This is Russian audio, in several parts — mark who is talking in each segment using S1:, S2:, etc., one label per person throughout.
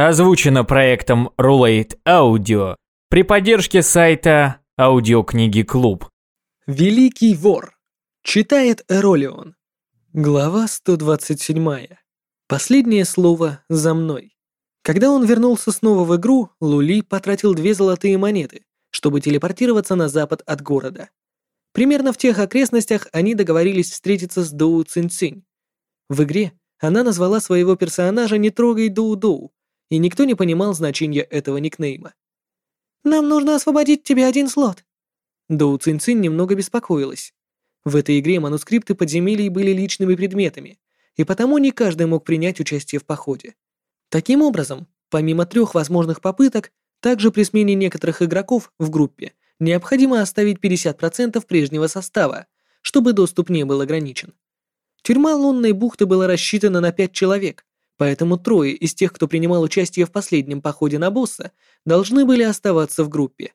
S1: Озвучено проектом Roulette Audio при поддержке сайта Аудиокниги Клуб.
S2: Великий вор. Читает Эролион. Глава 127. Последнее слово за мной. Когда он вернулся снова в игру, Лули потратил две золотые монеты, чтобы телепортироваться на запад от города. Примерно в тех окрестностях они договорились встретиться с Доу Цинцинь. В игре она назвала своего персонажа «Не трогай Доу-Доу», и никто не понимал значения этого никнейма. «Нам нужно освободить тебе один слот». Доу Цинь немного беспокоилась. В этой игре манускрипты подземелий были личными предметами, и потому не каждый мог принять участие в походе. Таким образом, помимо трех возможных попыток, также при смене некоторых игроков в группе необходимо оставить 50% прежнего состава, чтобы доступ не был ограничен. Тюрьма лунной бухты была рассчитана на 5 человек, Поэтому трое из тех, кто принимал участие в последнем походе на босса, должны были оставаться в группе.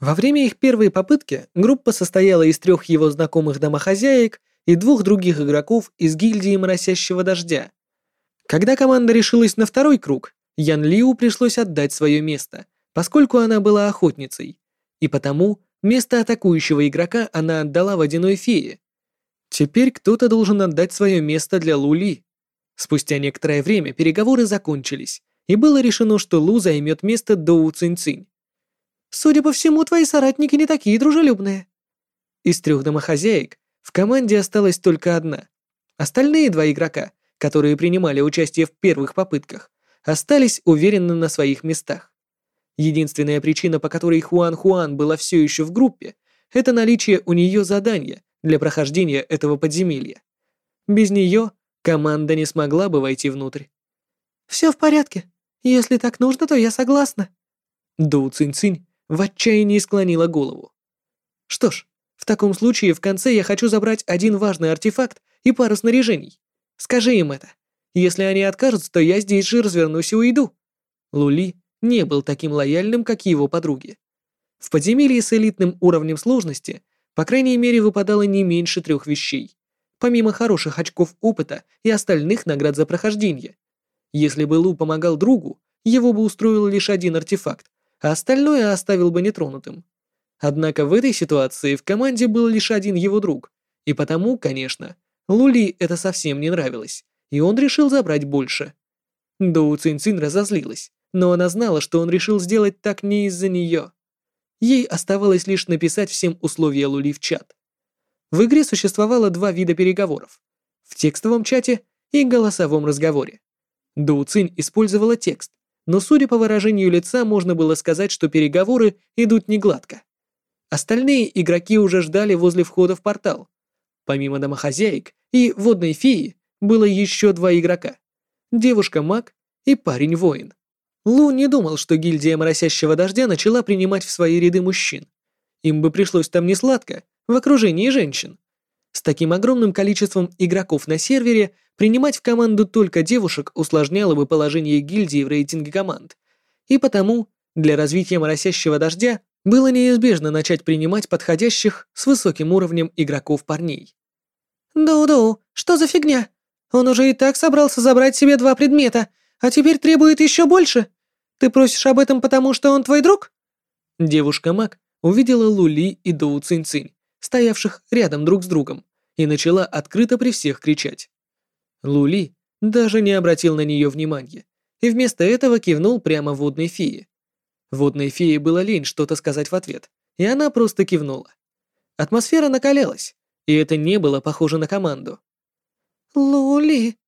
S2: Во время их первой попытки группа состояла из трех его знакомых домохозяек и двух других игроков из гильдии Моросящего Дождя. Когда команда решилась на второй круг, Ян Лиу пришлось отдать свое место, поскольку она была охотницей, и потому место атакующего игрока она отдала водяной фее. Теперь кто-то должен отдать свое место для Лули. Спустя некоторое время переговоры закончились, и было решено, что Лу займет место Доу Цинь-Цинь. «Судя по всему, твои соратники не такие дружелюбные». Из трех домохозяек в команде осталась только одна. Остальные два игрока, которые принимали участие в первых попытках, остались уверенно на своих местах. Единственная причина, по которой Хуан Хуан была все еще в группе, это наличие у нее задания для прохождения этого подземелья. Без нее Команда не смогла бы войти внутрь. «Все в порядке. Если так нужно, то я согласна». Ду Цинь-Цинь в отчаянии склонила голову. «Что ж, в таком случае в конце я хочу забрать один важный артефакт и пару снаряжений. Скажи им это. Если они откажутся, то я здесь же развернусь и уйду». Лули не был таким лояльным, как его подруги. В подземелье с элитным уровнем сложности, по крайней мере, выпадало не меньше трех вещей помимо хороших очков опыта и остальных наград за прохождение. Если бы Лу помогал другу, его бы устроил лишь один артефакт, а остальное оставил бы нетронутым. Однако в этой ситуации в команде был лишь один его друг, и потому, конечно, Лули это совсем не нравилось, и он решил забрать больше. Доу Цин Цин разозлилась, но она знала, что он решил сделать так не из-за нее. Ей оставалось лишь написать всем условия Лули в чат. В игре существовало два вида переговоров – в текстовом чате и голосовом разговоре. Доу Цинь использовала текст, но судя по выражению лица, можно было сказать, что переговоры идут не гладко. Остальные игроки уже ждали возле входа в портал. Помимо домохозяек и водной феи было еще два игрока – девушка-маг и парень-воин. Лу не думал, что гильдия Моросящего Дождя начала принимать в свои ряды мужчин. Им бы пришлось там не сладко, в окружении женщин. С таким огромным количеством игроков на сервере принимать в команду только девушек усложняло бы положение гильдии в рейтинге команд. И потому для развития моросящего дождя было неизбежно начать принимать подходящих с высоким уровнем игроков парней. «Ду-ду, что за фигня? Он уже и так собрался забрать себе два предмета, а теперь требует еще больше. Ты просишь об этом потому, что он твой друг?» Девушка-маг увидела Лули и Доу Цинь-Цинь стоявших рядом друг с другом, и начала открыто при всех кричать. Лули даже не обратил на нее внимания, и вместо этого кивнул прямо водной фее. Водной фее было лень что-то сказать в ответ, и она просто кивнула. Атмосфера накалялась, и это не было похоже на команду. «Лули!»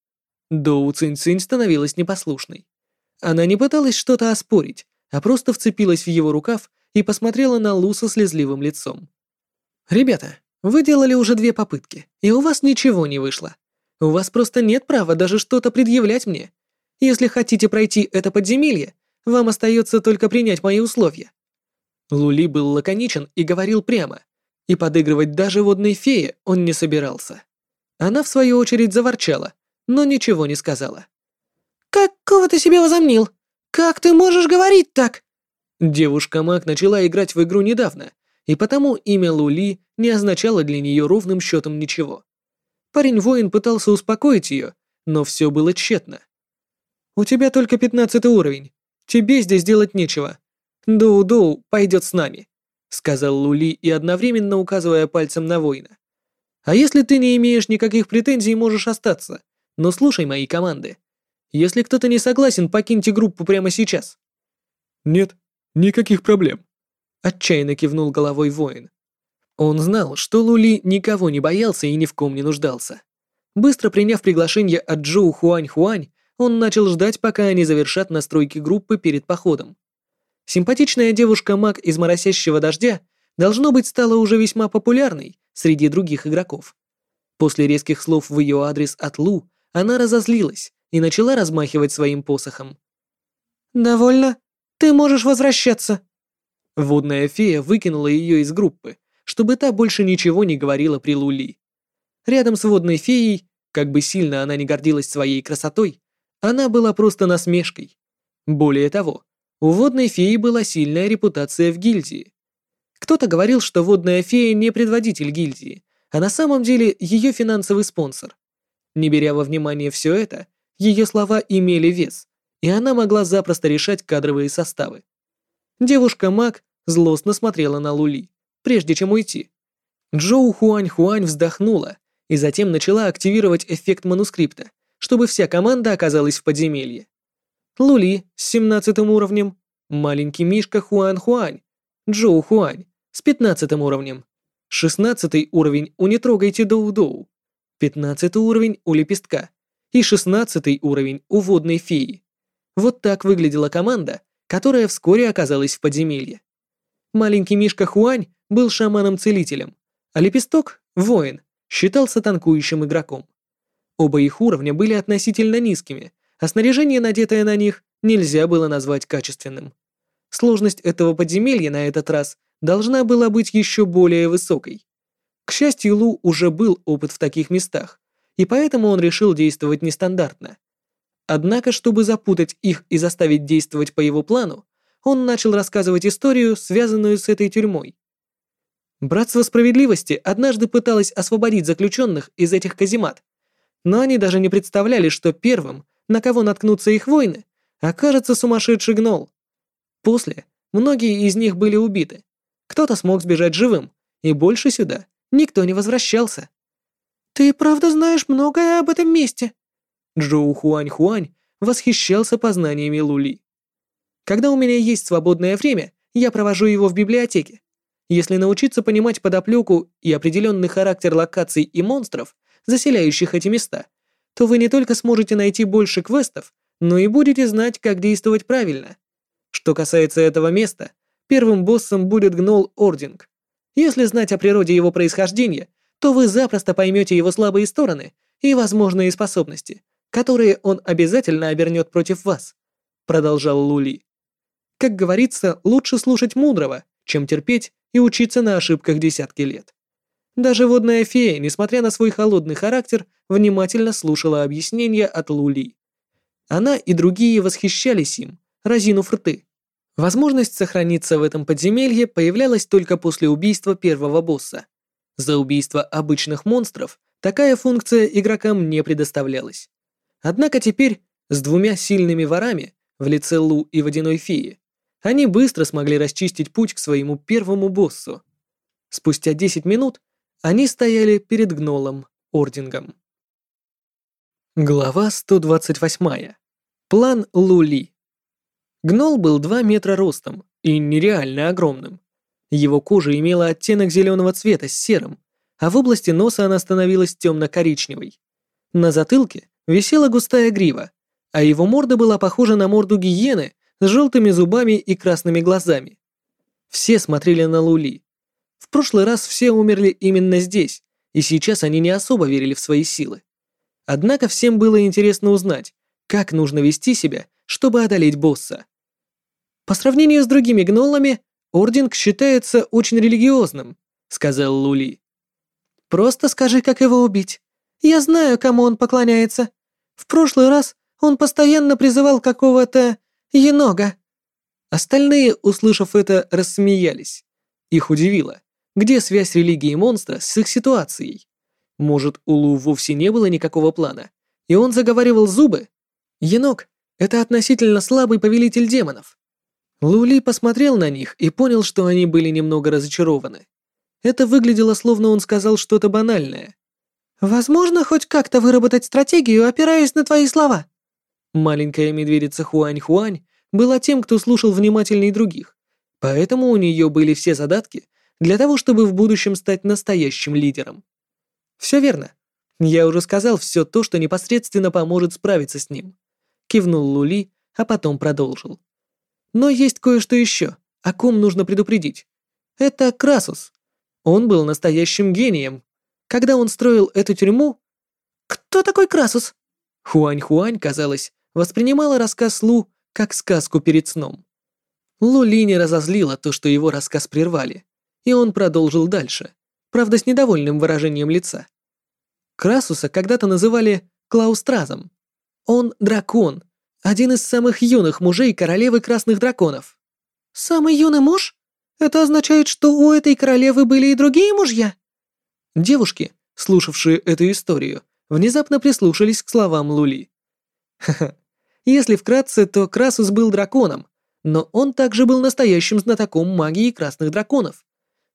S2: Доу Цинь-Цинь становилась непослушной. Она не пыталась что-то оспорить, а просто вцепилась в его рукав и посмотрела на Лу со слезливым лицом. «Ребята, вы делали уже две попытки, и у вас ничего не вышло. У вас просто нет права даже что-то предъявлять мне. Если хотите пройти это подземелье, вам остается только принять мои условия». Лули был лаконичен и говорил прямо, и подыгрывать даже водной фее он не собирался. Она, в свою очередь, заворчала, но ничего не сказала. «Какого ты себе возомнил? Как ты можешь говорить так?» Девушка-маг начала играть в игру недавно и потому имя Лули не означало для нее ровным счетом ничего. Парень-воин пытался успокоить ее, но все было тщетно. У тебя только пятнадцатый уровень. Тебе здесь делать нечего. Доу-доу пойдет с нами», — сказал Лули и одновременно указывая пальцем на воина. «А если ты не имеешь никаких претензий, можешь остаться, но слушай мои команды. Если кто-то не согласен, покиньте группу прямо сейчас».
S3: «Нет, никаких проблем», —
S2: отчаянно кивнул головой воин. Он знал, что Лули никого не боялся и ни в ком не нуждался. Быстро приняв приглашение от Джоу Хуань-Хуань, он начал ждать, пока они завершат настройки группы перед походом. Симпатичная девушка-маг из моросящего дождя должно быть стала уже весьма популярной среди других игроков. После резких слов в ее адрес от Лу, она разозлилась и начала размахивать своим посохом. «Довольно. Ты можешь возвращаться». Водная фея выкинула ее из группы, чтобы та больше ничего не говорила при Лули. Рядом с водной феей, как бы сильно она не гордилась своей красотой, она была просто насмешкой. Более того, у водной феи была сильная репутация в гильдии. Кто-то говорил, что водная фея не предводитель гильдии, а на самом деле ее финансовый спонсор. Не беря во внимание все это, ее слова имели вес, и она могла запросто решать кадровые составы. Девушка-маг злостно смотрела на Лули прежде чем уйти. Джоу Хуань-Хуань вздохнула и затем начала активировать эффект манускрипта, чтобы вся команда оказалась в подземелье. Лули с 17 уровнем, маленький Мишка Хуан-Хуань, Джоу Хуань с 15 уровнем, 16 уровень у «Не трогайте Доу-Доу», 15 уровень у Лепестка и 16 уровень у Водной Феи. Вот так выглядела команда, которая вскоре оказалась в подземелье. Маленький Мишка Хуань был шаманом-целителем, а Лепесток, воин, считался танкующим игроком. Оба их уровня были относительно низкими, а снаряжение, надетое на них, нельзя было назвать качественным. Сложность этого подземелья на этот раз должна была быть еще более высокой. К счастью, Лу уже был опыт в таких местах, и поэтому он решил действовать нестандартно. Однако, чтобы запутать их и заставить действовать по его плану, он начал рассказывать историю, связанную с этой тюрьмой. Братство справедливости однажды пыталось освободить заключенных из этих каземат, но они даже не представляли, что первым, на кого наткнутся их воины, окажется сумасшедший гнол. После многие из них были убиты. Кто-то смог сбежать живым, и больше сюда никто не возвращался. «Ты правда знаешь многое об этом месте?» Джоу Хуань-Хуань восхищался познаниями Лули. «Когда у меня есть свободное время, я провожу его в библиотеке. Если научиться понимать подоплеку и определенный характер локаций и монстров, заселяющих эти места, то вы не только сможете найти больше квестов, но и будете знать, как действовать правильно. Что касается этого места, первым боссом будет гнол Ординг. Если знать о природе его происхождения, то вы запросто поймете его слабые стороны и возможные способности, которые он обязательно обернет против вас», — продолжал Лули. «Как говорится, лучше слушать мудрого, чем терпеть и учиться на ошибках десятки лет. Даже водная фея, несмотря на свой холодный характер, внимательно слушала объяснения от Лули. Она и другие восхищались им, разинув рты. Возможность сохраниться в этом подземелье появлялась только после убийства первого босса. За убийство обычных монстров такая функция игрокам не предоставлялась. Однако теперь с двумя сильными ворами в лице Лу и водяной феи они быстро смогли расчистить путь к своему первому боссу. Спустя 10 минут они стояли перед гнолом Ордингом. Глава 128. План Лули. Гнол был 2 метра ростом и нереально огромным. Его кожа имела оттенок зеленого цвета с серым, а в области носа она становилась темно-коричневой. На затылке висела густая грива, а его морда была похожа на морду гиены с желтыми зубами и красными глазами. Все смотрели на Лули. В прошлый раз все умерли именно здесь, и сейчас они не особо верили в свои силы. Однако всем было интересно узнать, как нужно вести себя, чтобы одолеть босса. По сравнению с другими гнолами, Ординг считается очень религиозным, сказал Лули. Просто скажи, как его убить. Я знаю, кому он поклоняется. В прошлый раз он постоянно призывал какого-то Енога!» Остальные, услышав это, рассмеялись. Их удивило, где связь религии монстра с их ситуацией. Может, у Лу вовсе не было никакого плана, и он заговаривал зубы? Енок Это относительно слабый повелитель демонов. Лули посмотрел на них и понял, что они были немного разочарованы. Это выглядело, словно он сказал что-то банальное. «Возможно, хоть как-то выработать стратегию, опираясь на твои слова». Маленькая медведица Хуань-Хуань была тем, кто слушал внимательней других, поэтому у нее были все задатки для того, чтобы в будущем стать настоящим лидером. «Все верно. Я уже сказал все то, что непосредственно поможет справиться с ним», кивнул Лули, а потом продолжил. «Но есть кое-что еще, о ком нужно предупредить. Это Красус. Он был настоящим гением. Когда он строил эту тюрьму... Кто такой Красус? Хуань-Хуань, казалось, воспринимала рассказ Лу как сказку перед сном. Лу Ли не разозлила то, что его рассказ прервали, и он продолжил дальше, правда с недовольным выражением лица. Красуса когда-то называли Клаустразом. Он дракон, один из самых юных мужей королевы красных драконов. Самый юный муж? Это означает, что у этой королевы были и другие мужья?» Девушки, слушавшие эту историю, внезапно прислушались к словам Лули. Ха-ха. Если вкратце, то Красус был драконом, но он также был настоящим знатоком магии красных драконов.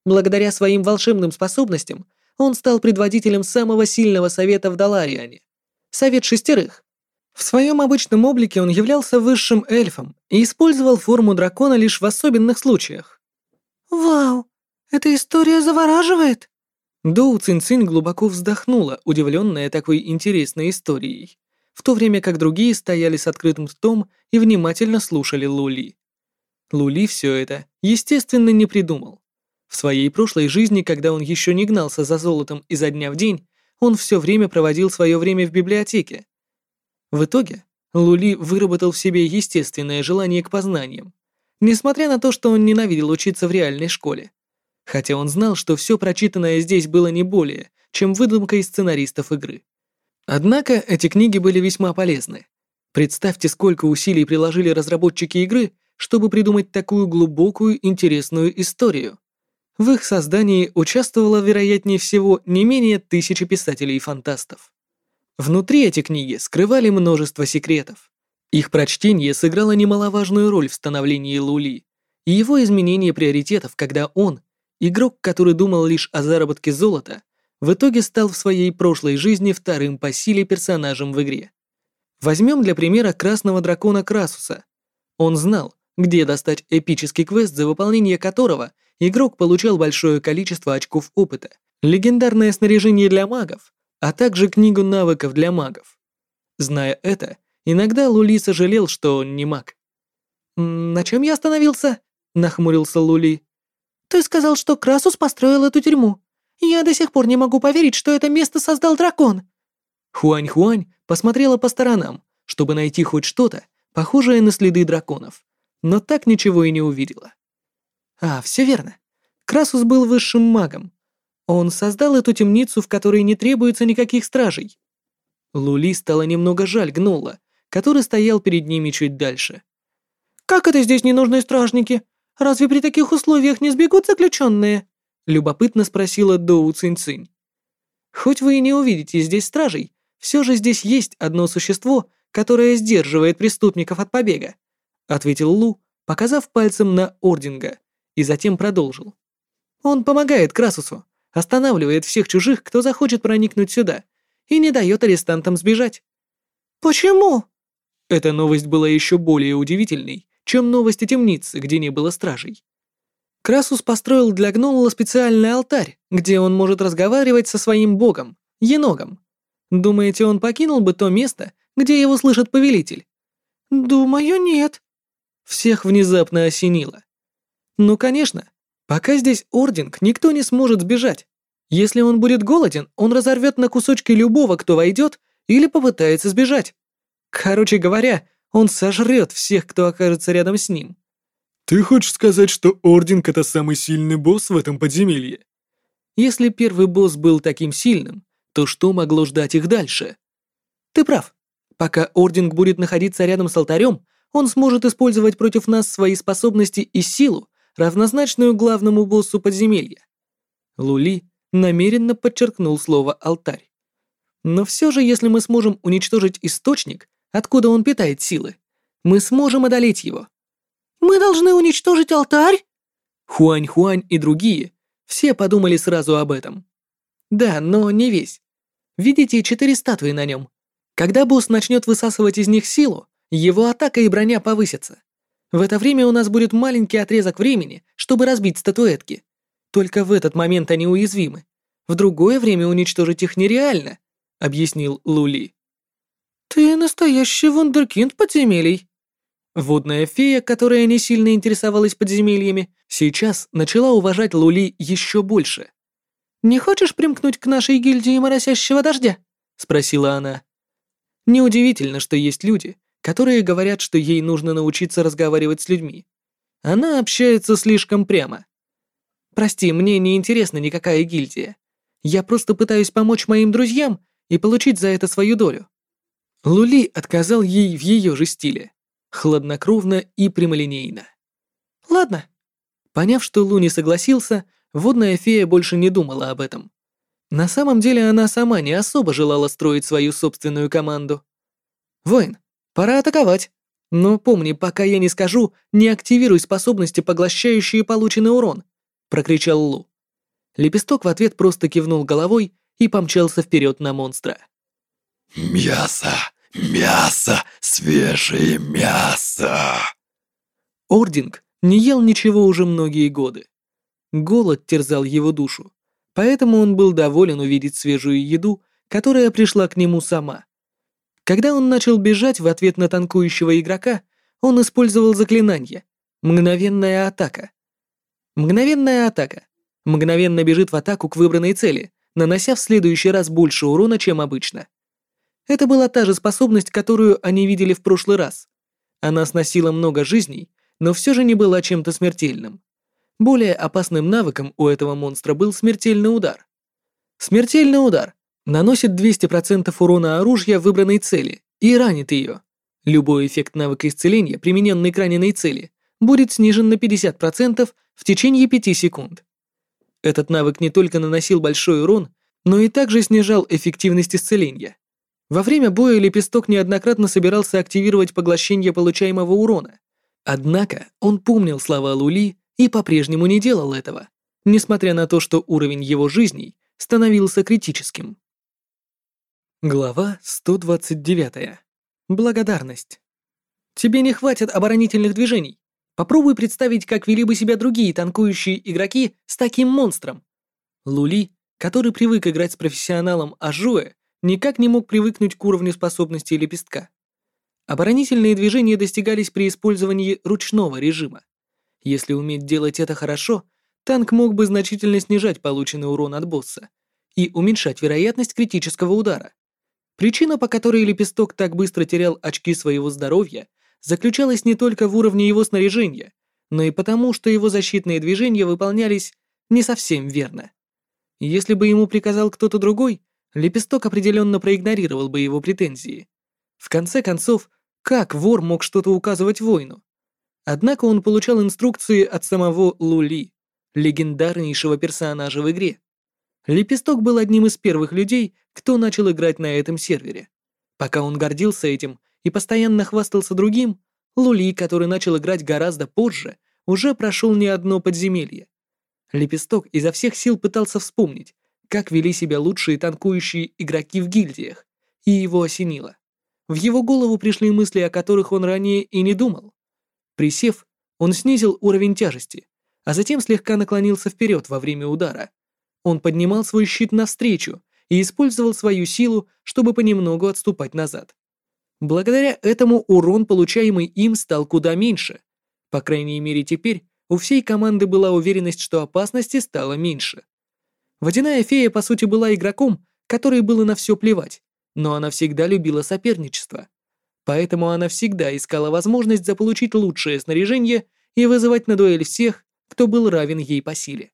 S2: Благодаря своим волшебным способностям он стал предводителем самого сильного совета в Далариане — Совет Шестерых. В своем обычном облике он являлся высшим эльфом и использовал форму дракона лишь в особенных случаях. «Вау, эта история завораживает!» Доу Цинцинь глубоко вздохнула, удивленная такой интересной историей, в то время как другие стояли с открытым ртом и внимательно слушали Лули. Лули все это, естественно, не придумал. В своей прошлой жизни, когда он еще не гнался за золотом изо дня в день, он все время проводил свое время в библиотеке. В итоге Лули выработал в себе естественное желание к познаниям, несмотря на то, что он ненавидел учиться в реальной школе. Хотя он знал, что все прочитанное здесь было не более, чем выдумкой сценаристов игры. Однако эти книги были весьма полезны. Представьте, сколько усилий приложили разработчики игры, чтобы придумать такую глубокую, интересную историю. В их создании участвовало, вероятнее всего, не менее тысячи писателей-фантастов. Внутри эти книги скрывали множество секретов. Их прочтение сыграло немаловажную роль в становлении Лули и его изменение приоритетов, когда он, игрок, который думал лишь о заработке золота, в итоге стал в своей прошлой жизни вторым по силе персонажем в игре. Возьмем для примера красного дракона Красуса. Он знал, где достать эпический квест, за выполнение которого игрок получал большое количество очков опыта, легендарное снаряжение для магов, а также книгу навыков для магов. Зная это, Иногда Лули сожалел, что он не маг. «На чем я остановился?» — нахмурился Лули. «Ты сказал, что Красус построил эту тюрьму. Я до сих пор не могу поверить, что это место создал дракон». Хуань-Хуань посмотрела по сторонам, чтобы найти хоть что-то, похожее на следы драконов, но так ничего и не увидела. А, все верно. Красус был высшим магом. Он создал эту темницу, в которой не требуется никаких стражей. Лули стало немного жаль Гнула, который стоял перед ними чуть дальше. «Как это здесь не нужны стражники? Разве при таких условиях не сбегут заключенные?» Любопытно спросила Доу Цинь-Цинь. «Хоть вы и не увидите здесь стражей, все же здесь есть одно существо, которое сдерживает преступников от побега», ответил Лу, показав пальцем на Ординга, и затем продолжил. «Он помогает Красусу, останавливает всех чужих, кто захочет проникнуть сюда, и не дает арестантам сбежать». «Почему?» Эта новость была еще более удивительной, чем новость о темнице, где не было стражей. Красус построил для Гнолла специальный алтарь, где он может разговаривать со своим богом, еногом. Думаете, он покинул бы то место, где его слышит повелитель? Думаю, нет. Всех внезапно осенило. Ну, конечно, пока здесь ординг, никто не сможет сбежать. Если он будет голоден, он разорвет на кусочки любого, кто войдет, или попытается сбежать. Короче говоря, он сожрет всех, кто окажется рядом с ним.
S3: Ты хочешь сказать, что Ординг — это самый сильный босс в этом подземелье?
S2: Если первый босс был таким сильным, то что могло ждать их дальше? Ты прав. Пока Ординг будет находиться рядом с алтарем, он сможет использовать против нас свои способности и силу, равнозначную главному боссу подземелья. Лули намеренно подчеркнул слово «алтарь». Но все же, если мы сможем уничтожить источник, откуда он питает силы, Мы сможем одолеть его. Мы должны уничтожить алтарь? Хуань-Хуань и другие все подумали сразу об этом. Да, но не весь. Видите четыре статуи на нем. Когда босс начнет высасывать из них силу, его атака и броня повысятся. В это время у нас будет маленький отрезок времени, чтобы разбить статуэтки. Только в этот момент они уязвимы. В другое время уничтожить их нереально, объяснил Лули. Ты настоящий вундеркинд подземелий. Водная фея, которая не сильно интересовалась подземельями, сейчас начала уважать Лули еще больше. «Не хочешь примкнуть к нашей гильдии моросящего дождя?» — спросила она. Неудивительно, что есть люди, которые говорят, что ей нужно научиться разговаривать с людьми. Она общается слишком прямо. «Прости, мне не интересна никакая гильдия. Я просто пытаюсь помочь моим друзьям и получить за это свою долю». Лули отказал ей в ее же стиле, хладнокровно и прямолинейно. «Ладно». Поняв, что Лу не согласился, водная фея больше не думала об этом. На самом деле она сама не особо желала строить свою собственную команду. «Воин, пора атаковать. Но помни, пока я не скажу, не активируй способности, поглощающие полученный урон», — прокричал Лу. Лепесток в ответ просто кивнул головой и помчался вперед на монстра.
S4: «Мясо! Мясо! Свежее мясо!»
S2: Ординг не ел ничего уже многие годы. Голод терзал его душу, поэтому он был доволен увидеть свежую еду, которая пришла к нему сама. Когда он начал бежать в ответ на танкующего игрока, он использовал заклинание «Мгновенная атака». Мгновенная атака. Мгновенно бежит в атаку к выбранной цели, нанося в следующий раз больше урона, чем обычно. Это была та же способность, которую они видели в прошлый раз. Она сносила много жизней, но все же не была чем-то смертельным. Более опасным навыком у этого монстра был смертельный удар. Смертельный удар наносит 200% урона оружия выбранной цели и ранит ее. Любой эффект навыка исцеления, примененный к раненой цели, будет снижен на 50% в течение 5 секунд. Этот навык не только наносил большой урон, но и также снижал эффективность исцеления. Во время боя Лепесток неоднократно собирался активировать поглощение получаемого урона. Однако он помнил слова Лули и по-прежнему не делал этого, несмотря на то, что уровень его жизней становился критическим. Глава 129. Благодарность. Тебе не хватит оборонительных движений. Попробуй представить, как вели бы себя другие танкующие игроки с таким монстром. Лули, который привык играть с профессионалом Ажуэ, никак не мог привыкнуть к уровню способностей лепестка. Оборонительные движения достигались при использовании ручного режима. Если уметь делать это хорошо, танк мог бы значительно снижать полученный урон от босса и уменьшать вероятность критического удара. Причина, по которой лепесток так быстро терял очки своего здоровья, заключалась не только в уровне его снаряжения, но и потому, что его защитные движения выполнялись не совсем верно. Если бы ему приказал кто-то другой, Лепесток определенно проигнорировал бы его претензии. В конце концов, как вор мог что-то указывать воину? Однако он получал инструкции от самого Лули, легендарнейшего персонажа в игре. Лепесток был одним из первых людей, кто начал играть на этом сервере. Пока он гордился этим и постоянно хвастался другим, Лули, который начал играть гораздо позже, уже прошел не одно подземелье. Лепесток изо всех сил пытался вспомнить, как вели себя лучшие танкующие игроки в гильдиях, и его осенило. В его голову пришли мысли, о которых он ранее и не думал. Присев, он снизил уровень тяжести, а затем слегка наклонился вперед во время удара. Он поднимал свой щит навстречу и использовал свою силу, чтобы понемногу отступать назад. Благодаря этому урон, получаемый им, стал куда меньше. По крайней мере теперь у всей команды была уверенность, что опасности стало меньше. Водяная фея, по сути, была игроком, который было на все плевать, но она всегда любила соперничество. Поэтому она всегда искала возможность заполучить лучшее снаряжение и вызывать на дуэль всех, кто был равен ей по силе.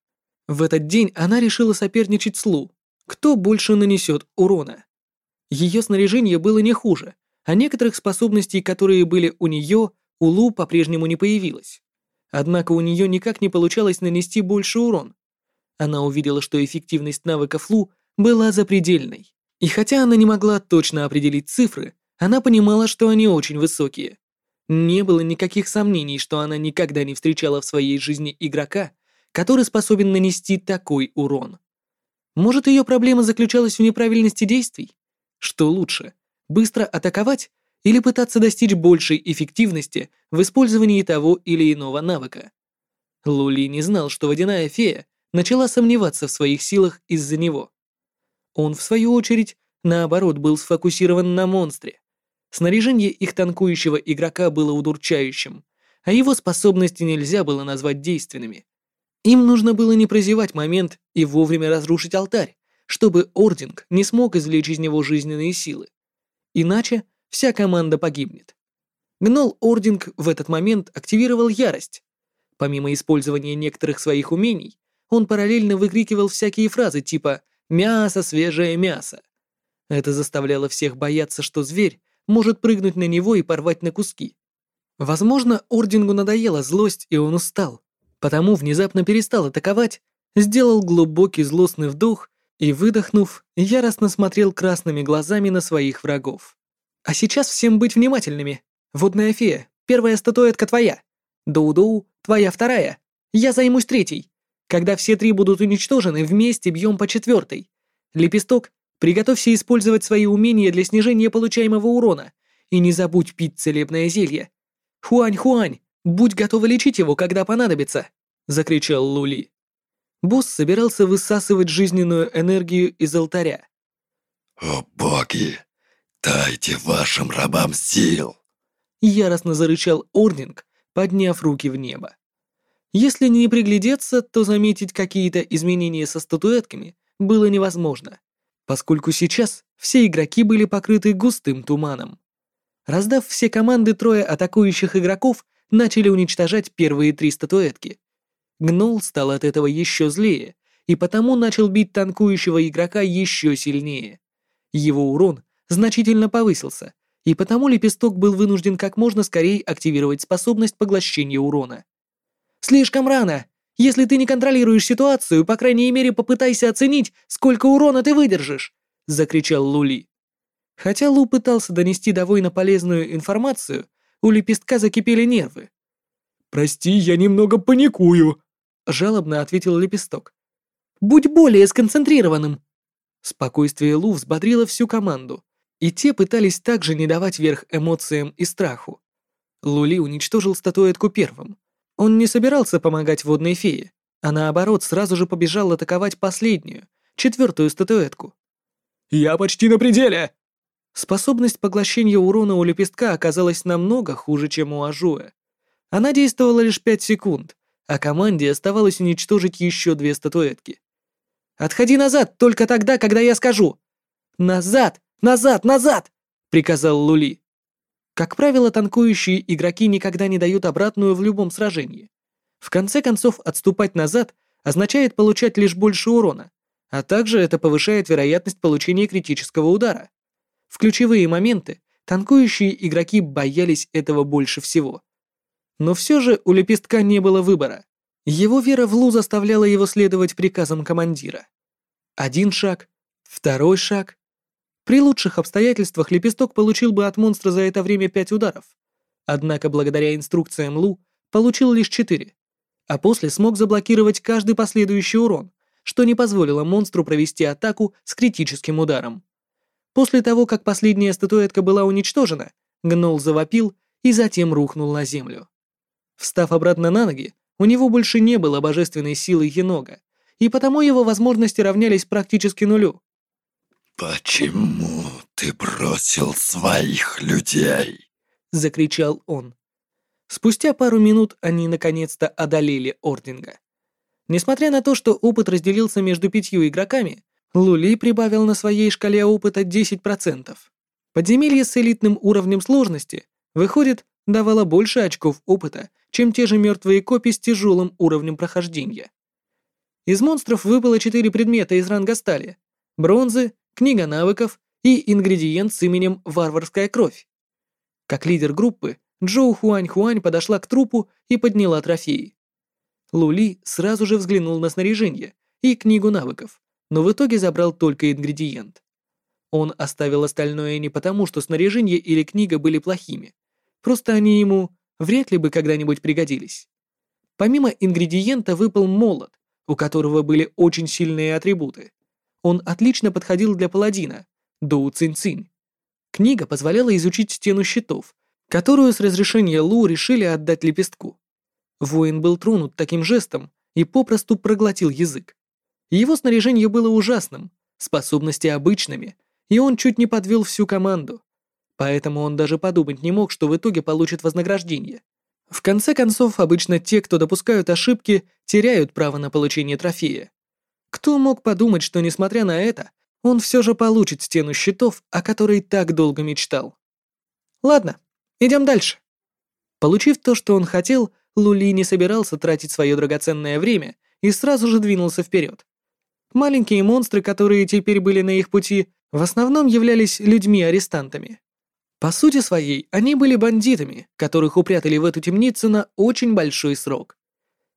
S2: В этот день она решила соперничать с Лу, кто больше нанесет урона. Ее снаряжение было не хуже, а некоторых способностей, которые были у нее, у Лу по-прежнему не появилось. Однако у нее никак не получалось нанести больше урон, она увидела, что эффективность навыков Лу была запредельной. И хотя она не могла точно определить цифры, она понимала, что они очень высокие. Не было никаких сомнений, что она никогда не встречала в своей жизни игрока, который способен нанести такой урон. Может, ее проблема заключалась в неправильности действий? Что лучше, быстро атаковать или пытаться достичь большей эффективности в использовании того или иного навыка? Лули не знал, что водяная фея начала сомневаться в своих силах из-за него. Он, в свою очередь, наоборот, был сфокусирован на монстре. Снаряжение их танкующего игрока было удурчающим, а его способности нельзя было назвать действенными. Им нужно было не прозевать момент и вовремя разрушить алтарь, чтобы Ординг не смог извлечь из него жизненные силы. Иначе вся команда погибнет. Гнол Ординг в этот момент активировал ярость. Помимо использования некоторых своих умений, он параллельно выкрикивал всякие фразы типа «мясо, свежее мясо». Это заставляло всех бояться, что зверь может прыгнуть на него и порвать на куски. Возможно, Ордингу надоела злость, и он устал, потому внезапно перестал атаковать, сделал глубокий злостный вдох и, выдохнув, яростно смотрел красными глазами на своих врагов. «А сейчас всем быть внимательными. Водная фея, первая статуэтка твоя. Доу-доу, твоя вторая. Я займусь третьей. Когда все три будут уничтожены, вместе бьем по четвертой. Лепесток, приготовься использовать свои умения для снижения получаемого урона. И не забудь пить целебное зелье. Хуань-хуань, Будь готова лечить его, когда понадобится!» — закричал Лули. Босс собирался высасывать жизненную энергию из алтаря.
S4: «О боги, дайте вашим рабам сил!»
S2: Яростно зарычал Орнинг, подняв руки в небо. Если не приглядеться, то заметить какие-то изменения со статуэтками было невозможно, поскольку сейчас все игроки были покрыты густым туманом. Раздав все команды трое атакующих игроков начали уничтожать первые три статуэтки. Гнол стал от этого еще злее, и потому начал бить танкующего игрока еще сильнее. Его урон значительно повысился, и потому лепесток был вынужден как можно скорее активировать способность поглощения урона. «Слишком рано! Если ты не контролируешь ситуацию, по крайней мере попытайся оценить, сколько урона ты выдержишь!» — закричал Лули. Хотя Лу пытался донести довольно полезную информацию, у лепестка закипели нервы.
S3: «Прости, я немного паникую», — жалобно ответил лепесток.
S2: «Будь более сконцентрированным». Спокойствие Лу взбодрило всю команду, и те пытались также не давать верх эмоциям и страху. Лули уничтожил статуэтку первым. Он не собирался помогать водной фее, а наоборот сразу же побежал атаковать последнюю, четвертую статуэтку.
S3: «Я почти на пределе!»
S2: Способность поглощения урона у лепестка оказалась намного хуже, чем у Ажуэ. Она действовала лишь 5 секунд, а команде оставалось уничтожить еще две статуэтки. «Отходи назад только тогда, когда я скажу!» «Назад! Назад! Назад!» — приказал Лули. Как правило, танкующие игроки никогда не дают обратную в любом сражении. В конце концов, отступать назад означает получать лишь больше урона, а также это повышает вероятность получения критического удара. В ключевые моменты танкующие игроки боялись этого больше всего. Но все же у Лепестка не было выбора. Его вера в Лу заставляла его следовать приказам командира. Один шаг, второй шаг. При лучших обстоятельствах Лепесток получил бы от монстра за это время пять ударов. Однако благодаря инструкциям Лу получил лишь четыре, а после смог заблокировать каждый последующий урон, что не позволило монстру провести атаку с критическим ударом. После того, как последняя статуэтка была уничтожена, Гнол завопил и затем рухнул на землю. Встав обратно на ноги, у него больше не было божественной силы Енога, и потому его возможности равнялись практически нулю.
S4: «Почему ты бросил своих людей?»
S2: — закричал он. Спустя пару минут они наконец-то одолели Ординга. Несмотря на то, что опыт разделился между пятью игроками, Лули прибавил на своей шкале опыта 10%. Подземелье с элитным уровнем сложности, выходит, давало больше очков опыта, чем те же мертвые копии с тяжелым уровнем прохождения. Из монстров выпало 4 предмета из ранга стали, бронзы, книга навыков и ингредиент с именем «Варварская кровь». Как лидер группы, Джоу Хуань-Хуань подошла к трупу и подняла трофеи. Лули сразу же взглянул на снаряжение и книгу навыков, но в итоге забрал только ингредиент. Он оставил остальное не потому, что снаряжение или книга были плохими. просто они ему вряд ли бы когда-нибудь пригодились. Помимо ингредиента выпал молот, у которого были очень сильные атрибуты. Он отлично подходил для паладина, Доу Цинь Цинь. Книга позволяла изучить стену щитов, которую с разрешения Лу решили отдать лепестку. Воин был тронут таким жестом и попросту проглотил язык. Его снаряжение было ужасным, способности обычными, и он чуть не подвел всю команду. Поэтому он даже подумать не мог, что в итоге получит вознаграждение. В конце концов, обычно те, кто допускают ошибки, теряют право на получение трофея. Кто мог подумать, что, несмотря на это, он все же получит стену щитов, о которой так долго мечтал? Ладно, идем дальше. Получив то, что он хотел, Лули не собирался тратить свое драгоценное время и сразу же двинулся вперед. Маленькие монстры, которые теперь были на их пути, в основном являлись людьми-арестантами. По сути своей, они были бандитами, которых упрятали в эту темницу на очень большой срок.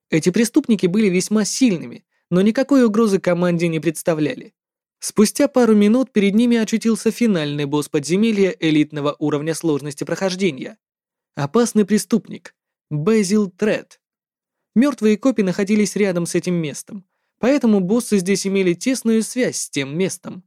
S2: Эти преступники были весьма сильными, но никакой угрозы команде не представляли. Спустя пару минут перед ними очутился финальный босс подземелья элитного уровня сложности прохождения. Опасный преступник – Безил Тред. Мертвые копии находились рядом с этим местом, поэтому боссы здесь имели тесную связь с тем местом.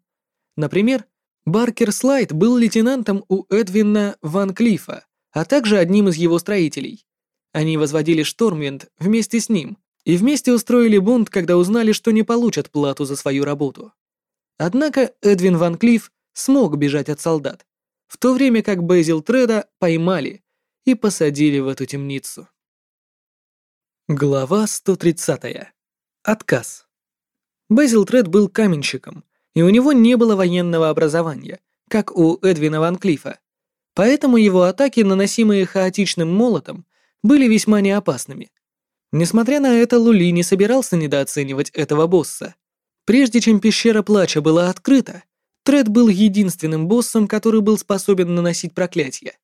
S2: Например, Баркер Слайд был лейтенантом у Эдвина Ван Клифа, а также одним из его строителей. Они возводили Штормвинд вместе с ним и вместе устроили бунт, когда узнали, что не получат плату за свою работу. Однако Эдвин Ван Клифф смог бежать от солдат, в то время как Безил Треда поймали и посадили в эту темницу. Глава 130. Отказ. Безил Тред был каменщиком, и у него не было военного образования, как у Эдвина Ван Клифа. Поэтому его атаки, наносимые хаотичным молотом, были весьма неопасными. Несмотря на это, Лули не собирался недооценивать этого босса. Прежде чем пещера плача была открыта, Тред был единственным боссом, который был способен наносить проклятия.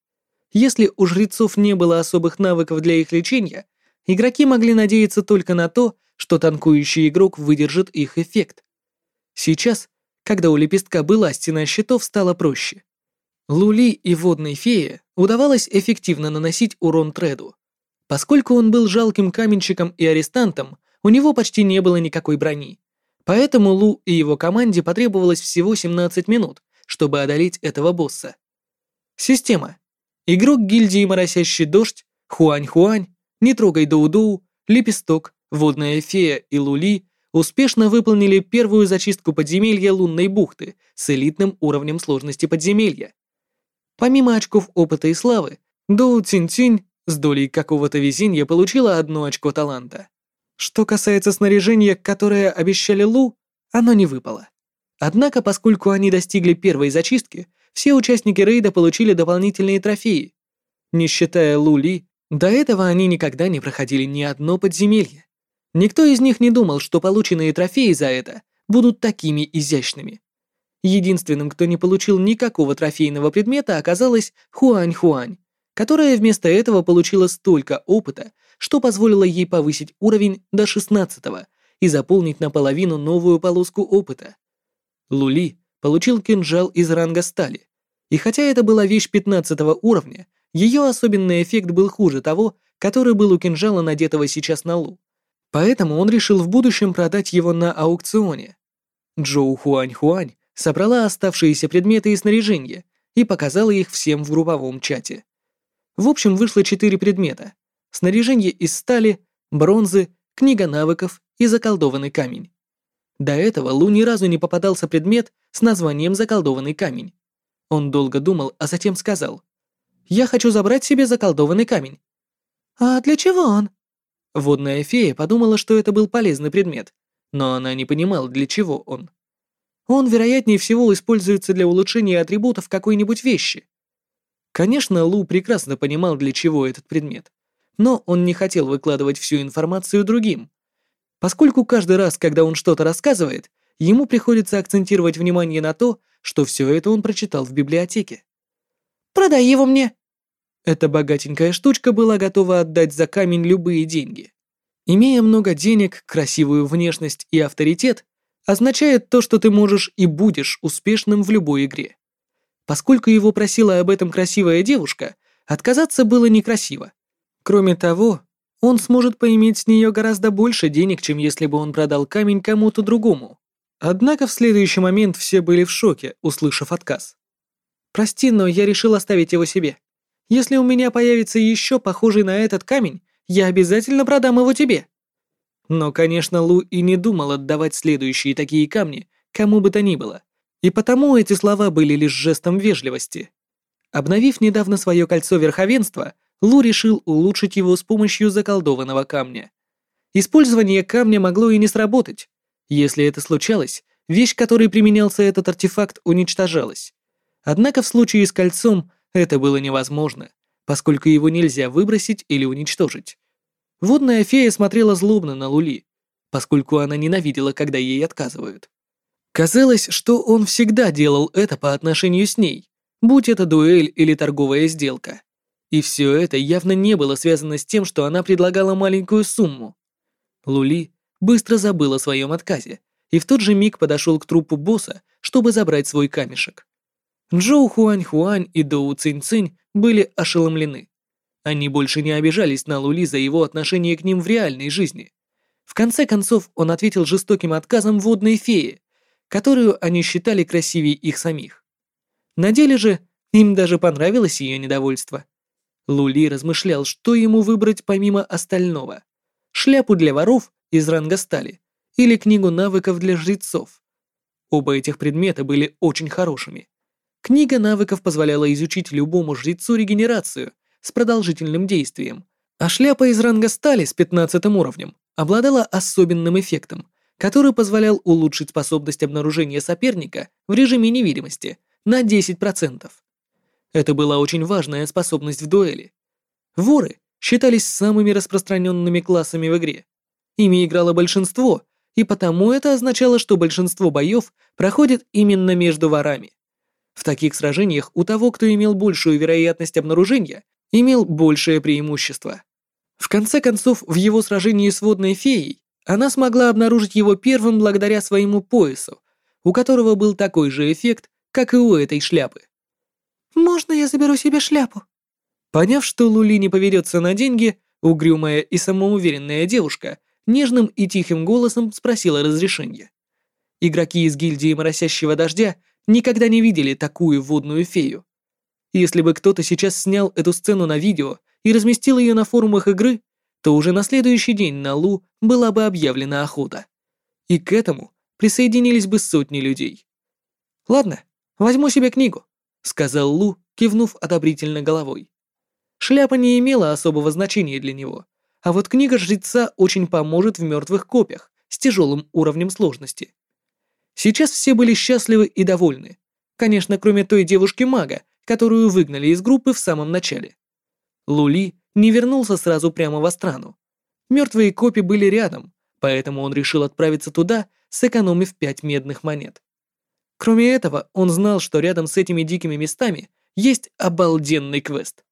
S2: Если у жрецов не было особых навыков для их лечения, игроки могли надеяться только на то, что танкующий игрок выдержит их эффект. Сейчас когда у лепестка была стена щитов, стало проще. Лули и водной фее удавалось эффективно наносить урон Треду. Поскольку он был жалким каменщиком и арестантом, у него почти не было никакой брони. Поэтому Лу и его команде потребовалось всего 17 минут, чтобы одолеть этого босса. Система. Игрок гильдии Моросящий Дождь, Хуань-Хуань, Не трогай Доу-Доу, Лепесток, Водная Фея и Лули успешно выполнили первую зачистку подземелья лунной бухты с элитным уровнем сложности подземелья. Помимо очков опыта и славы, Доу Цинь-Цинь с долей какого-то везения получила одно очко таланта. Что касается снаряжения, которое обещали Лу, оно не выпало. Однако, поскольку они достигли первой зачистки, все участники рейда получили дополнительные трофеи. Не считая Лу Ли, до этого они никогда не проходили ни одно подземелье. Никто из них не думал, что полученные трофеи за это будут такими изящными. Единственным, кто не получил никакого трофейного предмета, оказалась Хуань-Хуань, которая вместо этого получила столько опыта, что позволило ей повысить уровень до 16 и заполнить наполовину новую полоску опыта. Лули получил кинжал из ранга стали, и хотя это была вещь 15 уровня, ее особенный эффект был хуже того, который был у кинжала, надетого сейчас на Лу. Поэтому он решил в будущем продать его на аукционе. Джоу Хуань-Хуань собрала оставшиеся предметы и снаряжение и показала их всем в групповом чате. В общем, вышло четыре предмета. Снаряжение из стали, бронзы, книга навыков и заколдованный камень. До этого Лу ни разу не попадался предмет с названием «заколдованный камень». Он долго думал, а затем сказал, «Я хочу забрать себе заколдованный камень». «А для чего он?» Водная фея подумала, что это был полезный предмет, но она не понимала, для чего он. Он, вероятнее всего, используется для улучшения атрибутов какой-нибудь вещи. Конечно, Лу прекрасно понимал, для чего этот предмет, но он не хотел выкладывать всю информацию другим, поскольку каждый раз, когда он что-то рассказывает, ему приходится акцентировать внимание на то, что все это он прочитал в библиотеке. «Продай его мне», эта богатенькая штучка была готова отдать за камень любые деньги. Имея много денег, красивую внешность и авторитет, означает то, что ты можешь и будешь успешным в любой игре. Поскольку его просила об этом красивая девушка, Отказаться было некрасиво. Кроме того, он сможет поиметь с нее гораздо больше денег, чем если бы он продал камень кому-то другому. Однако в следующий момент все были в шоке, услышав отказ. «Прости, но я решил оставить его себе. Если у меня появится еще похожий на этот камень, я обязательно продам его тебе». Но, конечно, Лу и не думал отдавать следующие такие камни кому бы то ни было, и потому эти слова были лишь жестом вежливости. Обновив недавно свое кольцо верховенства, Лу решил улучшить его с помощью заколдованного камня. Использование камня могло и не сработать. Если это случалось, вещь, которой применялся этот артефакт, уничтожалась. Однако в случае с кольцом это было невозможно, поскольку его нельзя выбросить или уничтожить. Водная фея смотрела злобно на Лули, поскольку она ненавидела, когда ей отказывают. Казалось, что он всегда делал это по отношению с ней, будь это дуэль или торговая сделка. И все это явно не было связано с тем, что она предлагала маленькую сумму. Лули быстро забыл о своем отказе и в тот же миг подошел к трупу босса, чтобы забрать свой камешек. Джоу Хуань-Хуань и Доу Цинь-Цинь были ошеломлены. Они больше не обижались на Лули за его отношение к ним в реальной жизни. В конце концов, он ответил жестоким отказом водной феи, которую они считали красивее их самих. На деле же им даже понравилось ее недовольство. Лули размышлял, что ему выбрать помимо остального. Шляпу для воров из ранга стали или книгу навыков для жрецов. Оба этих предмета были очень хорошими. Книга навыков позволяла изучить любому жрецу регенерацию с продолжительным действием, а шляпа из ранга стали с 15 уровнем обладала особенным эффектом, который позволял улучшить способность обнаружения соперника в режиме невидимости на 10%. Это была очень важная способность в дуэли. Воры считались самыми распространенными классами в игре. Ими играло большинство, и потому это означало, что большинство боев проходит именно между ворами. В таких сражениях у того, кто имел большую вероятность обнаружения, имел большее преимущество. В конце концов, в его сражении с водной феей она смогла обнаружить его первым благодаря своему поясу, у которого был такой же эффект, как и у этой шляпы. «Можно я заберу себе шляпу?» Поняв, что Лули не поведется на деньги, угрюмая и самоуверенная девушка нежным и тихим голосом спросила разрешения. Игроки из гильдии Моросящего Дождя никогда не видели такую водную фею. Если бы кто-то сейчас снял эту сцену на видео и разместил ее на форумах игры, то уже на следующий день на Лу была бы объявлена охота. И к этому присоединились бы сотни людей. «Ладно, возьму себе книгу», — сказал Лу, кивнув одобрительно головой. Шляпа не имела особого значения для него, а вот книга жреца очень поможет в мертвых копьях с тяжелым уровнем сложности. Сейчас все были счастливы и довольны. Конечно, кроме той девушки-мага, которую выгнали из группы в самом начале. Лули не вернулся сразу прямо в Астрану. Мертвые копи были рядом, поэтому он решил отправиться туда, сэкономив пять медных монет. Кроме этого, он знал, что рядом с этими дикими местами есть обалденный квест.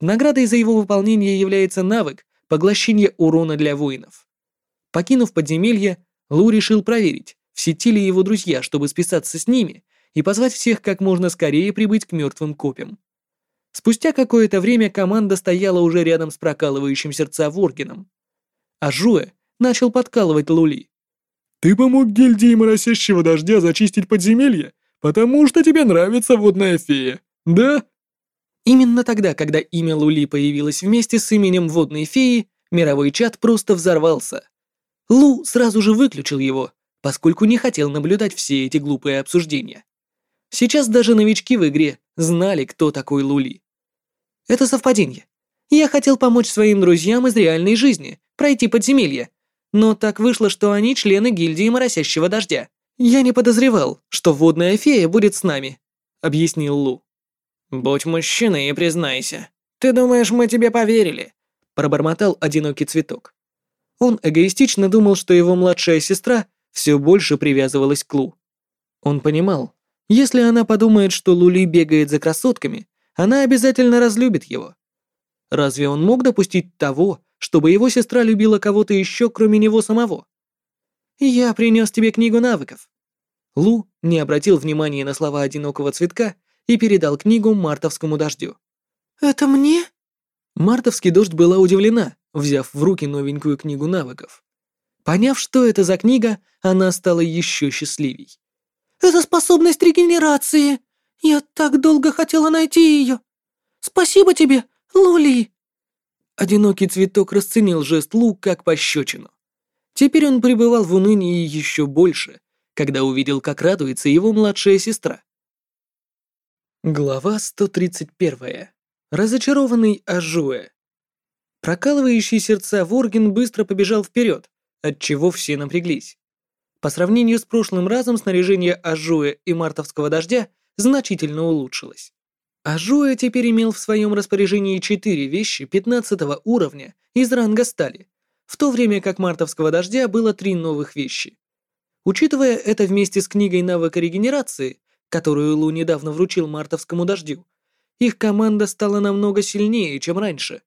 S2: Наградой за его выполнение является навык поглощения урона для воинов. Покинув подземелье, Лу решил проверить, в сети ли его друзья, чтобы списаться с ними и позвать всех как можно скорее прибыть к мертвым копям. Спустя какое-то время команда стояла уже рядом с прокалывающим сердца Воргином. А Жуэ начал подкалывать Лули.
S3: «Ты помог гильдии моросящего дождя зачистить подземелье, потому что тебе нравится водная фея, да?»
S2: Именно тогда, когда имя Лули появилось вместе с именем водной феи, мировой чат просто взорвался. Лу сразу же выключил его, поскольку не хотел наблюдать все эти глупые обсуждения. Сейчас даже новички в игре знали, кто такой Лули. Это совпадение. Я хотел помочь своим друзьям из реальной жизни пройти подземелье, но так вышло, что они члены гильдии Моросящего Дождя. Я не подозревал, что водная фея будет с нами», — объяснил Лу.
S1: «Будь мужчиной и признайся. Ты думаешь, мы тебе поверили?» — пробормотал одинокий цветок.
S2: Он эгоистично думал, что его младшая сестра все больше привязывалась к Лу. Он понимал, если она подумает, что Лули бегает за красотками, она обязательно разлюбит его. Разве он мог допустить того, чтобы его сестра любила кого-то еще, кроме него самого? «Я принес тебе книгу навыков». Лу не обратил внимания на слова одинокого цветка и передал книгу мартовскому дождю. «Это мне?» Мартовский дождь была удивлена, взяв в руки новенькую книгу навыков. Поняв, что это за книга, она стала еще счастливей. «Это способность регенерации! Я так долго хотела найти ее! Спасибо тебе, Лули!» Одинокий цветок расценил жест Лу как пощечину. Теперь он пребывал в унынии еще больше, когда увидел, как радуется его младшая сестра. Глава 131. Разочарованный Ажуэ. Прокалывающий сердца Ворген быстро побежал вперед, отчего все напряглись. По сравнению с прошлым разом снаряжение Ажуэ и мартовского дождя значительно улучшилось. Ажуэ теперь имел в своем распоряжении четыре вещи 15 уровня из ранга стали, в то время как мартовского дождя было три новых вещи. Учитывая это вместе с книгой навыка регенерации, которую Лу недавно вручил мартовскому дождю, их команда стала намного сильнее, чем раньше.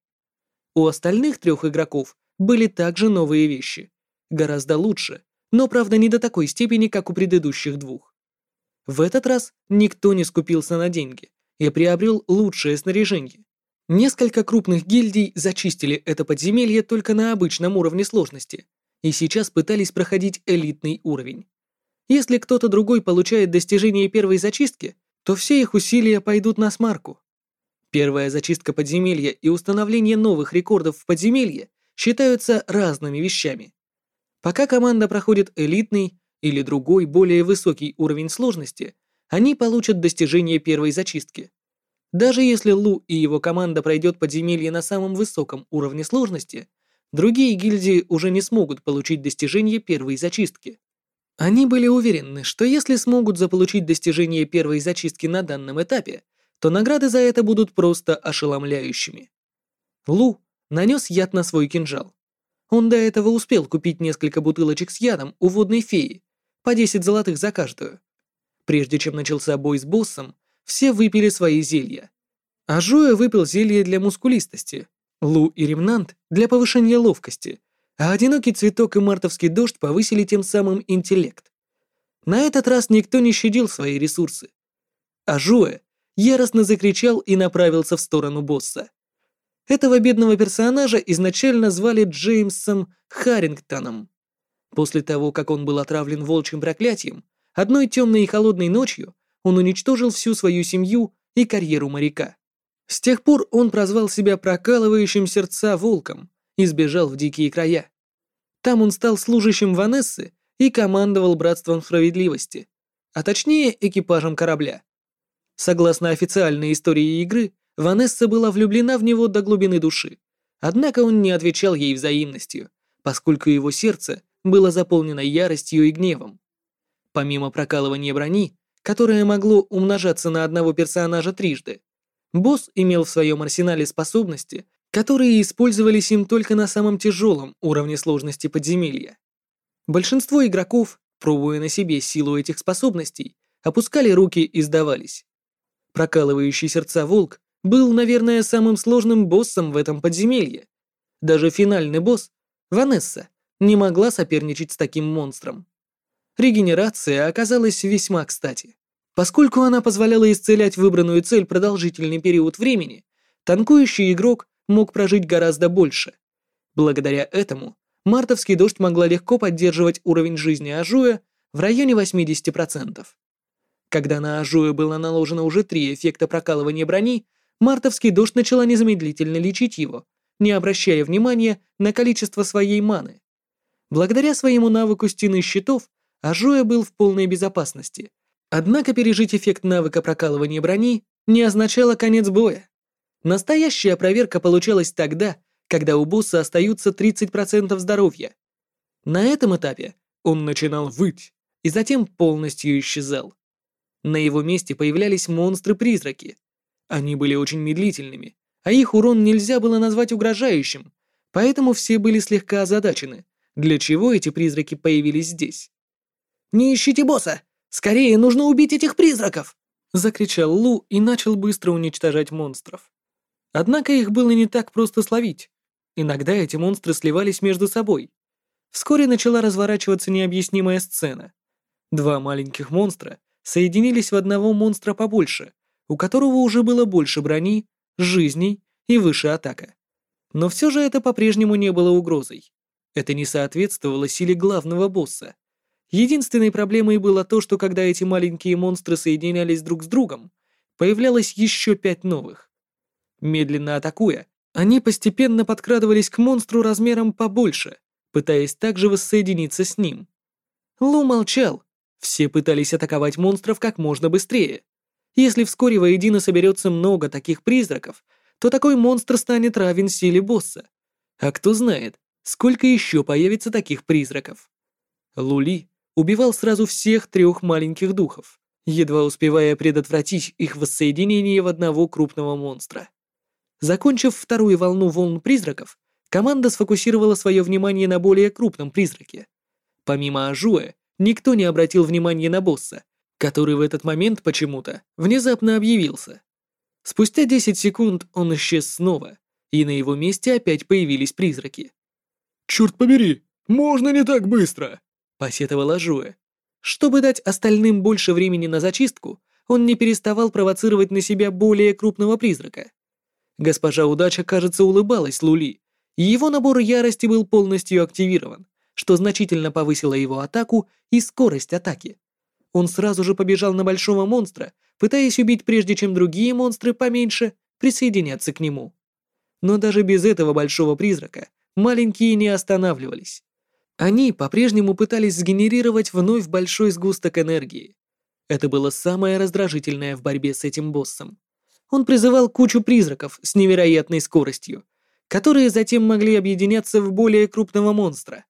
S2: У остальных трех игроков были также новые вещи, гораздо лучше, но правда не до такой степени, как у предыдущих двух. В этот раз никто не скупился на деньги и приобрел лучшее снаряжение. Несколько крупных гильдий зачистили это подземелье только на обычном уровне сложности и сейчас пытались проходить элитный уровень. Если кто-то другой получает достижение первой зачистки, то все их усилия пойдут на смарку. Первая зачистка подземелья и установление новых рекордов в подземелье считаются разными вещами. Пока команда проходит элитный или другой более высокий уровень сложности, они получат достижение первой зачистки. Даже если Лу и его команда пройдет подземелье на самом высоком уровне сложности, другие гильдии уже не смогут получить достижение первой зачистки. Они были уверены, что если смогут заполучить достижение первой зачистки на данном этапе, то награды за это будут просто ошеломляющими. Лу нанес яд на свой кинжал. Он до этого успел купить несколько бутылочек с ядом у водной феи, по 10 золотых за каждую. Прежде чем начался бой с боссом, все выпили свои зелья. А Жуя выпил зелье для мускулистости, Лу и Ремнант для повышения ловкости, а одинокий цветок и мартовский дождь повысили тем самым интеллект. На этот раз никто не щадил свои ресурсы. А Жуэ яростно закричал и направился в сторону босса. Этого бедного персонажа изначально звали Джеймсом Харрингтоном. После того, как он был отравлен волчьим проклятием, одной темной и холодной ночью он уничтожил всю свою семью и карьеру моряка. С тех пор он прозвал себя прокалывающим сердца волком и сбежал в дикие края. Там он стал служащим Ванессы и командовал Братством Справедливости, а точнее экипажем корабля. Согласно официальной истории игры, Ванесса была влюблена в него до глубины души. Однако он не отвечал ей взаимностью, поскольку его сердце было заполнено яростью и гневом. Помимо прокалывания брони, которое могло умножаться на одного персонажа трижды, босс имел в своем арсенале способности, которые использовались им только на самом тяжелом уровне сложности подземелья. Большинство игроков, пробуя на себе силу этих способностей, опускали руки и сдавались. Прокалывающий сердца волк был, наверное, самым сложным боссом в этом подземелье. Даже финальный босс, Ванесса, не могла соперничать с таким монстром. Регенерация оказалась весьма кстати. Поскольку она позволяла исцелять выбранную цель продолжительный период времени, танкующий игрок мог прожить гораздо больше. Благодаря этому мартовский дождь могла легко поддерживать уровень жизни Ажуя в районе 80%. Когда на Ажуя было наложено уже три эффекта прокалывания брони, мартовский дождь начала незамедлительно лечить его, не обращая внимания на количество своей маны. Благодаря своему навыку стены щитов, Ажуя был в полной безопасности. Однако пережить эффект навыка прокалывания брони не означало конец боя. Настоящая проверка получалась тогда, когда у босса остаются 30% здоровья. На этом этапе он начинал выть и затем полностью исчезал. На его месте появлялись монстры-призраки, они были очень медлительными, а их урон нельзя было назвать угрожающим, поэтому все были слегка озадачены, для чего эти призраки появились здесь. «Не ищите босса! Скорее нужно убить этих призраков!» Закричал Лу и начал быстро уничтожать монстров. Однако их было не так просто словить. Иногда эти монстры сливались между собой. Вскоре начала разворачиваться необъяснимая сцена. Два маленьких монстра соединились в одного монстра побольше, у которого уже было больше брони, жизней и выше атака. Но все же это по-прежнему не было угрозой. Это не соответствовало силе главного босса. Единственной проблемой было то, что когда эти маленькие монстры соединялись друг с другом, появлялось еще пять новых. Медленно атакуя, они постепенно подкрадывались к монстру размером побольше, пытаясь также воссоединиться с ним. Лу молчал. Все пытались атаковать монстров как можно быстрее. Если вскоре воедино соберется много таких призраков, то такой монстр станет равен силе босса. А кто знает, сколько еще появится таких призраков. Лули убивал сразу всех трех маленьких духов, едва успевая предотвратить их воссоединение в одного крупного монстра. Закончив вторую волну волн призраков, команда сфокусировала свое внимание на более крупном призраке. Помимо Ажуэ, никто не обратил внимания на босса, который в этот момент почему-то внезапно объявился. Спустя 10 секунд он исчез снова, и на его месте опять появились призраки.
S3: «Черт побери, можно не так быстро!»
S2: — посетовала Жуэ. Чтобы дать остальным больше времени на зачистку, он не переставал провоцировать на себя более крупного призрака. Госпожа Удача, кажется, улыбалась Лули, и его набор ярости был полностью активирован, что значительно повысило его атаку и скорость атаки. Он сразу же побежал на большого монстра, пытаясь убить прежде чем другие монстры поменьше присоединятся к нему. Но даже без этого большого призрака маленькие не останавливались. Они по-прежнему пытались сгенерировать вновь большой сгусток энергии. Это было самое раздражительное в борьбе с этим боссом. Он призывал кучу призраков с невероятной скоростью, которые затем могли объединяться в более крупного монстра.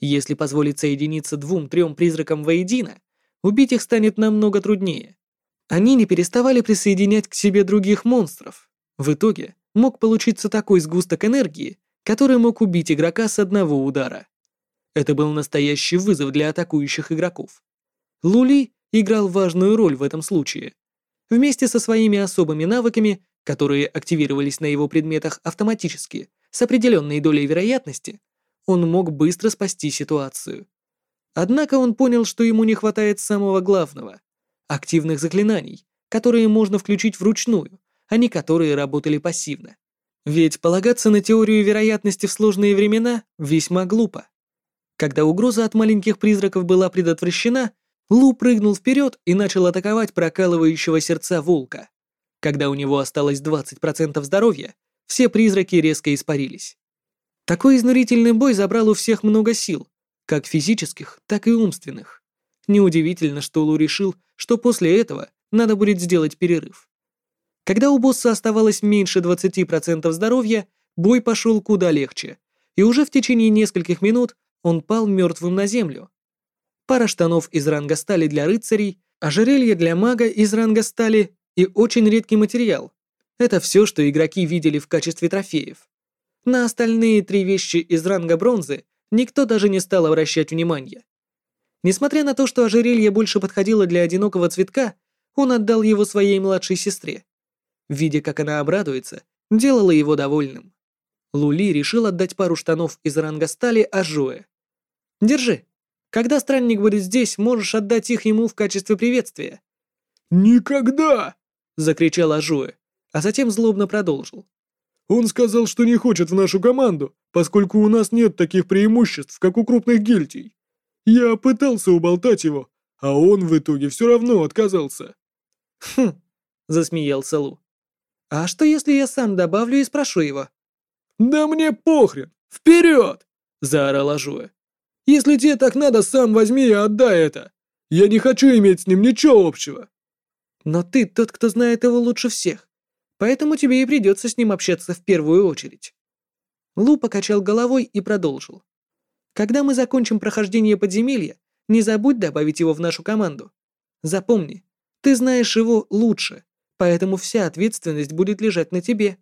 S2: Если позволить соединиться двум-трем призракам воедино, убить их станет намного труднее. Они не переставали присоединять к себе других монстров. В итоге мог получиться такой сгусток энергии, который мог убить игрока с одного удара. Это был настоящий вызов для атакующих игроков. Лули играл важную роль в этом случае. Вместе со своими особыми навыками, которые активировались на его предметах автоматически, с определенной долей вероятности, он мог быстро спасти ситуацию. Однако он понял, что ему не хватает самого главного — активных заклинаний, которые можно включить вручную, а не которые работали пассивно. Ведь полагаться на теорию вероятности в сложные времена весьма глупо. Когда угроза от маленьких призраков была предотвращена, Лу прыгнул вперед и начал атаковать прокалывающего сердца волка. Когда у него осталось 20% здоровья, все призраки резко испарились. Такой изнурительный бой забрал у всех много сил, как физических, так и умственных. Неудивительно, что Лу решил, что после этого надо будет сделать перерыв. Когда у босса оставалось меньше 20% здоровья, бой пошел куда легче, и уже в течение нескольких минут он пал мертвым на землю. Пара штанов из ранга стали для рыцарей, ожерелье для мага из ранга стали и очень редкий материал. Это все, что игроки видели в качестве трофеев. На остальные три вещи из ранга бронзы никто даже не стал обращать внимания. Несмотря на то, что ожерелье больше подходило для одинокого цветка, он отдал его своей младшей сестре. Видя, как она обрадуется, делала его довольным. Лули решил отдать пару штанов из ранга стали Ажуэ. «Держи. Когда странник будет здесь, можешь отдать их ему в качестве приветствия».
S3: «Никогда!» — закричал
S2: Ажуэ, а затем злобно продолжил.
S3: Он сказал, что не хочет в нашу команду, поскольку у нас нет таких преимуществ, как у крупных гильдий. Я пытался уболтать его, а он в итоге все равно отказался».
S2: «Хм», — засмеялся Лу. «А что, если я сам добавлю и спрошу его?»
S3: «Да мне похрен! Вперед!» — заорал Ажуэ. «Если тебе так надо, сам возьми и отдай это. Я не хочу иметь с ним ничего общего».
S2: «Но ты тот, кто знает его лучше всех поэтому тебе и придется с ним общаться в первую очередь». Лу покачал головой и продолжил. «Когда мы закончим прохождение подземелья, не забудь добавить его в нашу команду. Запомни, ты знаешь его лучше, поэтому вся ответственность будет лежать на тебе».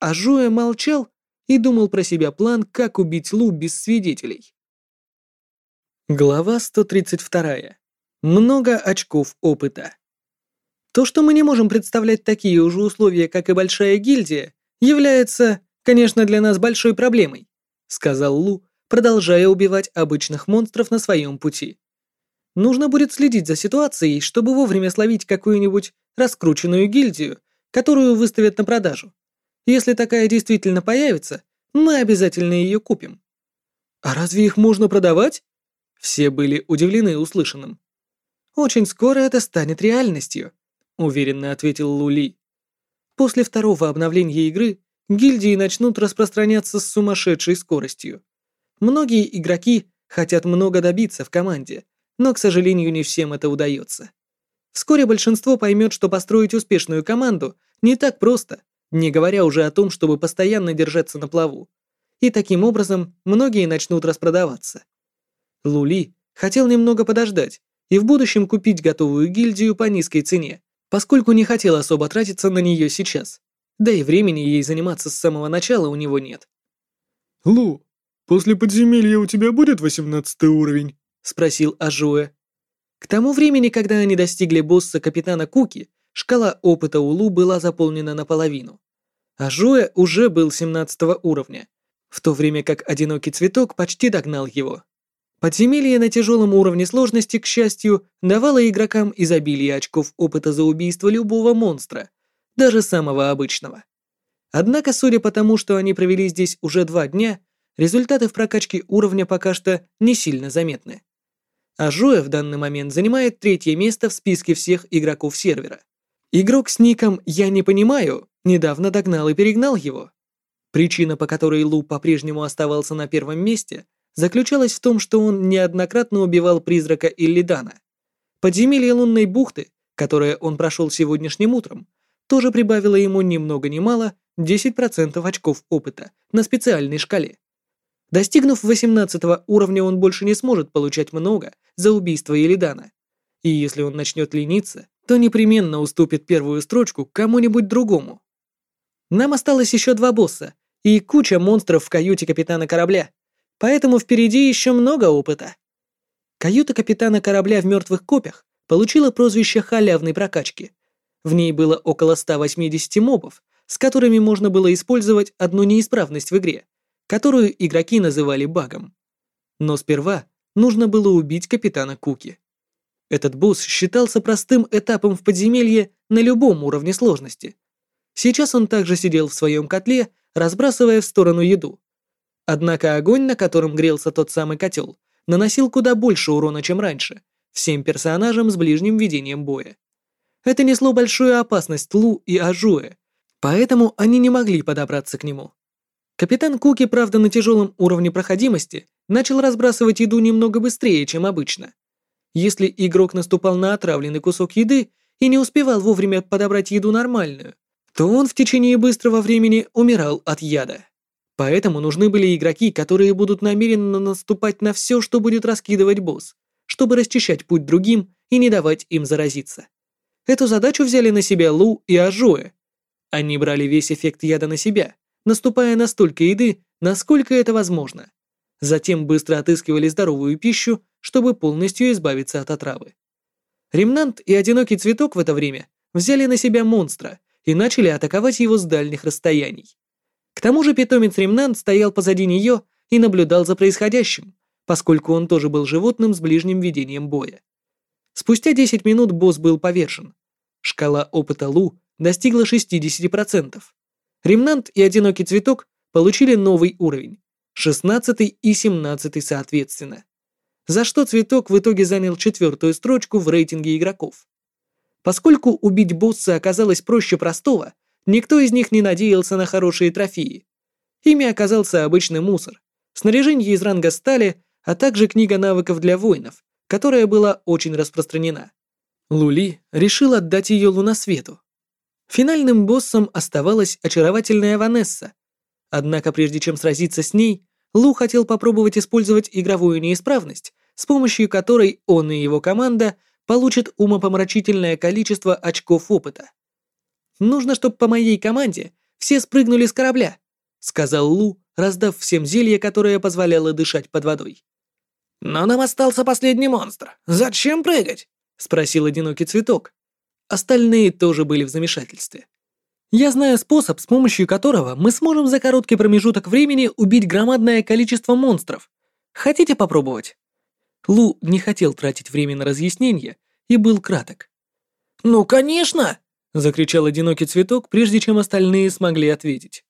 S2: А Жуя молчал и думал про себя план, как убить Лу без свидетелей. Глава 132. Много очков опыта. То, что мы не можем представлять такие уже условия, как и большая гильдия, является, конечно, для нас большой проблемой, сказал Лу, продолжая убивать обычных монстров на своем пути. Нужно будет следить за ситуацией, чтобы вовремя словить какую-нибудь раскрученную гильдию, которую выставят на продажу. Если такая действительно появится, мы обязательно ее купим». «А разве их можно продавать?» Все были удивлены услышанным. «Очень скоро это станет реальностью», — уверенно ответил Лули. «После второго обновления игры гильдии начнут распространяться с сумасшедшей скоростью. Многие игроки хотят много добиться в команде, но, к сожалению, не всем это удается. Вскоре большинство поймет, что построить успешную команду не так просто, не говоря уже о том, чтобы постоянно держаться на плаву. И таким образом многие начнут распродаваться. Лули хотел немного подождать и в будущем купить готовую гильдию по низкой цене, поскольку не хотел особо тратиться на нее сейчас. Да и времени ей заниматься с самого начала у него нет.
S3: «Лу, после подземелья у тебя будет восемнадцатый уровень?»
S2: — спросил Ажуэ. К тому времени, когда они достигли босса капитана Куки, шкала опыта у Лу была заполнена наполовину. Ажуэ уже был 17 уровня, в то время как одинокий цветок почти догнал его. Подземелье на тяжелом уровне сложности, к счастью, давало игрокам изобилие очков опыта за убийство любого монстра, даже самого обычного. Однако, судя по тому, что они провели здесь уже два дня, результаты в прокачке уровня пока что не сильно заметны. А Жоя в данный момент занимает третье место в списке всех игроков сервера. Игрок с ником «Я не понимаю» недавно догнал и перегнал его. Причина, по которой Лу по-прежнему оставался на первом месте, заключалась в том, что он неоднократно убивал призрака Иллидана. Подземелье лунной бухты, которое он прошел сегодняшним утром, тоже прибавило ему ни много ни мало 10% очков опыта на специальной шкале. Достигнув 18 уровня, он больше не сможет получать много за убийство Элидана. И если он начнет лениться, то непременно уступит первую строчку кому-нибудь другому. Нам осталось еще два босса и куча монстров в каюте капитана корабля, поэтому впереди еще много опыта. Каюта капитана корабля в мертвых копьях получила прозвище халявной прокачки. В ней было около 180 мобов, с которыми можно было использовать одну неисправность в игре, которую игроки называли багом. Но сперва нужно было убить капитана Куки. Этот босс считался простым этапом в подземелье на любом уровне сложности. Сейчас он также сидел в своем котле, разбрасывая в сторону еду. Однако огонь, на котором грелся тот самый котел, наносил куда больше урона, чем раньше, всем персонажам с ближним ведением боя. Это несло большую опасность Лу и Ажуэ, поэтому они не могли подобраться к нему. Капитан Куки, правда, на тяжелом уровне проходимости, начал разбрасывать еду немного быстрее, чем обычно. Если игрок наступал на отравленный кусок еды и не успевал вовремя подобрать еду нормальную, то он в течение быстрого времени умирал от яда. Поэтому нужны были игроки, которые будут намеренно наступать на все, что будет раскидывать босс, чтобы расчищать путь другим и не давать им заразиться. Эту задачу взяли на себя Лу и Ажуэ. Они брали весь эффект яда на себя, наступая на столько еды, насколько это возможно. Затем быстро отыскивали здоровую пищу, чтобы полностью избавиться от отравы. Ремнант и Одинокий Цветок в это время взяли на себя монстра и начали атаковать его с дальних расстояний. К тому же питомец Ремнант стоял позади нее и наблюдал за происходящим, поскольку он тоже был животным с ближним ведением боя. Спустя 10 минут босс был повержен. Шкала опыта Лу достигла 60%. Ремнант и Одинокий Цветок получили новый уровень, 16 и 17 соответственно. За что Цветок в итоге занял четвертую строчку в рейтинге игроков. Поскольку убить босса оказалось проще простого, Никто из них не надеялся на хорошие трофеи. Ими оказался обычный мусор, снаряжение из ранга стали, а также книга навыков для воинов, которая была очень распространена. Лули решил отдать ее Лунасвету. Финальным боссом оставалась очаровательная Ванесса. Однако прежде чем сразиться с ней, Лу хотел попробовать использовать игровую неисправность, с помощью которой он и его команда получат умопомрачительное количество очков опыта. Нужно, чтобы по моей команде все спрыгнули с корабля», — сказал Лу, раздав всем зелье, которое позволяло дышать под водой. «Но нам остался последний монстр. Зачем прыгать?» — спросил одинокий цветок. Остальные тоже были в замешательстве. «Я знаю способ, с помощью которого мы сможем за короткий промежуток времени убить громадное количество монстров. Хотите попробовать?» Лу не хотел тратить время на разъяснение и был краток.
S1: «Ну, конечно!»
S2: закричал одинокий цветок, прежде чем остальные смогли ответить.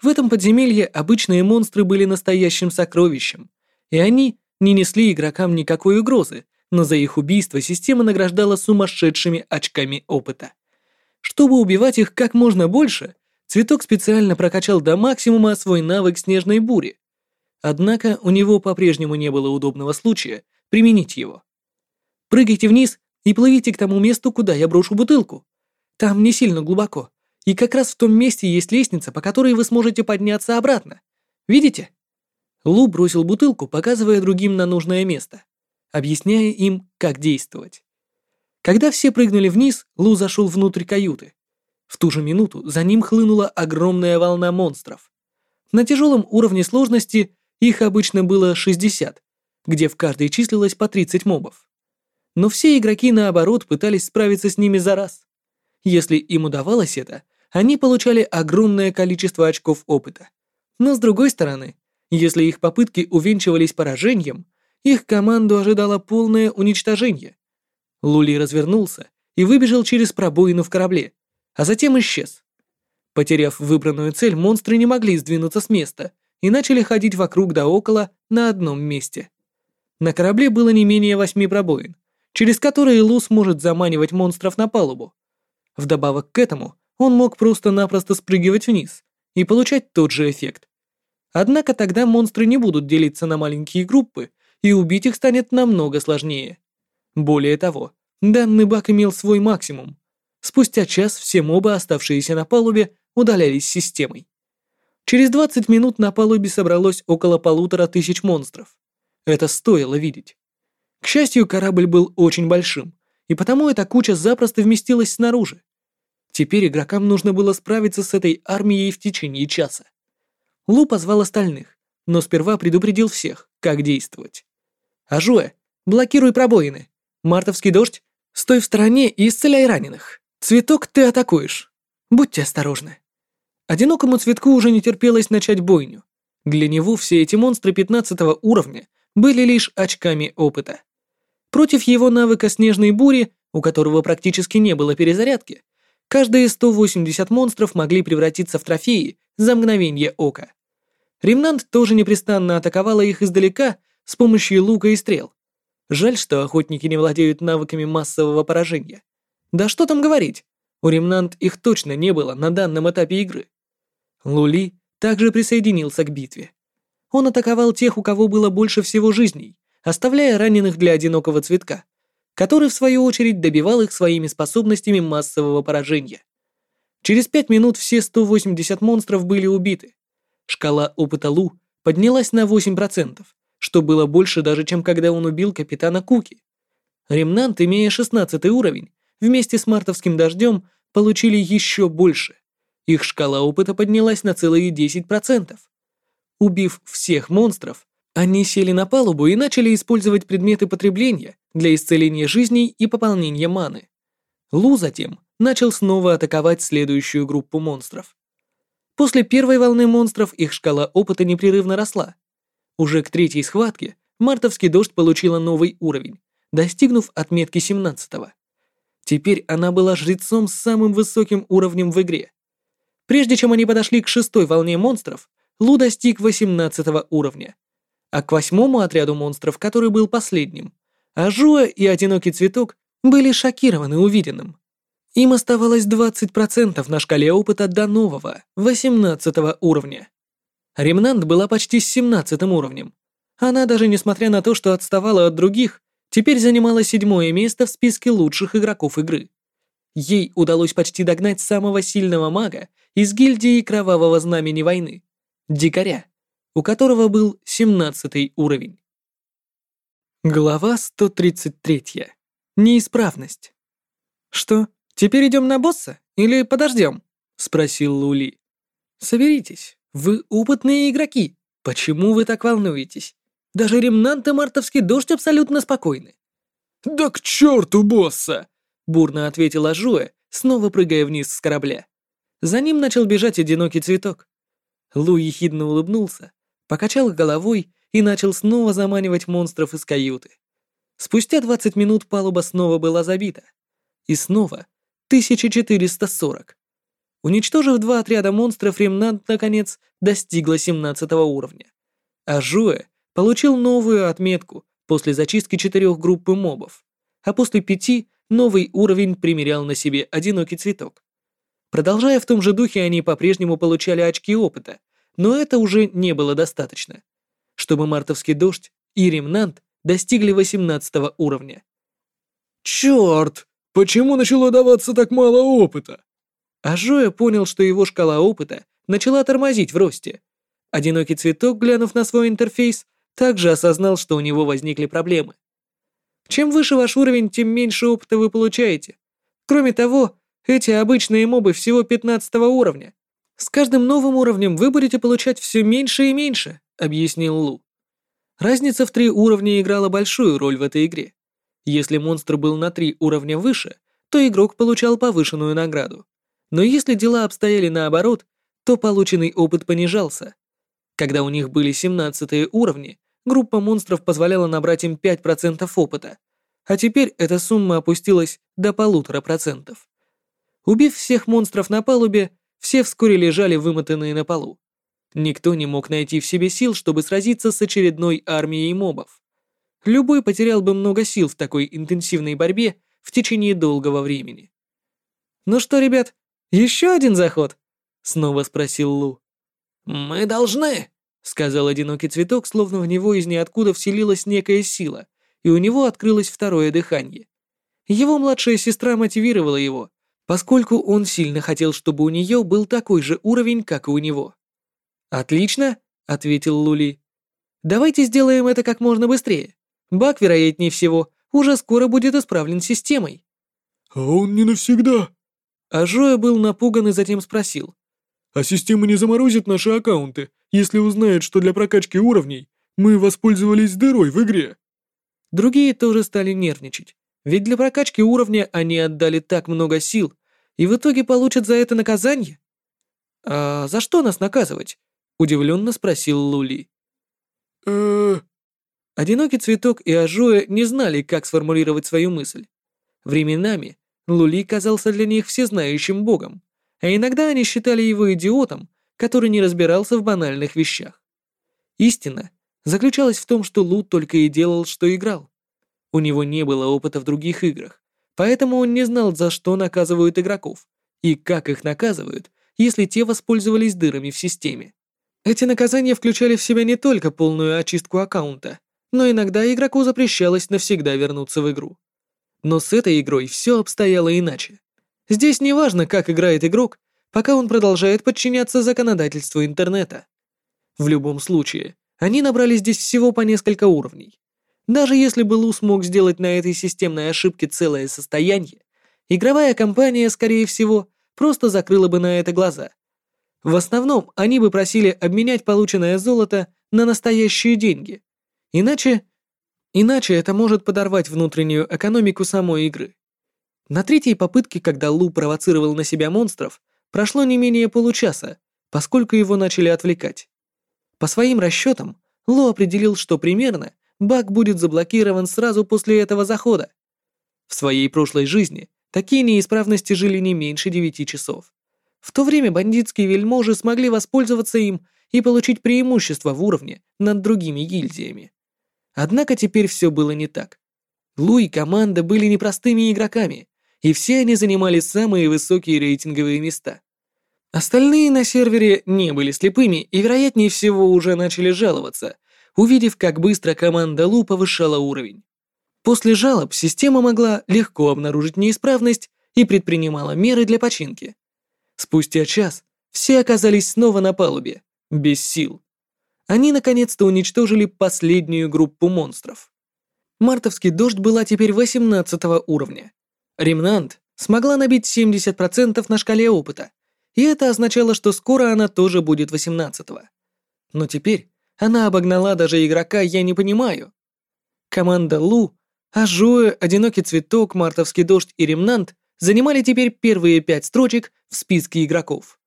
S2: В этом подземелье обычные монстры были настоящим сокровищем, и они не несли игрокам никакой угрозы, но за их убийство система награждала сумасшедшими очками опыта. Чтобы убивать их как можно больше, цветок специально прокачал до максимума свой навык снежной бури. Однако у него по-прежнему не было удобного случая применить его. Прыгайте вниз и плывите к тому месту, куда я брошу бутылку. Там не сильно глубоко, и как раз в том месте есть лестница, по которой вы сможете подняться обратно. Видите? Лу бросил бутылку, показывая другим на нужное место, объясняя им, как действовать. Когда все прыгнули вниз, Лу зашел внутрь каюты. В ту же минуту за ним хлынула огромная волна монстров. На тяжелом уровне сложности их обычно было 60, где в каждой числилось по 30 мобов. Но все игроки, наоборот, пытались справиться с ними за раз. Если им удавалось это, они получали огромное количество очков опыта. Но с другой стороны, если их попытки увенчивались поражением, их команду ожидало полное уничтожение. Лули развернулся и выбежал через пробоину в корабле, а затем исчез. Потеряв выбранную цель, монстры не могли сдвинуться с места и начали ходить вокруг да около на одном месте. На корабле было не менее восьми пробоин, через которые Лу сможет заманивать монстров на палубу. Вдобавок к этому, он мог просто-напросто спрыгивать вниз и получать тот же эффект. Однако тогда монстры не будут делиться на маленькие группы, и убить их станет намного сложнее. Более того, данный баг имел свой максимум. Спустя час все мобы, оставшиеся на палубе, удалялись системой. Через 20 минут на палубе собралось около полутора тысяч монстров. Это стоило видеть. К счастью, корабль был очень большим, и потому эта куча запросто вместилась снаружи. Теперь игрокам нужно было справиться с этой армией в течение часа. Лу позвал остальных, но сперва предупредил всех, как действовать. «Ажуэ, блокируй пробоины. Мартовский дождь, стой в стороне и исцеляй раненых. Цветок ты атакуешь. Будьте осторожны». Одинокому цветку уже не терпелось начать бойню. Для него все эти монстры 15 уровня были лишь очками опыта. Против его навыка снежной бури, у которого практически не было перезарядки, Каждые 180 монстров могли превратиться в трофеи за мгновение ока. Ремнант тоже непрестанно атаковала их издалека с помощью лука и стрел. Жаль, что охотники не владеют навыками массового поражения. Да что там говорить, у Ремнант их точно не было на данном этапе игры. Лули также присоединился к битве. Он атаковал тех, у кого было больше всего жизней, оставляя раненых для одинокого цветка который в свою очередь добивал их своими способностями массового поражения. Через пять минут все 180 монстров были убиты. Шкала опыта Лу поднялась на 8%, что было больше даже, чем когда он убил капитана Куки. Ремнант, имея 16 уровень, вместе с мартовским дождем получили еще больше. Их шкала опыта поднялась на целые 10%. Убив всех монстров, они сели на палубу и начали использовать предметы потребления для исцеления жизней и пополнения маны. Лу затем начал снова атаковать следующую группу монстров. После первой волны монстров их шкала опыта непрерывно росла. Уже к третьей схватке мартовский дождь получила новый уровень, достигнув отметки 17 -го. Теперь она была жрецом с самым высоким уровнем в игре. Прежде чем они подошли к шестой волне монстров, Лу достиг 18 уровня а к восьмому отряду монстров, который был последним, Ажуа и Одинокий Цветок были шокированы увиденным. Им оставалось 20% на шкале опыта до нового, 18 уровня. Ремнант была почти с 17 уровнем. Она даже несмотря на то, что отставала от других, теперь занимала седьмое место в списке лучших игроков игры. Ей удалось почти догнать самого сильного мага из гильдии Кровавого Знамени Войны — Дикаря у которого был 17 уровень. Глава 133. Неисправность. «Что, теперь идем на босса или подождем?» — спросил Лули. «Соберитесь, вы опытные игроки. Почему вы так волнуетесь? Даже ремнант и мартовский дождь абсолютно спокойны».
S3: «Да к черту босса!»
S2: — бурно ответила Жуэ, снова прыгая вниз с корабля. За ним начал бежать одинокий цветок. Лу ехидно улыбнулся, покачал головой и начал снова заманивать монстров из каюты. Спустя 20 минут палуба снова была забита. И снова 1440. Уничтожив два отряда монстров, Ремнант, наконец, достигла 17 уровня. А Жуэ получил новую отметку после зачистки четырех группы мобов, а после пяти новый уровень примерял на себе одинокий цветок. Продолжая в том же духе, они по-прежнему получали очки опыта, но это уже не было достаточно, чтобы мартовский дождь и ремнант достигли 18 уровня.
S3: Черт! Почему начало даваться так мало опыта?
S2: А Жоя понял, что его шкала опыта начала тормозить в росте. Одинокий цветок, глянув на свой интерфейс, также осознал, что у него возникли проблемы. Чем выше ваш уровень, тем меньше опыта вы получаете. Кроме того, эти обычные мобы всего 15 уровня. С каждым новым уровнем вы будете получать все меньше и меньше, объяснил Лу. Разница в три уровня играла большую роль в этой игре. Если монстр был на три уровня выше, то игрок получал повышенную награду. Но если дела обстояли наоборот, то полученный опыт понижался. Когда у них были 17 уровни, группа монстров позволяла набрать им 5% опыта, а теперь эта сумма опустилась до полутора процентов. Убив всех монстров на палубе, все вскоре лежали вымотанные на полу. Никто не мог найти в себе сил, чтобы сразиться с очередной армией мобов. Любой потерял бы много сил в такой интенсивной борьбе в течение долгого времени. «Ну что, ребят, еще один заход?» — снова спросил Лу. «Мы должны», — сказал одинокий цветок, словно в него из ниоткуда вселилась некая сила, и у него открылось второе дыхание. Его младшая сестра мотивировала его, поскольку он сильно хотел, чтобы у нее был такой же уровень, как и у него. «Отлично», — ответил Лули. «Давайте сделаем это как можно быстрее. Баг, вероятнее всего, уже скоро будет исправлен системой».
S3: «А он не навсегда».
S2: А Жоя был напуган и затем спросил.
S3: «А система не заморозит наши аккаунты, если узнает, что для прокачки уровней мы воспользовались дырой в игре?»
S2: Другие тоже стали нервничать, ведь для прокачки уровня они отдали так много сил, и в итоге получат за это наказание. «А за что нас наказывать?» Удивленно спросил Лули.
S3: э
S2: Одинокий цветок и Ажуэ не знали, как сформулировать свою мысль. Временами Лули казался для них всезнающим богом, а иногда они считали его идиотом, который не разбирался в банальных вещах. Истина заключалась в том, что Лу только и делал, что играл. У него не было опыта в других играх, поэтому он не знал, за что наказывают игроков и как их наказывают, если те воспользовались дырами в системе. Эти наказания включали в себя не только полную очистку аккаунта, но иногда игроку запрещалось навсегда вернуться в игру. Но с этой игрой все обстояло иначе. Здесь не важно, как играет игрок, пока он продолжает подчиняться законодательству интернета. В любом случае, они набрали здесь всего по несколько уровней. Даже если бы Лу смог сделать на этой системной ошибке целое состояние, игровая компания, скорее всего, просто закрыла бы на это глаза в основном они бы просили обменять полученное золото на настоящие деньги. Иначе... Иначе это может подорвать внутреннюю экономику самой игры. На третьей попытке, когда Лу провоцировал на себя монстров, прошло не менее получаса, поскольку его начали отвлекать. По своим расчетам, Лу определил, что примерно баг будет заблокирован сразу после этого захода. В своей прошлой жизни такие неисправности жили не меньше 9 часов. В то время бандитские вельможи смогли воспользоваться им и получить преимущество в уровне над другими гильдиями. Однако теперь все было не так. Лу и команда были непростыми игроками, и все они занимали самые высокие рейтинговые места. Остальные на сервере не были слепыми и, вероятнее всего, уже начали жаловаться, увидев, как быстро команда Лу повышала уровень. После жалоб система могла легко обнаружить неисправность и предпринимала меры для починки. Спустя час все оказались снова на палубе, без сил. Они наконец-то уничтожили последнюю группу монстров. Мартовский дождь была теперь 18 уровня. Ремнант смогла набить 70% на шкале опыта, и это означало, что скоро она тоже будет 18 -го. Но теперь она обогнала даже игрока «Я не понимаю». Команда Лу, Ажуэ, Одинокий Цветок, Мартовский Дождь и Ремнант занимали теперь первые пять строчек в списке игроков.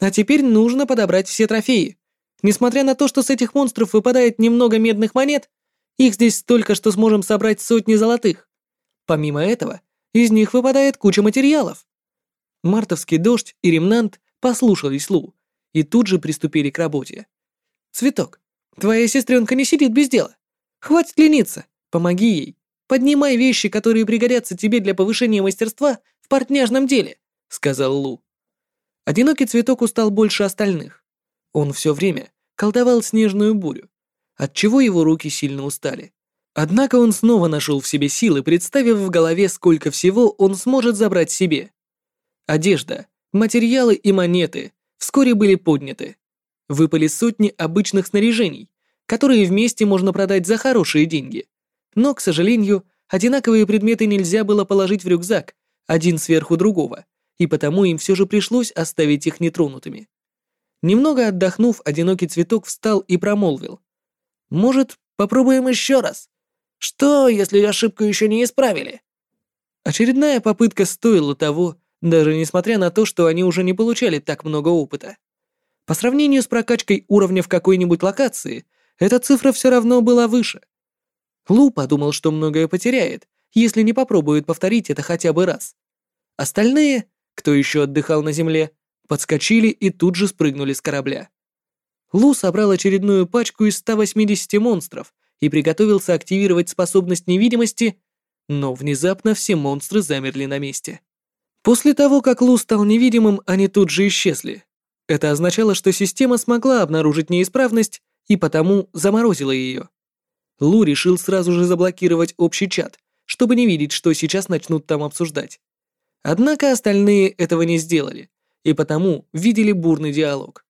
S2: А теперь нужно подобрать все трофеи. Несмотря на то, что с этих монстров выпадает немного медных монет, их здесь столько, что сможем собрать сотни золотых. Помимо этого, Из них выпадает куча материалов. Мартовский дождь и ремнант послушались Лу и тут же приступили к работе. «Цветок, твоя сестренка не сидит без дела. Хватит лениться, помоги ей. Поднимай вещи, которые пригодятся тебе для повышения мастерства в портняжном деле», — сказал Лу. Одинокий цветок устал больше остальных. Он все время колдовал снежную бурю, отчего его руки сильно устали. Однако он снова нашел в себе силы, представив в голове, сколько всего он сможет забрать себе. Одежда, материалы и монеты вскоре были подняты. Выпали сотни обычных снаряжений, которые вместе можно продать за хорошие деньги. Но, к сожалению, одинаковые предметы нельзя было положить в рюкзак, один сверху другого, и потому им все же пришлось оставить их нетронутыми. Немного отдохнув, одинокий цветок встал и промолвил. «Может, попробуем еще раз? Что, если ошибку еще не исправили?» Очередная попытка стоила того, даже несмотря на то, что они уже не получали так много опыта. По сравнению с прокачкой уровня в какой-нибудь локации, эта цифра все равно была выше. Лу подумал, что многое потеряет, если не попробует повторить это хотя бы раз. Остальные, кто еще отдыхал на земле, подскочили и тут же спрыгнули с корабля. Лу собрал очередную пачку из 180 монстров и приготовился активировать способность невидимости, но внезапно все монстры замерли на месте. После того, как Лу стал невидимым, они тут же исчезли. Это означало, что система смогла обнаружить неисправность и потому заморозила ее. Лу решил сразу же заблокировать общий чат, чтобы не видеть, что сейчас начнут там обсуждать. Однако остальные этого не сделали, и потому видели бурный диалог.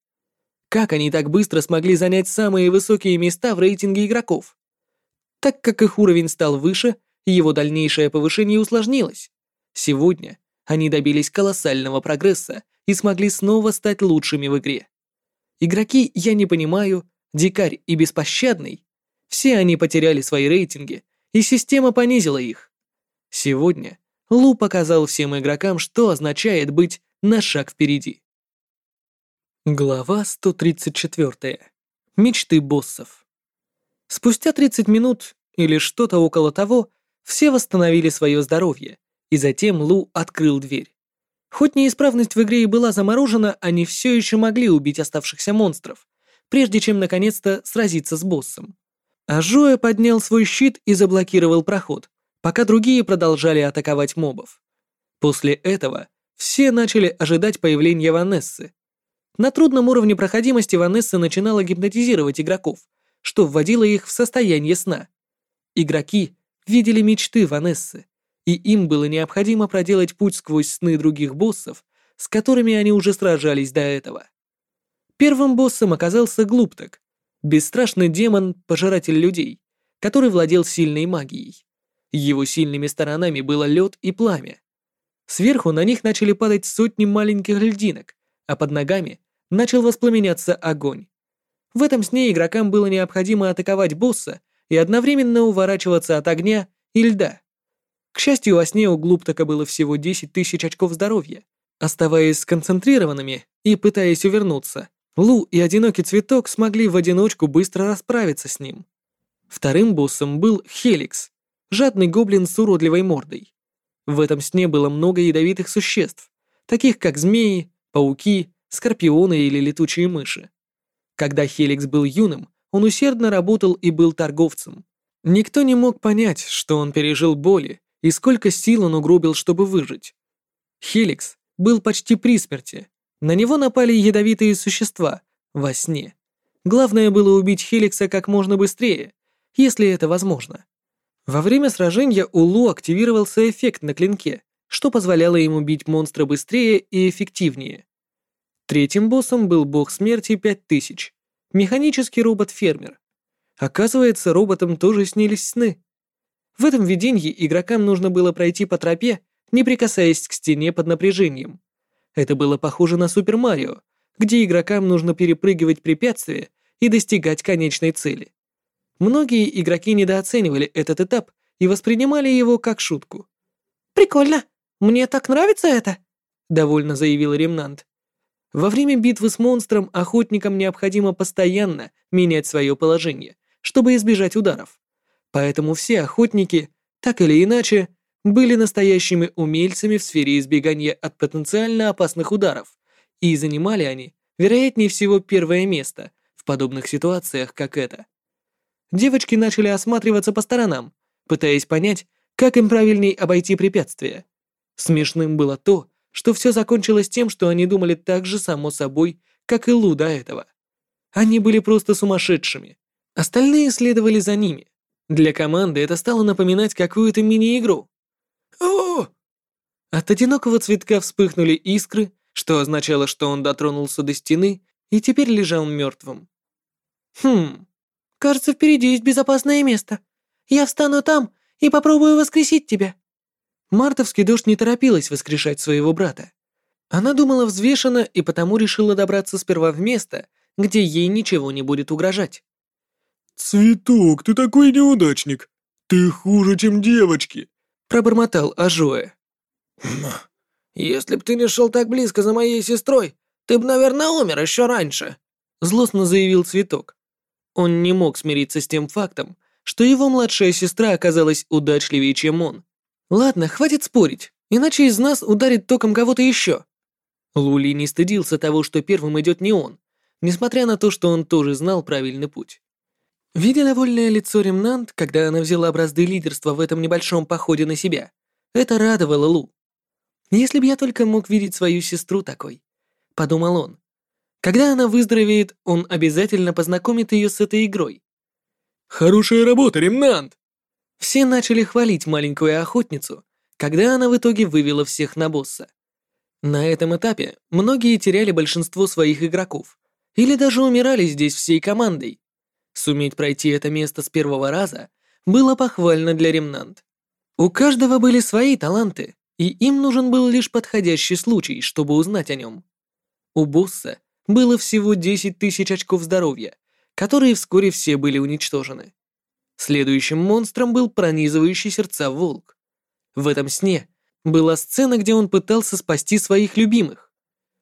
S2: Как они так быстро смогли занять самые высокие места в рейтинге игроков? Так как их уровень стал выше, его дальнейшее повышение усложнилось. Сегодня они добились колоссального прогресса и смогли снова стать лучшими в игре. Игроки «Я не понимаю», «Дикарь» и «Беспощадный» — все они потеряли свои рейтинги, и система понизила их. Сегодня Лу показал всем игрокам, что означает быть на шаг впереди. Глава 134. Мечты боссов. Спустя 30 минут или что-то около того, все восстановили свое здоровье и затем Лу открыл дверь. Хоть неисправность в игре и была заморожена, они все еще могли убить оставшихся монстров, прежде чем наконец-то сразиться с боссом. А Жоя поднял свой щит и заблокировал проход, пока другие продолжали атаковать мобов. После этого все начали ожидать появления Ванессы. На трудном уровне проходимости Ванесса начинала гипнотизировать игроков, что вводило их в состояние сна. Игроки видели мечты Ванессы, и им было необходимо проделать путь сквозь сны других боссов, с которыми они уже сражались до этого. Первым боссом оказался Глупток, бесстрашный демон, пожиратель людей, который владел сильной магией. Его сильными сторонами было лед и пламя. Сверху на них начали падать сотни маленьких льдинок, а под ногами начал воспламеняться огонь. В этом сне игрокам было необходимо атаковать босса и одновременно уворачиваться от огня и льда. К счастью, во сне у Глуптака было всего 10 тысяч очков здоровья. Оставаясь сконцентрированными и пытаясь увернуться, Лу и Одинокий Цветок смогли в одиночку быстро расправиться с ним. Вторым боссом был Хеликс, жадный гоблин с уродливой мордой. В этом сне было много ядовитых существ, таких как змеи, пауки, скорпионы или летучие мыши. Когда Хеликс был юным, он усердно работал и был торговцем. Никто не мог понять, что он пережил боли и сколько сил он угробил, чтобы выжить. Хеликс был почти при смерти. На него напали ядовитые существа во сне. Главное было убить Хеликса как можно быстрее, если это возможно. Во время сражения у Лу активировался эффект на клинке, что позволяло ему бить монстра быстрее и эффективнее. Третьим боссом был бог смерти 5000, механический робот-фермер. Оказывается, роботам тоже снились сны. В этом видении игрокам нужно было пройти по тропе, не прикасаясь к стене под напряжением. Это было похоже на Супер Марио, где игрокам нужно перепрыгивать препятствия и достигать конечной цели. Многие игроки недооценивали этот этап и воспринимали его как шутку. «Прикольно! Мне так нравится это!» — довольно заявил Ремнант. Во время битвы с монстром охотникам необходимо постоянно менять свое положение, чтобы избежать ударов. Поэтому все охотники, так или иначе, были настоящими умельцами в сфере избегания от потенциально опасных ударов, и занимали они, вероятнее всего, первое место в подобных ситуациях, как это. Девочки начали осматриваться по сторонам, пытаясь понять, как им правильней обойти препятствия. Смешным было то, что все закончилось тем, что они думали так же само собой, как и Лу до этого. Они были просто сумасшедшими. Остальные следовали за ними. Для команды это стало напоминать какую-то мини-игру. О! От одинокого цветка вспыхнули искры, что означало, что он дотронулся до стены и теперь лежал мертвым. Хм, кажется, впереди есть безопасное место. Я встану там и попробую воскресить тебя. Мартовский дождь не торопилась воскрешать своего брата. Она думала взвешенно и потому решила добраться сперва в место, где ей ничего не будет угрожать.
S3: «Цветок, ты такой неудачник! Ты хуже, чем девочки!»
S2: Пробормотал Ажоэ.
S1: «Если б ты не шел так близко за моей сестрой, ты б, наверное, умер еще раньше»,
S2: злостно заявил Цветок. Он не мог смириться с тем фактом, что его младшая сестра оказалась удачливее, чем он. Ладно, хватит спорить, иначе из нас ударит током кого-то еще. Лули не стыдился того, что первым идет не он, несмотря на то, что он тоже знал правильный путь. Видя довольное лицо Ремнант, когда она взяла бразды лидерства в этом небольшом походе на себя, это радовало Лу. «Если бы я только мог видеть свою сестру такой», — подумал он. «Когда она выздоровеет, он обязательно познакомит ее с этой игрой».
S3: «Хорошая работа, Ремнант!»
S2: Все начали хвалить маленькую охотницу, когда она в итоге вывела всех на босса. На этом этапе многие теряли большинство своих игроков или даже умирали здесь всей командой, Суметь пройти это место с первого раза было похвально для ремнант. У каждого были свои таланты, и им нужен был лишь подходящий случай, чтобы узнать о нем. У босса было всего 10 тысяч очков здоровья, которые вскоре все были уничтожены. Следующим монстром был пронизывающий сердца волк. В этом сне была сцена, где он пытался спасти своих любимых.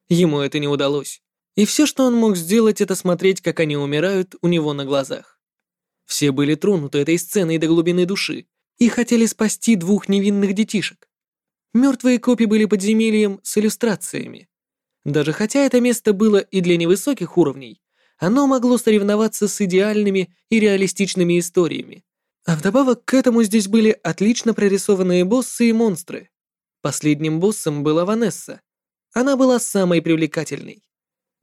S2: Ему это не удалось. И все, что он мог сделать, это смотреть, как они умирают у него на глазах. Все были тронуты этой сценой до глубины души и хотели спасти двух невинных детишек. Мертвые копии были подземельем с иллюстрациями. Даже хотя это место было и для невысоких уровней, оно могло соревноваться с идеальными и реалистичными историями. А вдобавок к этому здесь были отлично прорисованные боссы и монстры. Последним боссом была Ванесса. Она была самой привлекательной.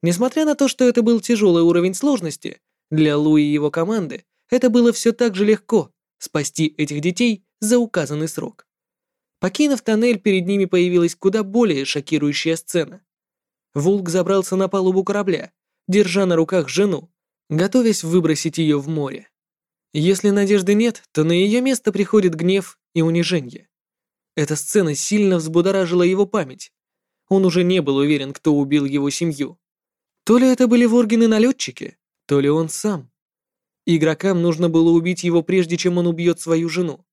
S2: Несмотря на то, что это был тяжелый уровень сложности, для Лу и его команды это было все так же легко спасти этих детей за указанный срок. Покинув тоннель, перед ними появилась куда более шокирующая сцена. Волк забрался на палубу корабля, держа на руках жену, готовясь выбросить ее в море. Если надежды нет, то на ее место приходит гнев и унижение. Эта сцена сильно взбудоражила его память. Он уже не был уверен, кто убил его семью. То ли это были воргины-налетчики, то ли он сам. Игрокам нужно было убить его прежде, чем он убьет свою жену.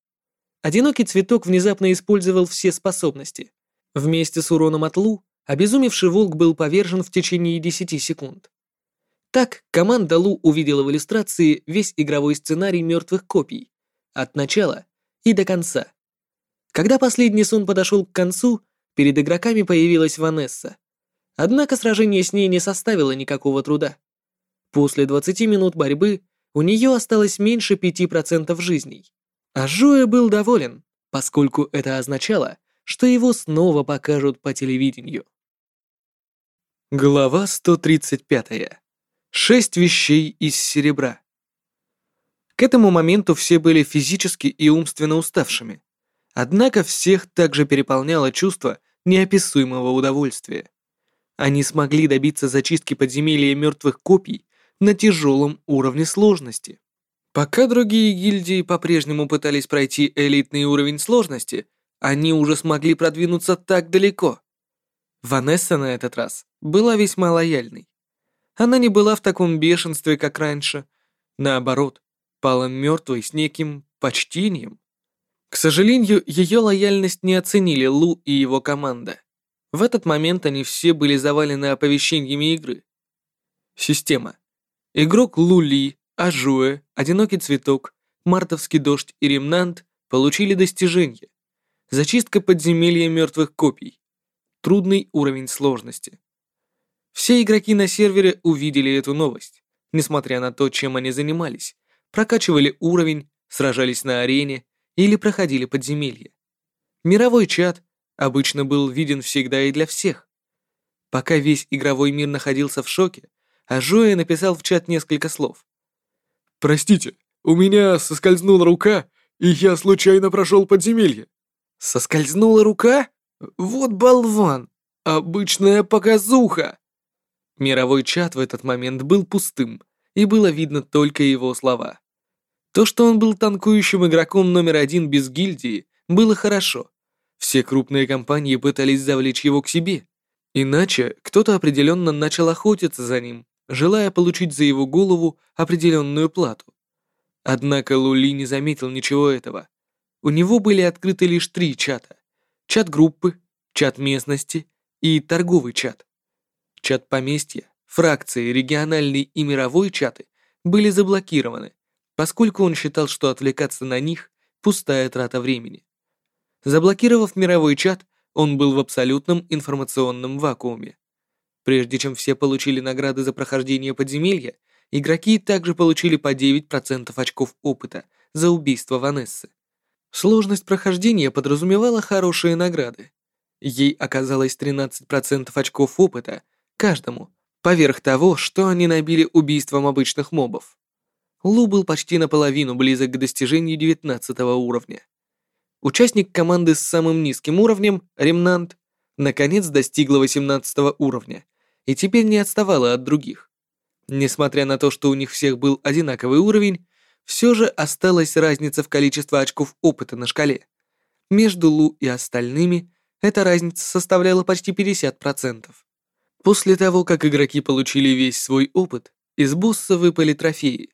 S2: Одинокий цветок внезапно использовал все способности. Вместе с уроном от Лу, обезумевший волк был повержен в течение 10 секунд. Так, команда Лу увидела в иллюстрации весь игровой сценарий мертвых копий, от начала и до конца. Когда последний сон подошел к концу, перед игроками появилась Ванесса. Однако сражение с ней не составило никакого труда. После 20 минут борьбы у нее осталось меньше 5% жизней. А Жуэ был доволен, поскольку это означало, что его снова покажут по телевидению. Глава 135. Шесть вещей из серебра. К этому моменту все были физически и умственно уставшими. Однако всех также переполняло чувство неописуемого удовольствия. Они смогли добиться зачистки подземелья мертвых копий на тяжелом уровне сложности. Пока другие гильдии по-прежнему пытались пройти элитный уровень сложности, они уже смогли продвинуться так далеко. Ванесса на этот раз была весьма лояльной. Она не была в таком бешенстве, как раньше. Наоборот, пала мертвой с неким почтением. К сожалению, ее лояльность не оценили Лу и его команда. В этот момент они все были завалены оповещениями игры. Система. Игрок Лули, Ажуэ, Одинокий Цветок, Мартовский Дождь и Ремнант получили достижения. Зачистка подземелья мертвых копий. Трудный уровень сложности. Все игроки на сервере увидели эту новость, несмотря на то, чем они занимались, прокачивали уровень, сражались на арене или проходили подземелья. Мировой чат обычно был виден всегда и для всех. Пока весь игровой мир находился в шоке, а Жоя написал в чат несколько слов.
S3: «Простите, у меня соскользнула рука, и я случайно прошел подземелье».
S2: «Соскользнула рука? Вот болван! Обычная показуха!» Мировой чат в этот момент был пустым, и было видно только его слова. То, что он был танкующим игроком номер один без гильдии, было хорошо. Все крупные компании пытались завлечь его к себе. Иначе кто-то определенно начал охотиться за ним, желая получить за его голову определенную плату. Однако Лули не заметил ничего этого. У него были открыты лишь три чата. Чат группы, чат местности и торговый чат. Чат поместья, фракции, региональный и мировой чаты были заблокированы, поскольку он считал, что отвлекаться на них – пустая трата времени. Заблокировав мировой чат, он был в абсолютном информационном вакууме. Прежде чем все получили награды за прохождение подземелья, игроки также получили по 9% очков опыта за убийство Ванессы. Сложность прохождения подразумевала хорошие награды. Ей оказалось 13% очков опыта каждому, поверх того, что они набили убийством обычных мобов. Лу был почти наполовину близок к достижению 19 уровня. Участник команды с самым низким уровнем, Ремнант, наконец достигла 18 уровня и теперь не отставала от других. Несмотря на то, что у них всех был одинаковый уровень, все же осталась разница в количестве очков опыта на шкале. Между Лу и остальными эта разница составляла почти 50%. После того, как игроки получили весь свой опыт, из босса выпали трофеи,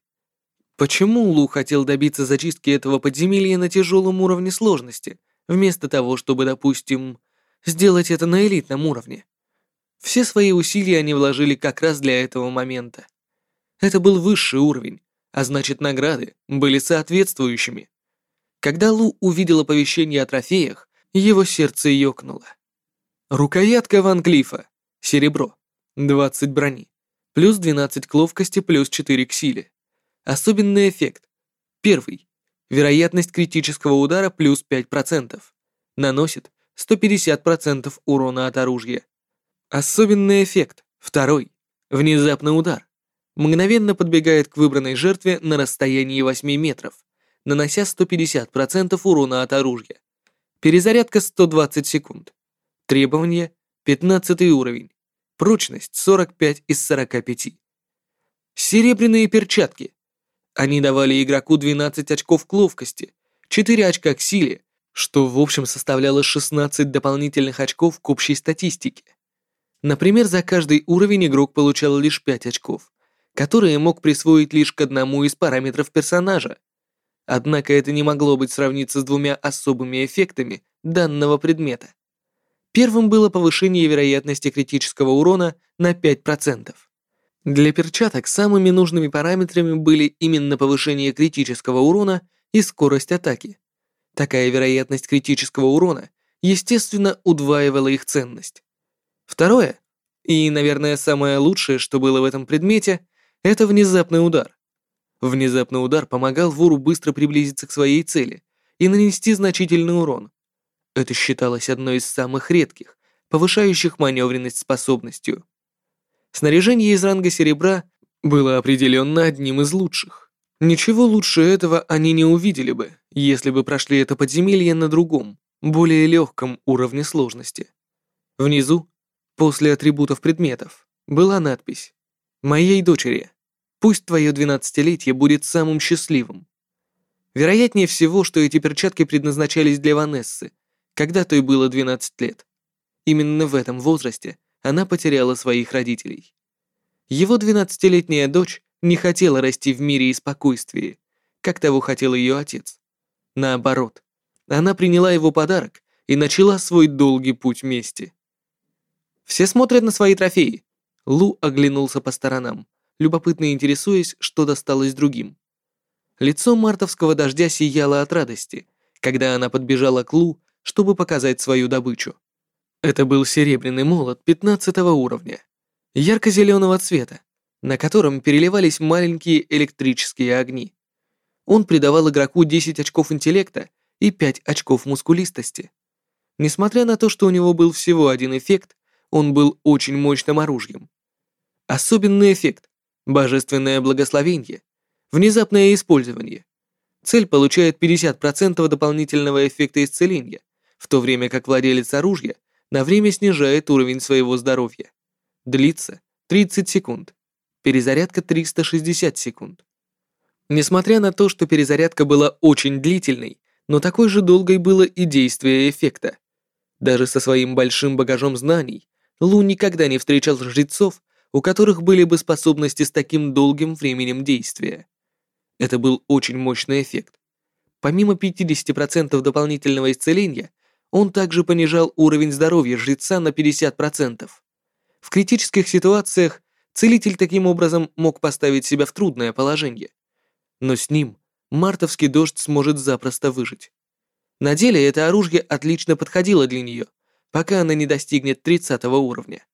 S2: Почему Лу хотел добиться зачистки этого подземелья на тяжелом уровне сложности, вместо того, чтобы, допустим, сделать это на элитном уровне? Все свои усилия они вложили как раз для этого момента. Это был высший уровень, а значит награды были соответствующими. Когда Лу увидел оповещение о трофеях, его сердце ёкнуло. Рукоятка Ван Клифа. Серебро. 20 брони. Плюс 12 к ловкости, плюс 4 к силе. Особенный эффект. Первый. Вероятность критического удара плюс 5%. Наносит 150% урона от оружия. Особенный эффект. Второй. Внезапный удар. Мгновенно подбегает к выбранной жертве на расстоянии 8 метров, нанося 150% урона от оружия. Перезарядка 120 секунд. Требование 15 уровень. Прочность 45 из 45. Серебряные перчатки. Они давали игроку 12 очков к ловкости, 4 очка к силе, что в общем составляло 16 дополнительных очков к общей статистике. Например, за каждый уровень игрок получал лишь 5 очков, которые мог присвоить лишь к одному из параметров персонажа. Однако это не могло быть сравниться с двумя особыми эффектами данного предмета. Первым было повышение вероятности критического урона на 5%. Для перчаток самыми нужными параметрами были именно повышение критического урона и скорость атаки. Такая вероятность критического урона, естественно, удваивала их ценность. Второе, и, наверное, самое лучшее, что было в этом предмете, это внезапный удар. Внезапный удар помогал вору быстро приблизиться к своей цели и нанести значительный урон. Это считалось одной из самых редких, повышающих маневренность способностью. Снаряжение из ранга серебра было определенно одним из лучших. Ничего лучше этого они не увидели бы, если бы прошли это подземелье на другом, более легком уровне сложности. Внизу, после атрибутов предметов, была надпись «Моей дочери, пусть твое двенадцатилетие будет самым счастливым». Вероятнее всего, что эти перчатки предназначались для Ванессы, когда той было 12 лет. Именно в этом возрасте она потеряла своих родителей. Его двенадцатилетняя дочь не хотела расти в мире и спокойствии, как того хотел ее отец. Наоборот, она приняла его подарок и начала свой долгий путь мести. Все смотрят на свои трофеи. Лу оглянулся по сторонам, любопытно интересуясь, что досталось другим. Лицо мартовского дождя сияло от радости, когда она подбежала к Лу чтобы показать свою добычу. Это был серебряный молот 15 уровня, ярко-зеленого цвета, на котором переливались маленькие электрические огни. Он придавал игроку 10 очков интеллекта и 5 очков мускулистости. Несмотря на то, что у него был всего один эффект, он был очень мощным оружием. Особенный эффект – божественное благословение, внезапное использование. Цель получает 50% дополнительного эффекта исцеления, в то время как владелец оружия на время снижает уровень своего здоровья. Длится 30 секунд. Перезарядка 360 секунд. Несмотря на то, что перезарядка была очень длительной, но такой же долгой было и действие эффекта. Даже со своим большим багажом знаний Лу никогда не встречал жрецов, у которых были бы способности с таким долгим временем действия. Это был очень мощный эффект. Помимо 50% дополнительного исцеления, он также понижал уровень здоровья жреца на 50%. В критических ситуациях целитель таким образом мог поставить себя в трудное положение. Но с ним мартовский дождь сможет запросто выжить. На деле это оружие отлично подходило для нее, пока она не достигнет 30 уровня.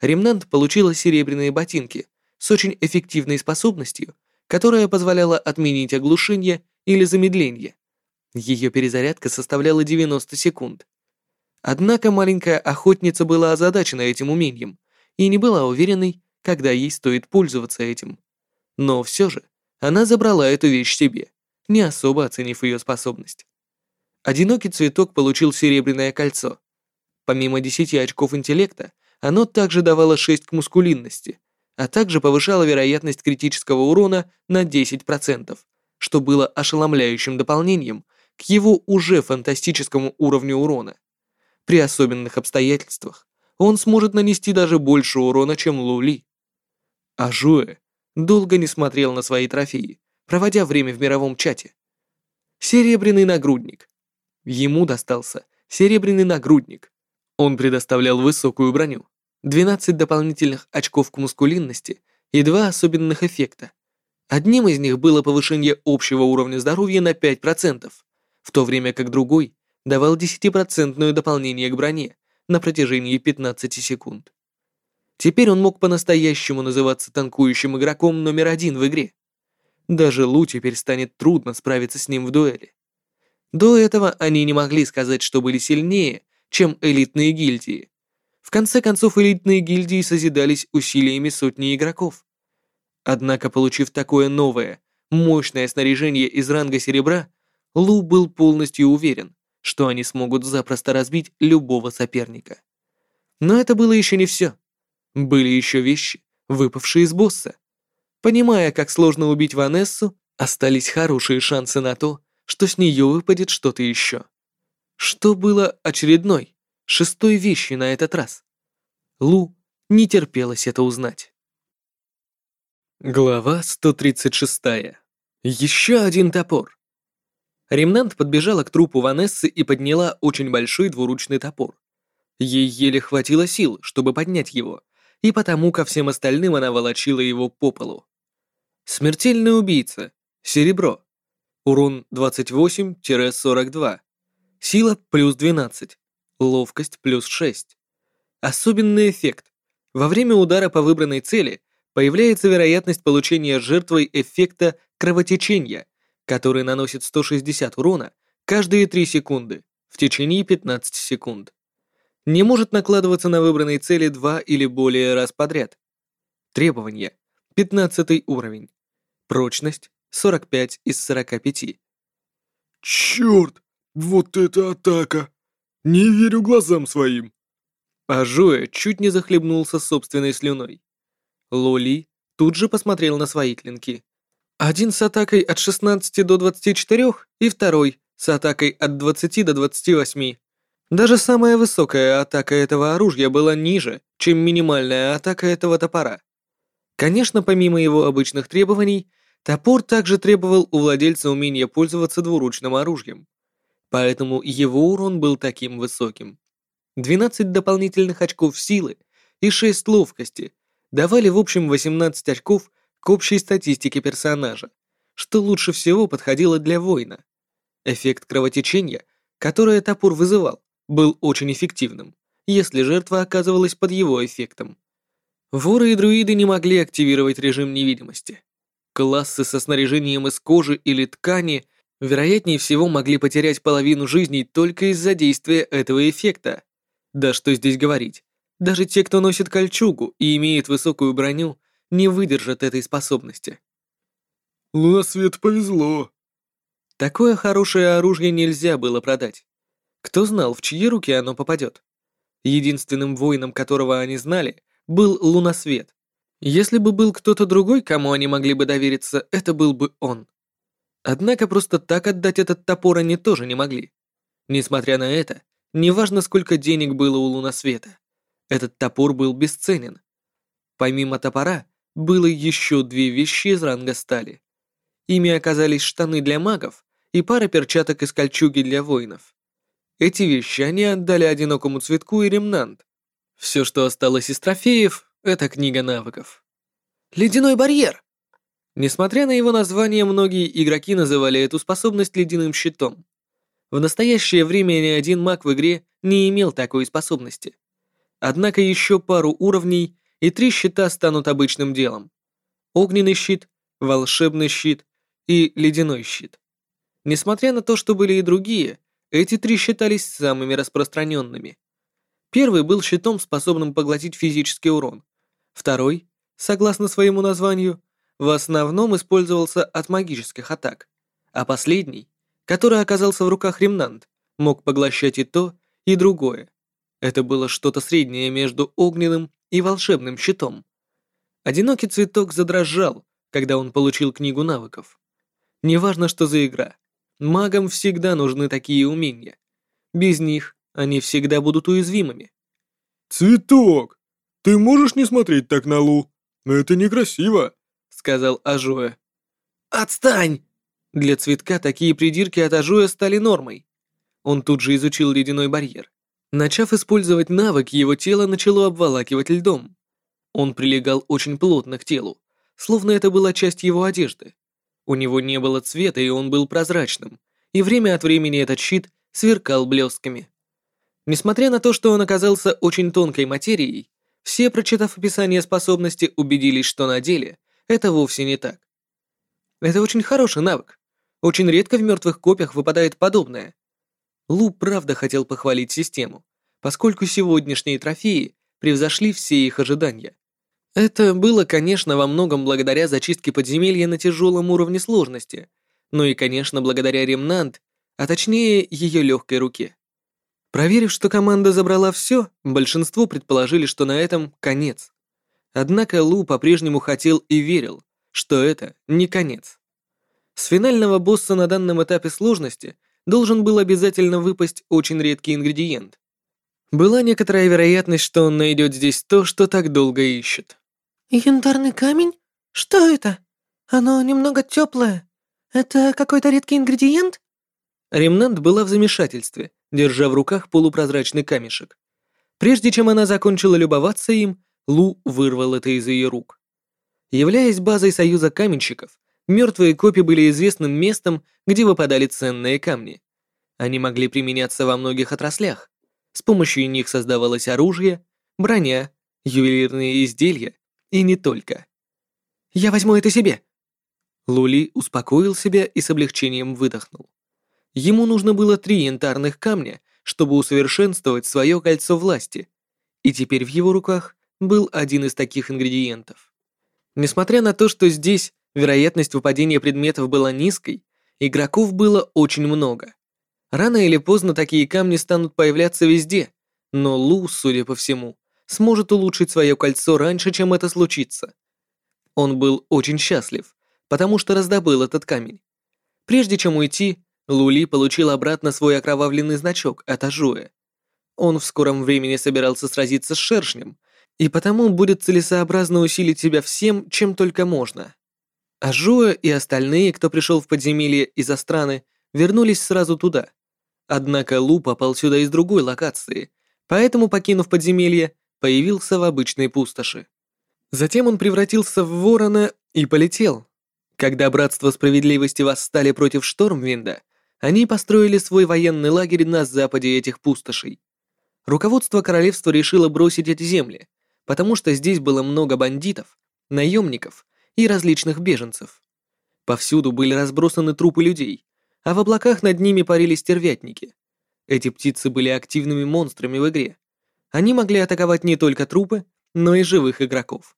S2: Ремнант получила серебряные ботинки с очень эффективной способностью, которая позволяла отменить оглушение или замедление. Ее перезарядка составляла 90 секунд. Однако маленькая охотница была озадачена этим умением и не была уверенной, когда ей стоит пользоваться этим. Но все же она забрала эту вещь себе, не особо оценив ее способность. Одинокий цветок получил серебряное кольцо. Помимо 10 очков интеллекта, оно также давало 6 к мускулинности, а также повышало вероятность критического урона на 10%, что было ошеломляющим дополнением к его уже фантастическому уровню урона. При особенных обстоятельствах он сможет нанести даже больше урона, чем Лули. А Жуэ долго не смотрел на свои трофеи, проводя время в мировом чате. Серебряный нагрудник. Ему достался серебряный нагрудник. Он предоставлял высокую броню, 12 дополнительных очков к мускулинности и два особенных эффекта. Одним из них было повышение общего уровня здоровья на 5%, в то время как другой давал 10% дополнение к броне на протяжении 15 секунд. Теперь он мог по-настоящему называться танкующим игроком номер один в игре. Даже Лу теперь станет трудно справиться с ним в дуэли. До этого они не могли сказать, что были сильнее, чем элитные гильдии. Конце концов, элитные гильдии созидались усилиями сотни игроков. Однако, получив такое новое, мощное снаряжение из ранга серебра, Лу был полностью уверен, что они смогут запросто разбить любого соперника. Но это было еще не все. Были еще вещи, выпавшие из босса. Понимая, как сложно убить Ванессу, остались хорошие шансы на то, что с нее выпадет что-то еще. Что было очередной, шестой вещью на этот раз? Лу не терпелось это узнать. Глава 136. Еще один топор. Ремнант подбежала к трупу Ванессы и подняла очень большой двуручный топор. Ей еле хватило сил, чтобы поднять его, и потому ко всем остальным она волочила его по полу. Смертельный убийца. Серебро. Урон 28-42. Сила плюс 12. Ловкость плюс 6. Особенный эффект. Во время удара по выбранной цели появляется вероятность получения жертвой эффекта кровотечения, который наносит 160 урона каждые 3 секунды в течение 15 секунд не может накладываться на выбранные цели два или более раз подряд. Требования. 15 уровень. Прочность 45 из 45.
S3: Черт, вот это атака! Не верю глазам своим.
S2: А Жоя чуть не захлебнулся собственной слюной. Лоли тут же посмотрел на свои клинки. Один с атакой от 16 до 24 и второй с атакой от 20 до 28. Даже самая высокая атака этого оружия была ниже, чем минимальная атака этого топора. Конечно, помимо его обычных требований, топор также требовал у владельца умения пользоваться двуручным оружием. Поэтому его урон был таким высоким. 12 дополнительных очков силы и 6 ловкости давали в общем 18 очков к общей статистике персонажа, что лучше всего подходило для воина. Эффект кровотечения которое топор вызывал, был очень эффективным, если жертва оказывалась под его эффектом. Воры и друиды не могли активировать режим невидимости. Классы со снаряжением из кожи или ткани вероятнее всего могли потерять половину жизней только из-за действия этого эффекта. Да что здесь говорить. Даже те, кто носит кольчугу и имеет высокую броню, не выдержат этой способности.
S3: Лунасвет повезло.
S2: Такое хорошее оружие нельзя было продать. Кто знал, в чьи руки оно попадет? Единственным воином, которого они знали, был Лунасвет. Если бы был кто-то другой, кому они могли бы довериться, это был бы он. Однако просто так отдать этот топор они тоже не могли. Несмотря на это, неважно сколько денег было у Лунасвета, этот топор был бесценен. Помимо топора, было еще две вещи из ранга стали. Ими оказались штаны для магов и пара перчаток из кольчуги для воинов. Эти вещи они отдали одинокому цветку и ремнант. Все, что осталось из трофеев, это книга навыков. Ледяной барьер! Несмотря на его название, многие игроки называли эту способность ледяным щитом. В настоящее время ни один маг в игре не имел такой способности. Однако еще пару уровней, и три щита станут обычным делом. Огненный щит, волшебный щит и ледяной щит. Несмотря на то, что были и другие, эти три считались самыми распространенными. Первый был щитом, способным поглотить физический урон. Второй, согласно своему названию, в основном использовался от магических атак. А последний, который оказался в руках Ремнант, мог поглощать и то, и другое. Это было что-то среднее между огненным и волшебным щитом. Одинокий цветок задрожал, когда он получил книгу навыков. Неважно, что за игра. Магам всегда нужны такие умения. Без них они всегда будут уязвимыми.
S3: «Цветок, ты можешь не смотреть так на Лу? Это некрасиво», — сказал
S2: Ажуэ. «Отстань!» Для цветка такие придирки от Ажуя стали нормой. Он тут же изучил ледяной барьер. Начав использовать навык, его тело начало обволакивать льдом. Он прилегал очень плотно к телу, словно это была часть его одежды. У него не было цвета, и он был прозрачным, и время от времени этот щит сверкал блесками. Несмотря на то, что он оказался очень тонкой материей, все, прочитав описание способности, убедились, что на деле это вовсе не так. Это очень хороший навык. Очень редко в мертвых копиях выпадает подобное. Лу правда хотел похвалить систему, поскольку сегодняшние трофеи превзошли все их ожидания. Это было, конечно, во многом благодаря зачистке подземелья на тяжелом уровне сложности, но и, конечно, благодаря Ремнант, а точнее ее легкой руке. Проверив, что команда забрала все, большинство предположили, что на этом конец. Однако Лу по-прежнему хотел и верил, что это не конец. С финального босса на данном этапе сложности должен был обязательно выпасть очень редкий ингредиент. Была некоторая вероятность, что он найдет здесь то, что так долго ищет.
S5: «Янтарный камень? Что это? Оно немного теплое. Это какой-то редкий ингредиент?»
S2: Ремнант была в замешательстве, держа в руках полупрозрачный камешек. Прежде чем она закончила любоваться им, Лу вырвал это из ее рук. Являясь базой союза каменщиков, Мертвые копи были известным местом, где выпадали ценные камни. Они могли применяться во многих отраслях. С помощью них создавалось оружие, броня, ювелирные изделия и не только. «Я возьму это себе!» Лули успокоил себя и с облегчением выдохнул. Ему нужно было три янтарных камня, чтобы усовершенствовать свое кольцо власти, и теперь в его руках был один из таких ингредиентов. Несмотря на то, что здесь Вероятность выпадения предметов была низкой, игроков было очень много. Рано или поздно такие камни станут появляться везде, но Лу, судя по всему, сможет улучшить свое кольцо раньше, чем это случится. Он был очень счастлив, потому что раздобыл этот камень. Прежде чем уйти, Лули получил обратно свой окровавленный значок от Ажуэ. Он в скором времени собирался сразиться с шершнем, и потому будет целесообразно усилить себя всем, чем только можно. А Жуа и остальные, кто пришел в подземелье из Астраны, вернулись сразу туда. Однако Лу попал сюда из другой локации, поэтому, покинув подземелье, появился в обычной пустоши. Затем он превратился в ворона и полетел. Когда Братство Справедливости восстали против Штормвинда, Они построили свой военный лагерь на западе этих пустошей. Руководство королевства решило бросить эти земли, потому что здесь было много бандитов, наемников и различных беженцев. Повсюду были разбросаны трупы людей, а в облаках над ними парили стервятники. Эти птицы были активными монстрами в игре. Они могли атаковать не только трупы, но и живых игроков.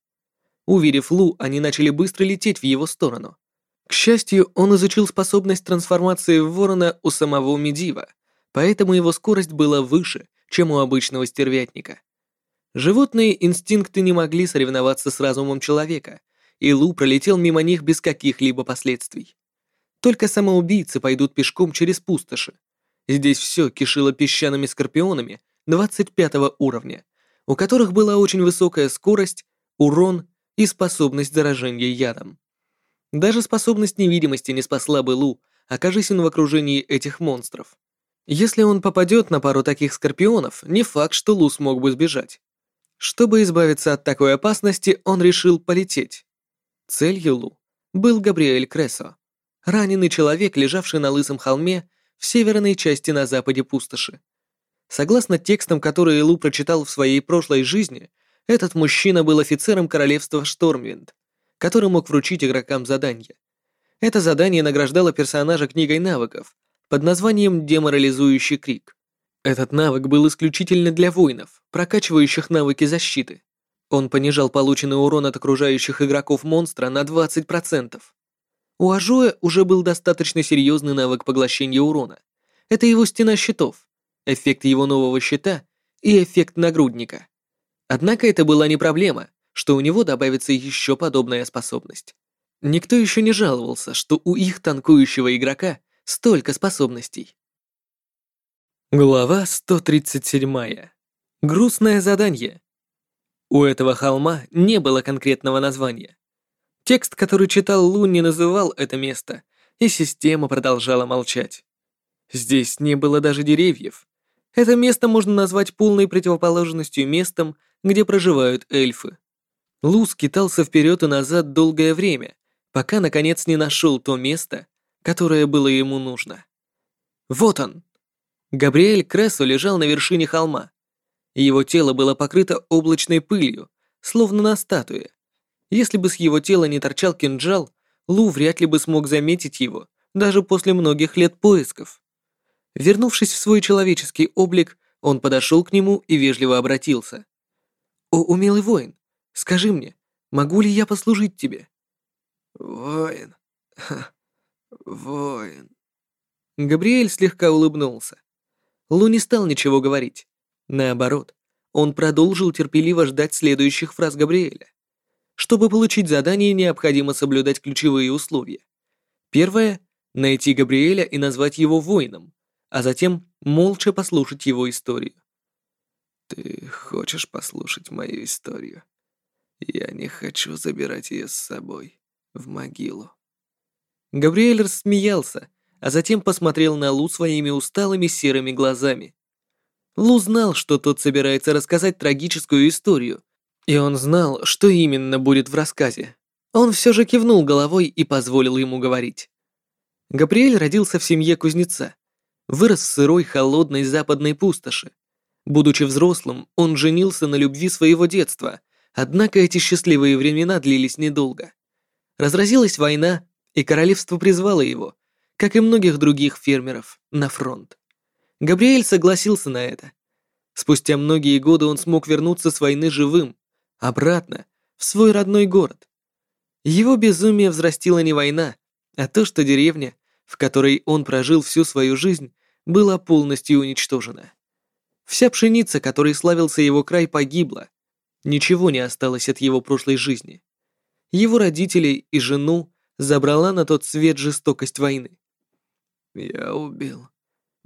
S2: Увидев Лу, они начали быстро лететь в его сторону. К счастью, он изучил способность трансформации в ворона у самого Медива, поэтому его скорость была выше, чем у обычного стервятника. Животные инстинкты не могли соревноваться с разумом человека, и Лу пролетел мимо них без каких-либо последствий. Только самоубийцы пойдут пешком через пустоши. Здесь все кишило песчаными скорпионами 25 уровня, у которых была очень высокая скорость, урон и способность заражения ядом. Даже способность невидимости не спасла бы Лу, окажись он в окружении этих монстров. Если он попадет на пару таких скорпионов, не факт, что Лу смог бы сбежать. Чтобы избавиться от такой опасности, он решил полететь. Целью Лу был Габриэль Кресо, раненый человек, лежавший на лысом холме в северной части на западе пустоши. Согласно текстам, которые Лу прочитал в своей прошлой жизни, этот мужчина был офицером королевства Штормвинд, который мог вручить игрокам задания. Это задание награждало персонажа книгой навыков под названием «Деморализующий крик». Этот навык был исключительно для воинов, прокачивающих навыки защиты. Он понижал полученный урон от окружающих игроков монстра на 20%. У Ажоя уже был достаточно серьезный навык поглощения урона. Это его стена щитов, эффект его нового щита и эффект нагрудника. Однако это была не проблема, что у него добавится еще подобная способность. Никто еще не жаловался, что у их танкующего игрока столько способностей. Глава 137. Грустное задание. У этого холма не было конкретного названия. Текст, который читал Лу, не называл это место, и система продолжала молчать. Здесь не было даже деревьев. Это место можно назвать полной противоположностью местом, где проживают эльфы. Лу скитался вперед и назад долгое время, пока наконец не нашел то место, которое было ему нужно. Вот он! Габриэль Крессо лежал на вершине холма. Его тело было покрыто облачной пылью, словно на статуе. Если бы с его тела не торчал кинжал, Лу вряд ли бы смог заметить его, даже после многих лет поисков. Вернувшись в свой человеческий облик, он подошел к нему и вежливо обратился. «О, умелый воин, Скажи мне, могу ли я послужить тебе?»
S1: «Воин, Ха. воин».
S2: Габриэль слегка улыбнулся. Лу не стал ничего говорить. Наоборот, он продолжил терпеливо ждать следующих фраз Габриэля. Чтобы получить задание, необходимо соблюдать ключевые условия. Первое — найти Габриэля и назвать его воином, а затем молча послушать его историю.
S1: «Ты хочешь послушать мою историю?» Я не хочу забирать ее с собой в могилу.
S2: Габриэль рассмеялся, а затем посмотрел на Лу своими усталыми серыми глазами. Лу знал, что тот собирается рассказать трагическую историю, и он знал, что именно будет в рассказе. Он все же кивнул головой и позволил ему говорить. Габриэль родился в семье кузнеца, вырос в сырой, холодной западной пустоши. Будучи взрослым, он женился на любви своего детства — Однако эти счастливые времена длились недолго. Разразилась война, и королевство призвало его, как и многих других фермеров, на фронт. Габриэль согласился на это. Спустя многие годы он смог вернуться с войны живым, обратно, в свой родной город. Его безумие взрастила не война, а то, что деревня, в которой он прожил всю свою жизнь, была полностью уничтожена. Вся пшеница, которой славился его край, погибла, Ничего не осталось от его прошлой жизни. Его родителей и жену забрала на тот свет жестокость войны.
S1: Я убил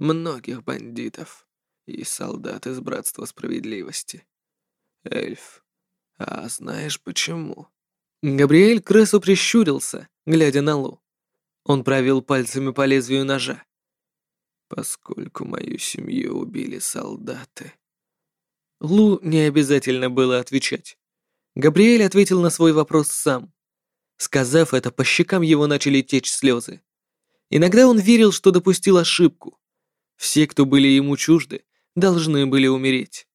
S1: многих бандитов и солдат из Братства Справедливости. Эльф, а знаешь почему?
S2: Габриэль Кресу прищурился, глядя на Лу. Он провел пальцами по лезвию ножа.
S1: Поскольку мою семью убили солдаты.
S2: Лу не обязательно было отвечать. Габриэль ответил на свой вопрос сам. Сказав это, по щекам его начали течь слезы. Иногда он верил, что допустил ошибку. Все, кто были ему чужды, должны были умереть.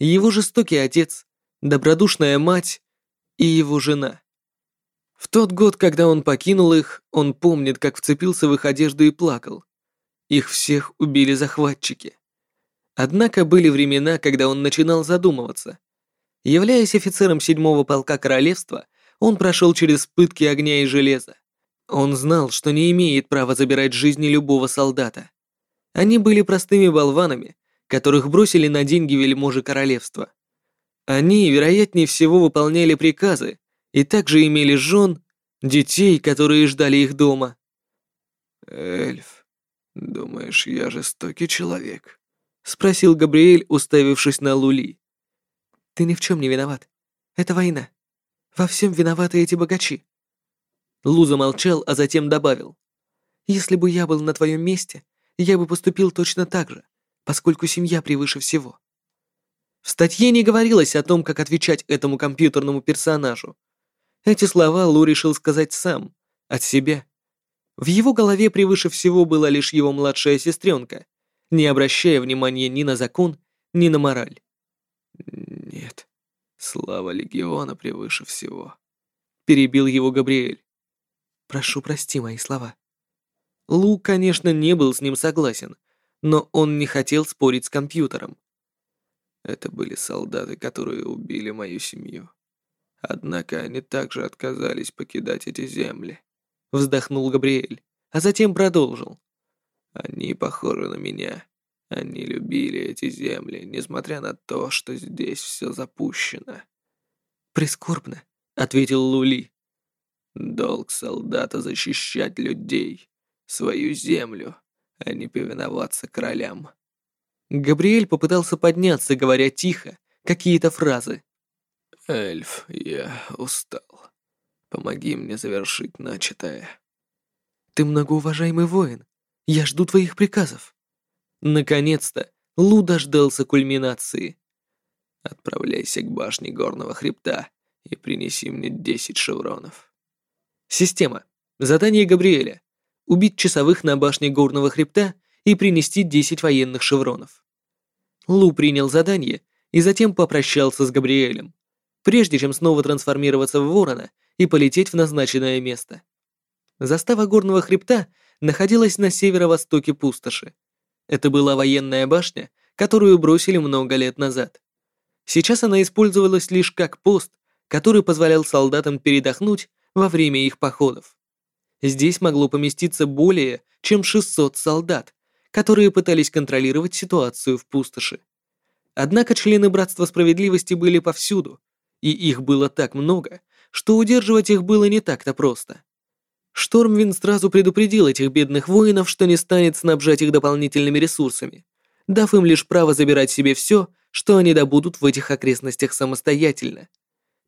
S2: Его жестокий отец, добродушная мать и его жена. В тот год, когда он покинул их, он помнит, как вцепился в их одежду и плакал. Их всех убили захватчики. Однако были времена, когда он начинал задумываться. Являясь офицером седьмого полка королевства, он прошел через пытки огня и железа. Он знал, что не имеет права забирать жизни любого солдата. Они были простыми болванами, которых бросили на деньги вельможи королевства. Они, вероятнее всего, выполняли приказы и также имели жен, детей, которые ждали их дома.
S4: «Эльф, думаешь, я жестокий человек?»
S2: — спросил Габриэль, уставившись на Лули. «Ты ни в чем не виноват. Это война. Во всем виноваты эти богачи». Лу замолчал, а затем добавил. «Если бы я был на твоем месте, я бы поступил точно так же, поскольку семья превыше всего». В статье не говорилось о том, как отвечать этому компьютерному персонажу. Эти слова Лу решил сказать сам, от себя. В его голове превыше всего была лишь его младшая сестренка, не обращая внимания ни на закон, ни на мораль.
S4: «Нет, слава Легиона превыше всего», —
S2: перебил его Габриэль. «Прошу, прости мои слова». Лу, конечно, не был с ним согласен, но он не хотел спорить с компьютером.
S4: Это были солдаты, которые убили мою семью. Однако они также отказались покидать эти земли.
S2: Вздохнул Габриэль, а затем продолжил.
S4: Они похожи на меня. Они любили эти земли, несмотря на то, что здесь все запущено.
S2: Прискорбно, ответил Лули.
S4: Долг солдата защищать людей, свою землю, а не повиноваться королям.
S2: Габриэль попытался подняться, говоря тихо, какие-то фразы.
S4: «Эльф, я устал. Помоги мне завершить начатое».
S2: «Ты многоуважаемый воин. Я жду твоих приказов». Наконец-то Лу дождался кульминации.
S4: «Отправляйся к башне горного хребта и принеси мне десять шевронов».
S2: Система. Задание Габриэля. Убить часовых на башне горного хребта и принести 10 военных шевронов. Лу принял задание и затем попрощался с Габриэлем, прежде чем снова трансформироваться в ворона и полететь в назначенное место. Застава горного хребта находилась на северо-востоке пустоши. Это была военная башня, которую бросили много лет назад. Сейчас она использовалась лишь как пост, который позволял солдатам передохнуть во время их походов. Здесь могло поместиться более чем 600 солдат, которые пытались контролировать ситуацию в пустоши. Однако члены Братства Справедливости были повсюду, и их было так много, что удерживать их было не так-то просто. Штормвин сразу предупредил этих бедных воинов, что не станет снабжать их дополнительными ресурсами, дав им лишь право забирать себе все, что они добудут в этих окрестностях самостоятельно.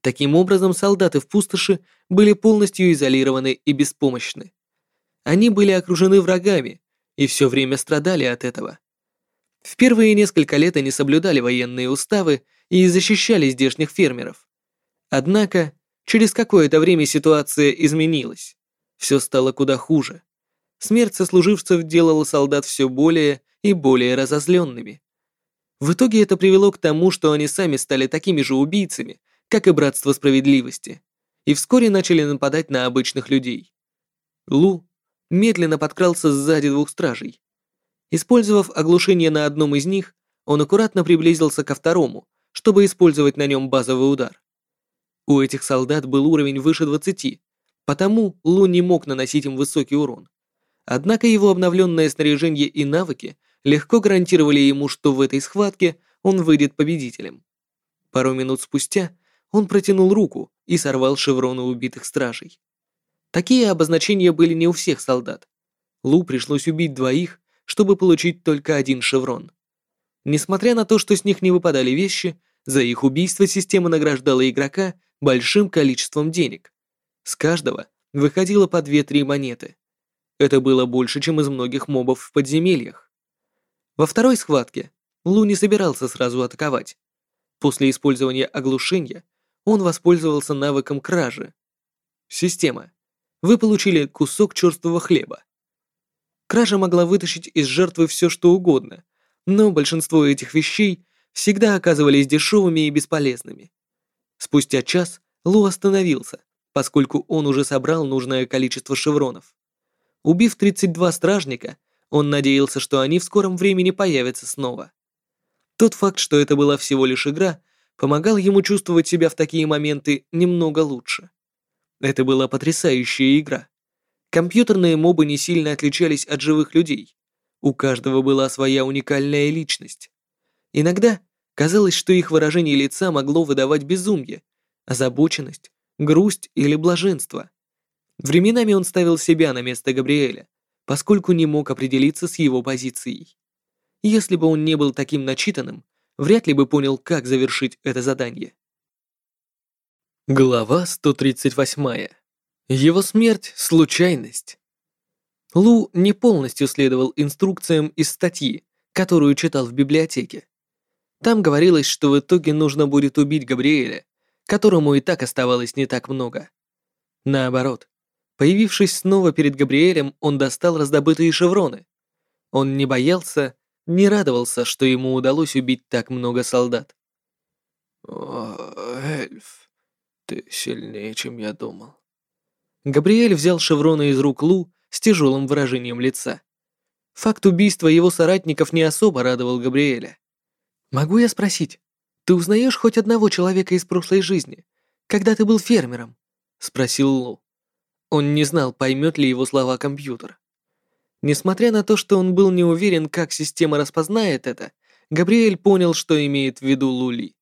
S2: Таким образом, солдаты в пустоши были полностью изолированы и беспомощны. Они были окружены врагами, и все время страдали от этого. В первые несколько лет они соблюдали военные уставы и защищали здешних фермеров. Однако, через какое-то время ситуация изменилась. Все стало куда хуже. Смерть сослуживцев делала солдат все более и более разозленными. В итоге это привело к тому, что они сами стали такими же убийцами, как и Братство Справедливости, и вскоре начали нападать на обычных людей. Лу медленно подкрался сзади двух стражей. Использовав оглушение на одном из них, он аккуратно приблизился ко второму, чтобы использовать на нем базовый удар. У этих солдат был уровень выше 20, потому Лу не мог наносить им высокий урон. Однако его обновленное снаряжение и навыки легко гарантировали ему, что в этой схватке он выйдет победителем. Пару минут спустя он протянул руку и сорвал шевроны убитых стражей. Такие обозначения были не у всех солдат. Лу пришлось убить двоих, чтобы получить только один шеврон. Несмотря на то, что с них не выпадали вещи, за их убийство система награждала игрока большим количеством денег. С каждого выходило по 2-3 монеты. Это было больше, чем из многих мобов в подземельях. Во второй схватке Лу не собирался сразу атаковать. После использования оглушения он воспользовался навыком кражи. Система. Вы получили кусок черствого хлеба. Кража могла вытащить из жертвы все, что угодно, но большинство этих вещей всегда оказывались дешевыми и бесполезными. Спустя час Лу остановился, поскольку он уже собрал нужное количество шевронов. Убив 32 стражника, он надеялся, что они в скором времени появятся снова. Тот факт, что это была всего лишь игра, помогал ему чувствовать себя в такие моменты немного лучше. Это была потрясающая игра. Компьютерные мобы не сильно отличались от живых людей. У каждого была своя уникальная личность. Иногда казалось, что их выражение лица могло выдавать безумие, озабоченность, грусть или блаженство. Временами он ставил себя на место Габриэля, поскольку не мог определиться с его позицией. Если бы он не был таким начитанным, вряд ли бы понял, как завершить это задание. Глава 138. Его смерть – случайность. Лу не полностью следовал инструкциям из статьи, которую читал в библиотеке. Там говорилось, что в итоге нужно будет убить Габриэля, которому и так оставалось не так много. Наоборот, появившись снова перед Габриэлем, он достал раздобытые шевроны. Он не боялся, не радовался, что ему удалось убить так много солдат.
S4: «О, эльф, ты сильнее, чем я думал.
S2: Габриэль взял шевроны из рук Лу с тяжелым выражением лица. Факт убийства его соратников не особо радовал Габриэля. «Могу я спросить, ты узнаешь хоть одного человека из прошлой жизни, когда ты был фермером?» — спросил Лу. Он не знал, поймет ли его слова компьютер. Несмотря на то, что он был не уверен, как система распознает это, Габриэль понял, что имеет в виду Лули.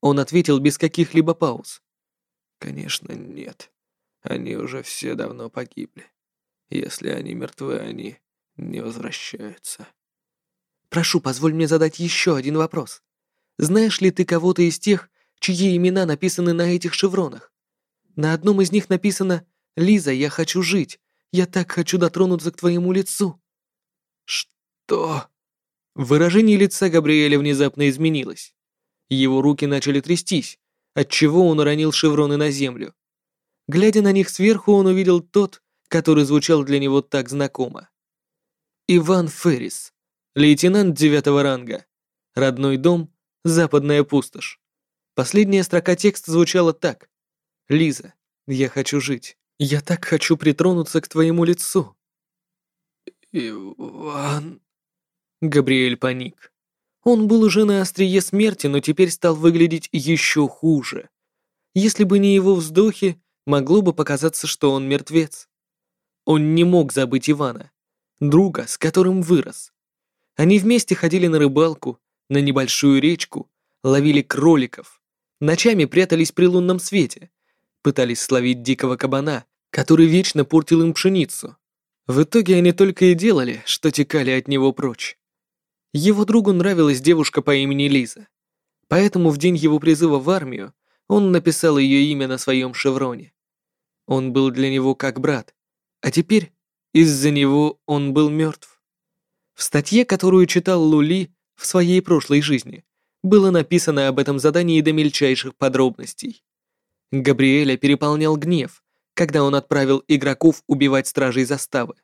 S2: Он ответил без каких-либо пауз.
S4: «Конечно, нет. Они уже все давно погибли. Если они мертвы, они не возвращаются.
S2: Прошу, позволь мне задать еще один вопрос. Знаешь ли ты кого-то из тех, чьи имена написаны на этих шевронах? На одном из них написано «Лиза, я хочу жить. Я так хочу дотронуться к твоему лицу».
S4: Что?
S2: Выражение лица Габриэля внезапно изменилось. Его руки начали трястись, отчего он уронил шевроны на землю. Глядя на них сверху, он увидел тот, который звучал для него так знакомо. Иван Феррис, лейтенант девятого ранга. Родной дом, западная пустошь. Последняя строка текста звучала так. «Лиза, я хочу жить. Я так хочу притронуться к твоему лицу».
S4: Иван...
S2: Габриэль паник. Он был уже на острие смерти, но теперь стал выглядеть еще хуже. Если бы не его вздохи, могло бы показаться, что он мертвец. Он не мог забыть Ивана, друга, с которым вырос. Они вместе ходили на рыбалку, на небольшую речку, ловили кроликов, ночами прятались при лунном свете, пытались словить дикого кабана, который вечно портил им пшеницу. В итоге они только и делали, что текали от него прочь. Его другу нравилась девушка по имени Лиза, поэтому в день его призыва в армию он написал ее имя на своем шевроне. Он был для него как брат, а теперь из-за него он был мертв. В статье, которую читал Лули в своей прошлой жизни, было написано об этом задании до мельчайших подробностей. Габриэля переполнял гнев, когда он отправил игроков убивать стражей заставы.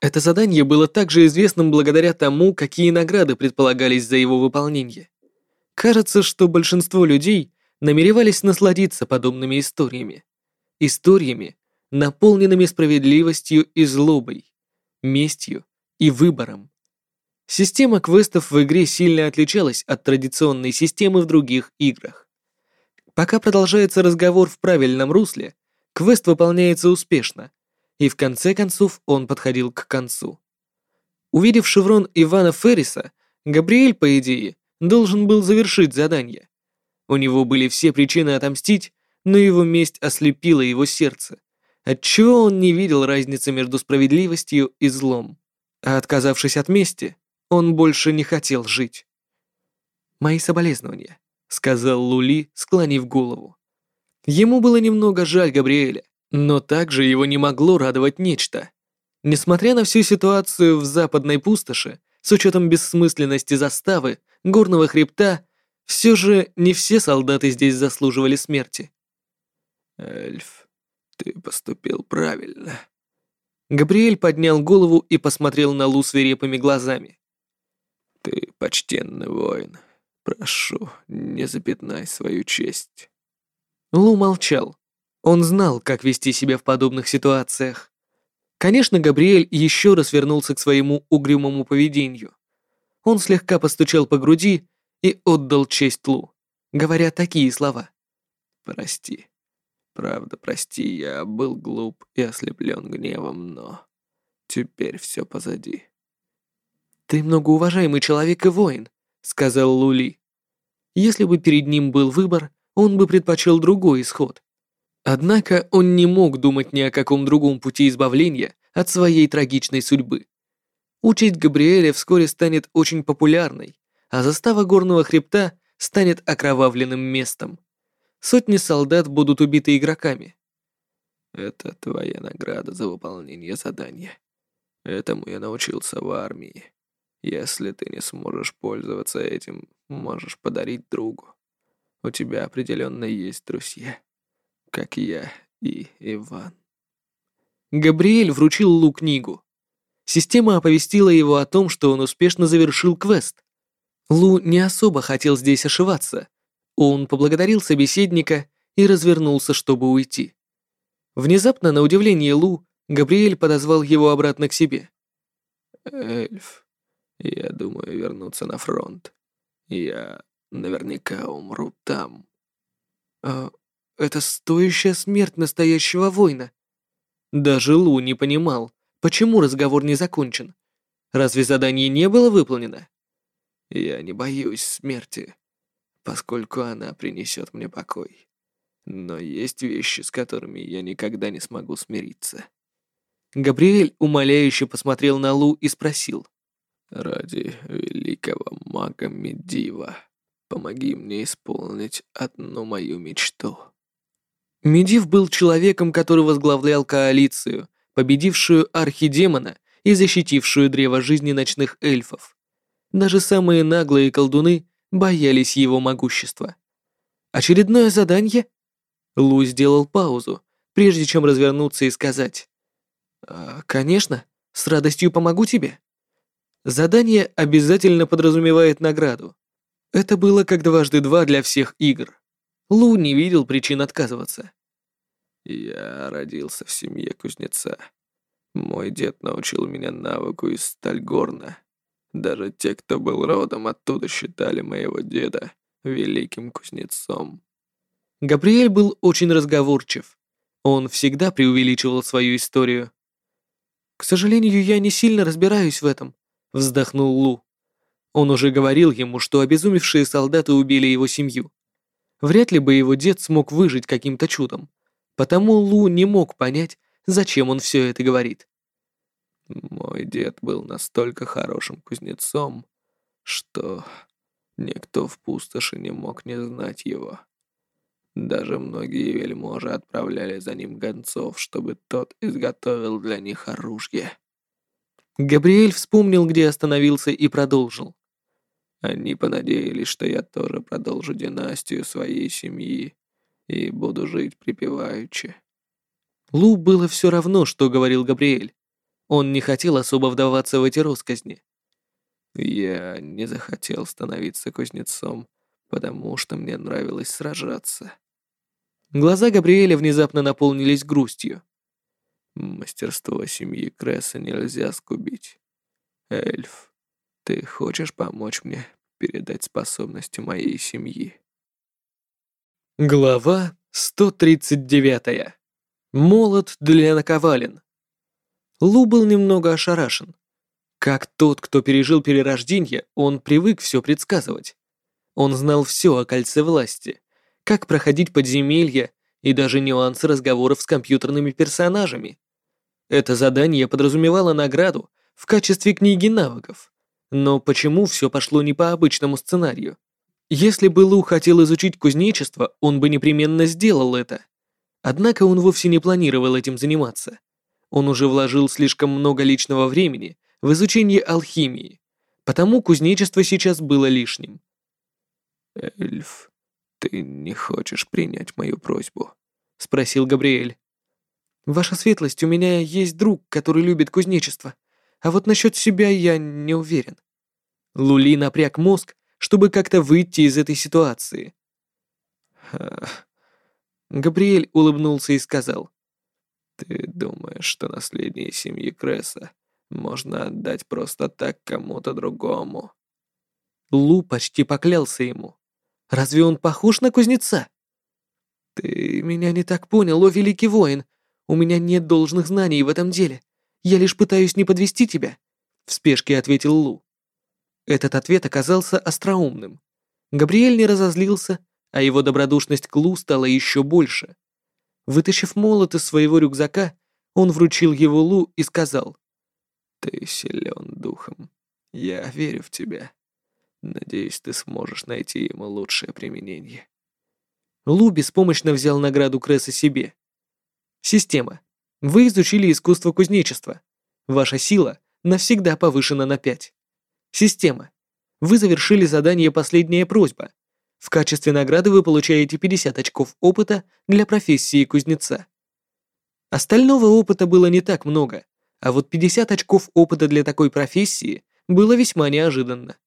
S2: Это задание было также известным благодаря тому, какие награды предполагались за его выполнение. Кажется, что большинство людей намеревались насладиться подобными историями. Историями, наполненными справедливостью и злобой, местью и выбором. Система квестов в игре сильно отличалась от традиционной системы в других играх. Пока продолжается разговор в правильном русле, квест выполняется успешно, и в конце концов он подходил к концу. Увидев шеврон Ивана Ферриса, Габриэль, по идее, должен был завершить задание. У него были все причины отомстить, но его месть ослепила его сердце, отчего он не видел разницы между справедливостью и злом. А отказавшись от мести, он больше не хотел жить. «Мои соболезнования», — сказал Лули, склонив голову. Ему было немного жаль Габриэля, но также его не могло радовать нечто. Несмотря на всю ситуацию в западной пустоши, с учетом бессмысленности заставы, горного хребта все же не все солдаты здесь заслуживали смерти.
S4: Эльф, ты поступил правильно.
S2: Габриэль поднял голову и посмотрел на Лу свирепыми глазами.
S4: «Ты почтенный воин. Прошу, не запятнай свою честь».
S2: Лу молчал. Он знал, как вести себя в подобных ситуациях. Конечно, Габриэль еще раз вернулся к своему угрюмому поведению. Он слегка постучал по груди и отдал честь Лу, говоря такие слова.
S4: «Прости. Правда, прости, я был глуп и ослеплен гневом, но теперь все позади».
S2: «Ты многоуважаемый человек и воин», — сказал Лули. Если бы перед ним был выбор, он бы предпочел другой исход. Однако он не мог думать ни о каком другом пути избавления от своей трагичной судьбы. Участь Габриэля вскоре станет очень популярной, а застава горного хребта станет окровавленным местом. Сотни солдат будут убиты игроками.
S4: Это твоя награда за выполнение задания. Этому я научился в армии. Если ты не сможешь пользоваться этим, можешь подарить другу. У тебя определенно есть друзья, как я и Иван.
S2: Габриэль вручил Лу книгу. Система оповестила его о том, что он успешно завершил квест. Лу не особо хотел здесь ошиваться. Он поблагодарил собеседника и развернулся, чтобы уйти. Внезапно, на удивление Лу, Габриэль подозвал его обратно к себе.
S4: «Эльф, я думаю вернуться на фронт. Я наверняка умру там».
S2: «А это стоящая смерть настоящего воина». Даже Лу не понимал, почему разговор не закончен. Разве задание не было выполнено?
S4: Я не боюсь смерти, поскольку она принесет мне покой. Но есть вещи, с которыми я никогда не смогу смириться.
S2: Габриэль умоляюще посмотрел на Лу и спросил.
S4: «Ради великого мага Медива, помоги мне исполнить одну мою мечту».
S2: Медив был человеком, который возглавлял коалицию, победившую архидемона и защитившую древо жизни ночных эльфов. Даже самые наглые колдуны боялись его могущества. Очередное задание? Лу сделал паузу, прежде чем развернуться и сказать. «А, «Конечно, с радостью помогу тебе». Задание обязательно подразумевает награду. Это было как дважды два для всех игр. Лу не видел причин отказываться.
S4: «Я родился в семье кузнеца. Мой дед научил меня навыку из Стальгорна. Даже те, кто был родом оттуда, считали моего деда великим кузнецом.
S2: Габриэль был очень разговорчив. Он всегда преувеличивал свою историю. «К сожалению, я не сильно разбираюсь в этом», — вздохнул Лу. Он уже говорил ему, что обезумевшие солдаты убили его семью. Вряд ли бы его дед смог выжить каким-то чудом. Потому Лу не мог понять, зачем он все это говорит.
S4: Мой дед был настолько хорошим кузнецом, что никто в пустоши не мог не знать его. Даже многие вельможи отправляли за ним гонцов, чтобы тот изготовил для них оружие.
S2: Габриэль вспомнил, где остановился, и продолжил.
S4: Они понадеялись, что я тоже продолжу династию своей семьи и буду жить припеваючи.
S2: Лу было все равно, что говорил Габриэль. Он не хотел особо вдаваться в эти росказни.
S4: Я не захотел становиться кузнецом, потому что мне нравилось сражаться.
S2: Глаза Габриэля внезапно наполнились грустью.
S4: Мастерство семьи Кресса нельзя скубить. Эльф, ты хочешь помочь мне передать способности моей семьи?
S2: Глава 139. Молот для наковален. Лу был немного ошарашен. Как тот, кто пережил перерождение, он привык все предсказывать. Он знал все о кольце власти, как проходить подземелья и даже нюансы разговоров с компьютерными персонажами. Это задание подразумевало награду в качестве книги навыков. Но почему все пошло не по обычному сценарию? Если бы Лу хотел изучить кузнечество, он бы непременно сделал это. Однако он вовсе не планировал этим заниматься. Он уже вложил слишком много личного времени в изучение алхимии, потому кузнечество сейчас было лишним.
S4: «Эльф, ты не хочешь принять мою просьбу?»
S2: — спросил Габриэль. Ваша светлость, у меня есть друг, который любит кузнечество. А вот насчет себя я не уверен. Лули напряг мозг, чтобы как-то выйти из этой ситуации. Габриэль улыбнулся и сказал.
S6: Ты думаешь, что наследие семьи Кресса можно отдать просто так кому-то другому?
S2: Лу почти поклялся ему. Разве он похож на кузнеца? Ты меня не так понял, о великий воин. У меня нет должных знаний в этом деле. Я лишь пытаюсь не подвести тебя, в спешке ответил Лу. Этот ответ оказался остроумным. Габриэль не разозлился, а его добродушность к Лу стала еще больше. Вытащив молот из своего рюкзака, он вручил его Лу и сказал.
S6: «Ты силен духом. Я верю в тебя. Надеюсь, ты сможешь найти ему лучшее применение».
S2: Лу беспомощно взял награду Кресса себе. Система. Вы изучили искусство кузнечества. Ваша сила навсегда повышена на 5. Система. Вы завершили задание «Последняя просьба». В качестве награды вы получаете 50 очков опыта для профессии кузнеца. Остального опыта было не так много, а вот 50 очков опыта для такой профессии было весьма неожиданно.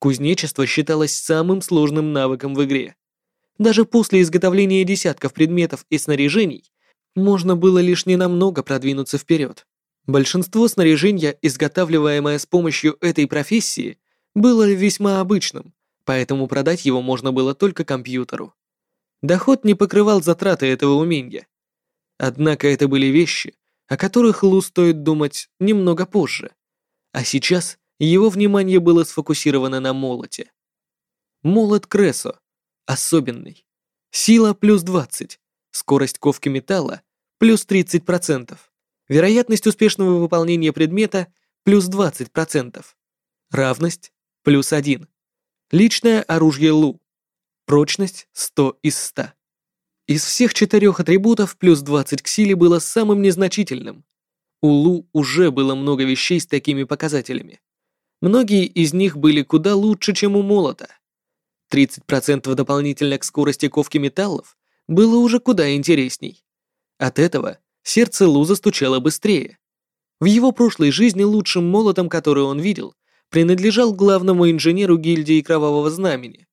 S2: Кузнечество считалось самым сложным навыком в игре. Даже после изготовления десятков предметов и снаряжений можно было лишь ненамного продвинуться вперед. Большинство снаряжения, изготавливаемое с помощью этой профессии, было весьма обычным, поэтому продать его можно было только компьютеру. Доход не покрывал затраты этого умения. Однако это были вещи, о которых Лу стоит думать немного позже. А сейчас его внимание было сфокусировано на молоте. Молот Кресо. Особенный. Сила плюс 20. Скорость ковки металла плюс 30%. Вероятность успешного выполнения предмета плюс 20%. Равность плюс 1. Личное оружие Лу. Прочность 100 из 100. Из всех четырех атрибутов плюс 20 к силе было самым незначительным. У Лу уже было много вещей с такими показателями. Многие из них были куда лучше, чем у молота. 30% дополнительно к скорости ковки металлов было уже куда интересней. От этого сердце Лу застучало быстрее. В его прошлой жизни лучшим молотом, который он видел, принадлежал главному инженеру гильдии Кровавого Знамени.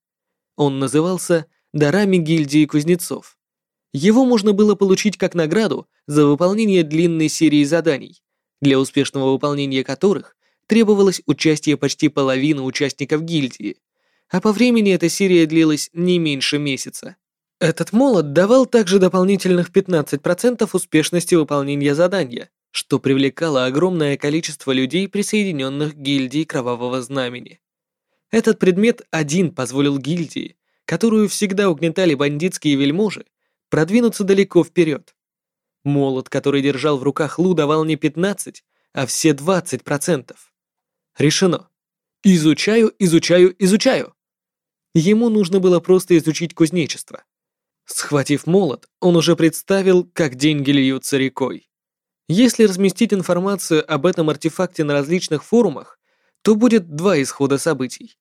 S2: Он назывался Дарами гильдии кузнецов. Его можно было получить как награду за выполнение длинной серии заданий, для успешного выполнения которых требовалось участие почти половины участников гильдии, а по времени эта серия длилась не меньше месяца. Этот молот давал также дополнительных 15% успешности выполнения задания, что привлекало огромное количество людей, присоединенных к гильдии Кровавого Знамени. Этот предмет один позволил гильдии, которую всегда угнетали бандитские вельможи, продвинуться далеко вперед. Молот, который держал в руках Лу, давал не 15, а все 20%. Решено. Изучаю, изучаю, изучаю. Ему нужно было просто изучить кузнечество. Схватив молот, он уже представил, как деньги льются рекой. Если разместить информацию об этом артефакте на различных форумах, то будет два исхода событий.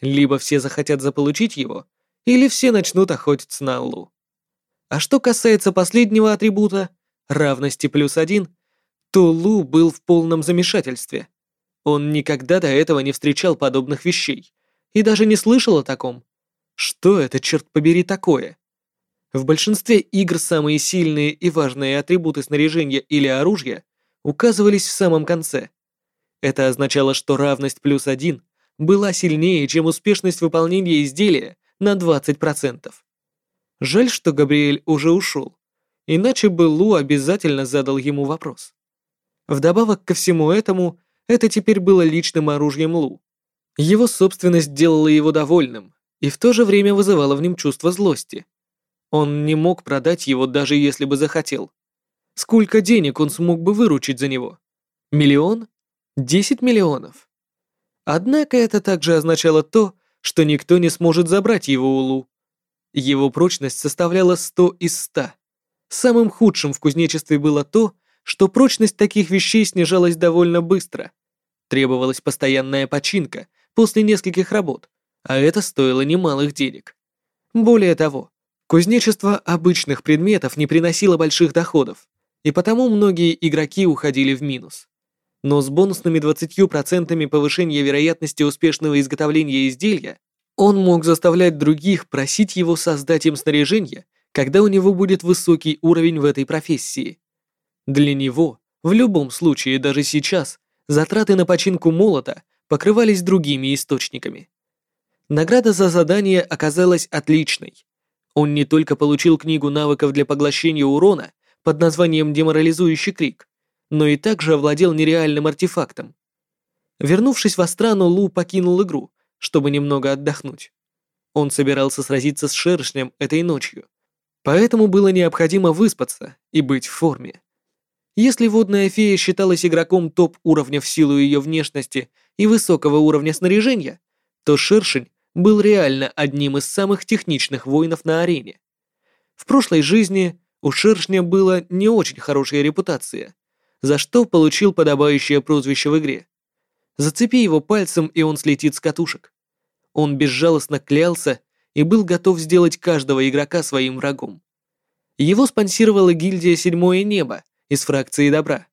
S2: Либо все захотят заполучить его, или все начнут охотиться на Аллу. А что касается последнего атрибута, равности плюс один, то Лу был в полном замешательстве. Он никогда до этого не встречал подобных вещей и даже не слышал о таком. Что это, черт побери, такое? В большинстве игр самые сильные и важные атрибуты снаряжения или оружия указывались в самом конце. Это означало, что равность плюс один была сильнее, чем успешность выполнения изделия на 20%. Жаль, что Габриэль уже ушел, иначе бы Лу обязательно задал ему вопрос. Вдобавок ко всему этому, это теперь было личным оружием Лу. Его собственность делала его довольным и в то же время вызывала в нем чувство злости. Он не мог продать его, даже если бы захотел. Сколько денег он смог бы выручить за него? Миллион? Десять миллионов? Однако это также означало то, что никто не сможет забрать его у Лу. Его прочность составляла 100 из 100. Самым худшим в кузнечестве было то, что прочность таких вещей снижалась довольно быстро. Требовалась постоянная починка после нескольких работ, а это стоило немалых денег. Более того, кузнечество обычных предметов не приносило больших доходов, и потому многие игроки уходили в минус. Но с бонусными 20% повышения вероятности успешного изготовления изделия он мог заставлять других просить его создать им снаряжение, когда у него будет высокий уровень в этой профессии. Для него, в любом случае, даже сейчас, затраты на починку молота покрывались другими источниками. Награда за задание оказалась отличной. Он не только получил книгу навыков для поглощения урона под названием «Деморализующий крик», но и также овладел нереальным артефактом. Вернувшись в Астрану, Лу покинул игру, чтобы немного отдохнуть. Он собирался сразиться с шершнем этой ночью, поэтому было необходимо выспаться и быть в форме. Если водная фея считалась игроком топ-уровня в силу ее внешности и высокого уровня снаряжения, то Шершень был реально одним из самых техничных воинов на арене. В прошлой жизни у Шершня была не очень хорошая репутация, за что получил подобающее прозвище в игре. Зацепи его пальцем, и он слетит с катушек. Он безжалостно клялся и был готов сделать каждого игрока своим врагом. Его спонсировала гильдия «Седьмое небо», из фракции добра.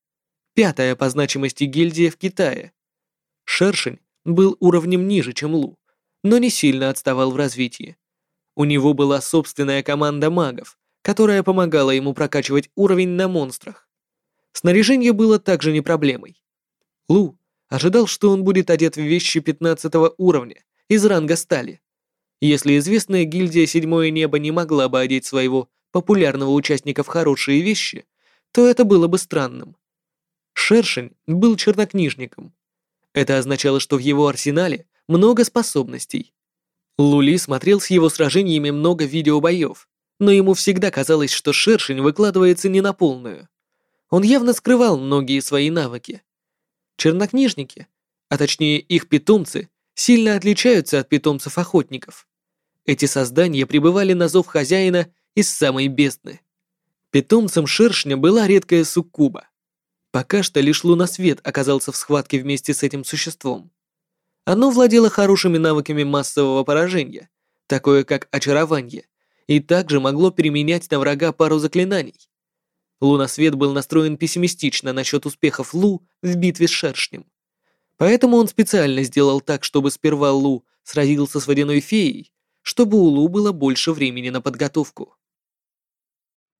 S2: Пятая по значимости гильдия в Китае. Шершень был уровнем ниже, чем Лу, но не сильно отставал в развитии. У него была собственная команда магов, которая помогала ему прокачивать уровень на монстрах. Снаряжение было также не проблемой. Лу ожидал, что он будет одет в вещи 15 уровня, из ранга стали. Если известная гильдия Седьмое Небо не могла бы одеть своего популярного участника в хорошие вещи, то это было бы странным. Шершень был чернокнижником. Это означало, что в его арсенале много способностей. Лули смотрел с его сражениями много видеобоев, но ему всегда казалось, что шершень выкладывается не на полную. Он явно скрывал многие свои навыки. Чернокнижники, а точнее их питомцы, сильно отличаются от питомцев охотников. Эти создания пребывали на зов хозяина из самой бездны. Питомцем шершня была редкая суккуба. Пока что лишь луносвет оказался в схватке вместе с этим существом. Оно владело хорошими навыками массового поражения, такое как очарование, и также могло применять на врага пару заклинаний. Луносвет был настроен пессимистично насчет успехов Лу в битве с шершнем. Поэтому он специально сделал так, чтобы сперва Лу сразился с водяной феей, чтобы у Лу было больше времени на подготовку.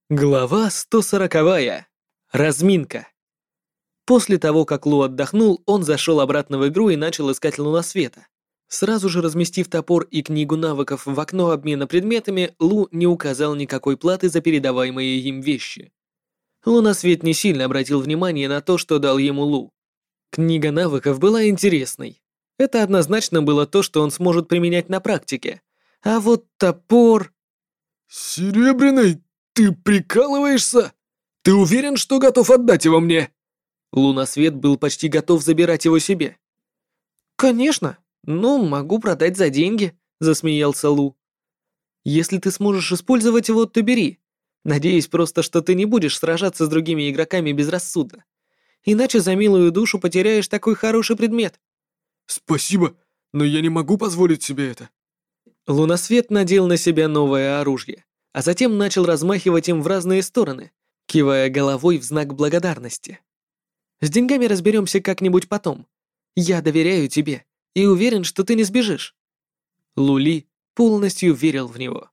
S2: Глава 140. Разминка. После того, как Лу отдохнул, он зашел обратно в игру и начал искать луносвета. Сразу же разместив топор и книгу навыков в окно обмена предметами, Лу не указал никакой платы за передаваемые им вещи. Луносвет не сильно обратил внимание на то, что дал ему Лу. Книга навыков была интересной. Это однозначно было то, что он сможет применять на практике. А вот топор...
S3: «Серебряный «Ты прикалываешься? Ты уверен, что готов отдать его мне?»
S2: Лунасвет был почти готов забирать его себе.
S5: «Конечно. Ну, могу продать за деньги», — засмеялся Лу.
S2: «Если ты сможешь использовать его, то бери. Надеюсь просто, что ты не будешь сражаться с другими игроками безрассудно. Иначе за милую душу потеряешь такой хороший предмет».
S3: «Спасибо, но я не могу позволить себе это».
S2: Лунасвет надел на себя новое оружие а затем начал размахивать им в разные стороны, кивая головой в знак благодарности. «С деньгами разберемся как-нибудь потом. Я доверяю тебе и уверен, что ты не сбежишь». Лули полностью верил в него.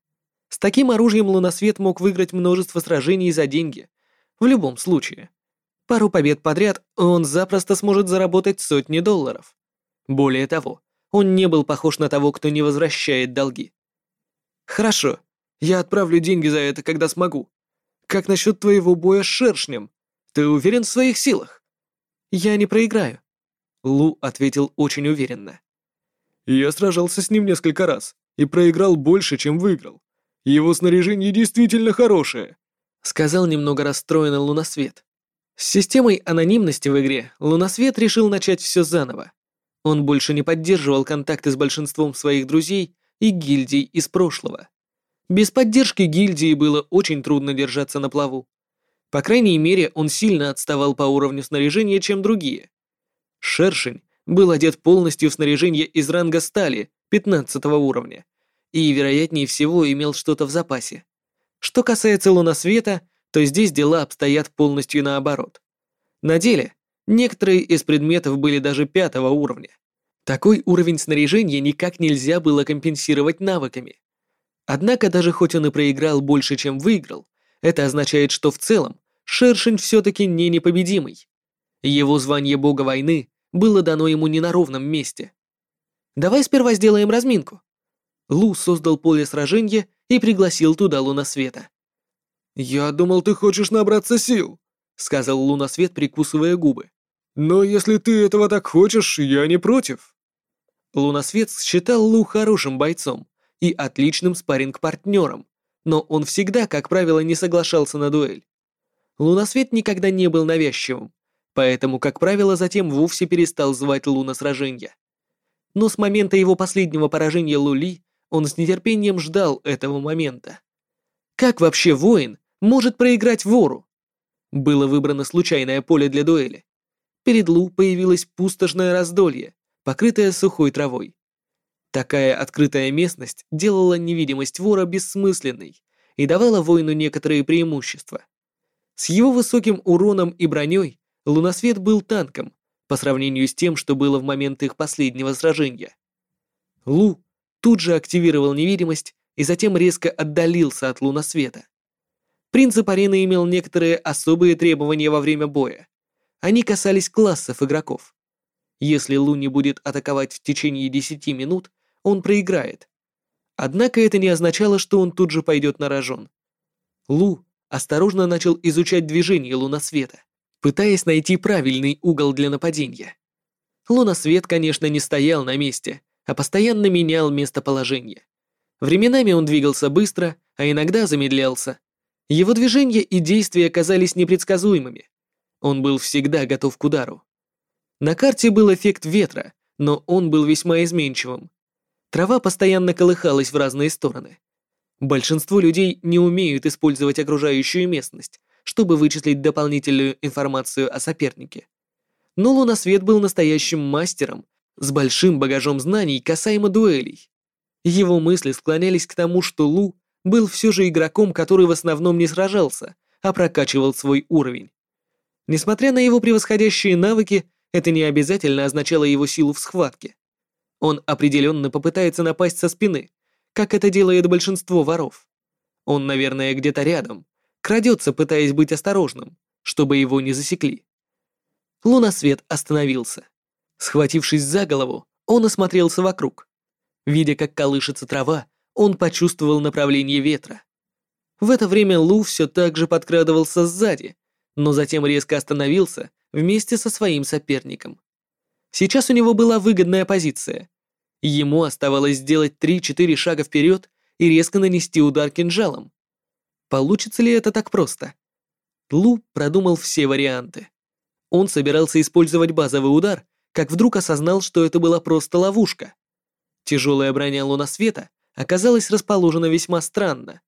S2: С таким оружием Лунасвет мог выиграть множество сражений за деньги. В любом случае. Пару побед подряд он запросто сможет заработать сотни долларов. Более того, он не был похож на того, кто не возвращает долги. «Хорошо, я отправлю деньги за это, когда смогу. Как насчет твоего боя с шершнем? Ты уверен в своих силах? Я не проиграю. Лу ответил очень уверенно.
S3: Я сражался с ним несколько раз и проиграл больше, чем выиграл. Его снаряжение действительно хорошее,
S2: сказал немного расстроенный Лунасвет. С системой анонимности в игре Лунасвет решил начать все заново. Он больше не поддерживал контакты с большинством своих друзей и гильдий из прошлого. Без поддержки гильдии было очень трудно держаться на плаву. По крайней мере, он сильно отставал по уровню снаряжения, чем другие. Шершень был одет полностью в снаряжение из ранга стали 15 уровня и, вероятнее всего, имел что-то в запасе. Что касается луносвета, то здесь дела обстоят полностью наоборот. На деле, некоторые из предметов были даже пятого уровня. Такой уровень снаряжения никак нельзя было компенсировать навыками. Однако даже хоть он и проиграл больше, чем выиграл, это означает, что в целом Шершень все-таки не непобедимый. Его звание бога войны было дано ему не на ровном месте. Давай сперва сделаем разминку. Лу создал поле сражения и пригласил туда Лунасвета.
S7: «Я думал, ты хочешь набраться сил», — сказал Лунасвет, прикусывая губы. «Но если ты этого так хочешь, я не против».
S2: Лунасвет считал Лу хорошим бойцом и отличным спарринг-партнером, но он всегда, как правило, не соглашался на дуэль. Лунасвет никогда не был навязчивым, поэтому, как правило, затем вовсе перестал звать Лу на сражения. Но с момента его последнего поражения Лули он с нетерпением ждал этого момента. Как вообще воин может проиграть вору? Было выбрано случайное поле для дуэли. Перед Лу появилось пустошное раздолье, покрытое сухой травой. Такая открытая местность делала невидимость вора бессмысленной и давала воину некоторые преимущества. С его высоким уроном и броней Лунасвет был танком по сравнению с тем, что было в момент их последнего сражения. Лу тут же активировал невидимость и затем резко отдалился от лунасвета. Принцип арены имел некоторые особые требования во время боя. Они касались классов игроков. Если Лу не будет атаковать в течение 10 минут, он проиграет. Однако это не означало, что он тут же пойдет на рожон. Лу осторожно начал изучать движение лунасвета, пытаясь найти правильный угол для нападения. Лунасвет, конечно, не стоял на месте, а постоянно менял местоположение. Временами он двигался быстро, а иногда замедлялся. Его движения и действия казались непредсказуемыми. Он был всегда готов к удару. На карте был эффект ветра, но он был весьма изменчивым. Трава постоянно колыхалась в разные стороны. Большинство людей не умеют использовать окружающую местность, чтобы вычислить дополнительную информацию о сопернике. Но Лунасвет был настоящим мастером с большим багажом знаний касаемо дуэлей. Его мысли склонялись к тому, что Лу был все же игроком, который в основном не сражался, а прокачивал свой уровень. Несмотря на его превосходящие навыки, это не обязательно означало его силу в схватке. Он определенно попытается напасть со спины, как это делает большинство воров. Он, наверное, где-то рядом, крадется, пытаясь быть осторожным, чтобы его не засекли. Лунасвет остановился. Схватившись за голову, он осмотрелся вокруг. Видя, как колышется трава, он почувствовал направление ветра. В это время Лу все так же подкрадывался сзади, но затем резко остановился вместе со своим соперником. Сейчас у него была выгодная позиция. Ему оставалось сделать 3-4 шага вперед и резко нанести удар кинжалом. Получится ли это так просто? Лу продумал все варианты. Он собирался использовать базовый удар как вдруг осознал, что это была просто ловушка. Тяжелая броня луна света оказалась расположена весьма странно.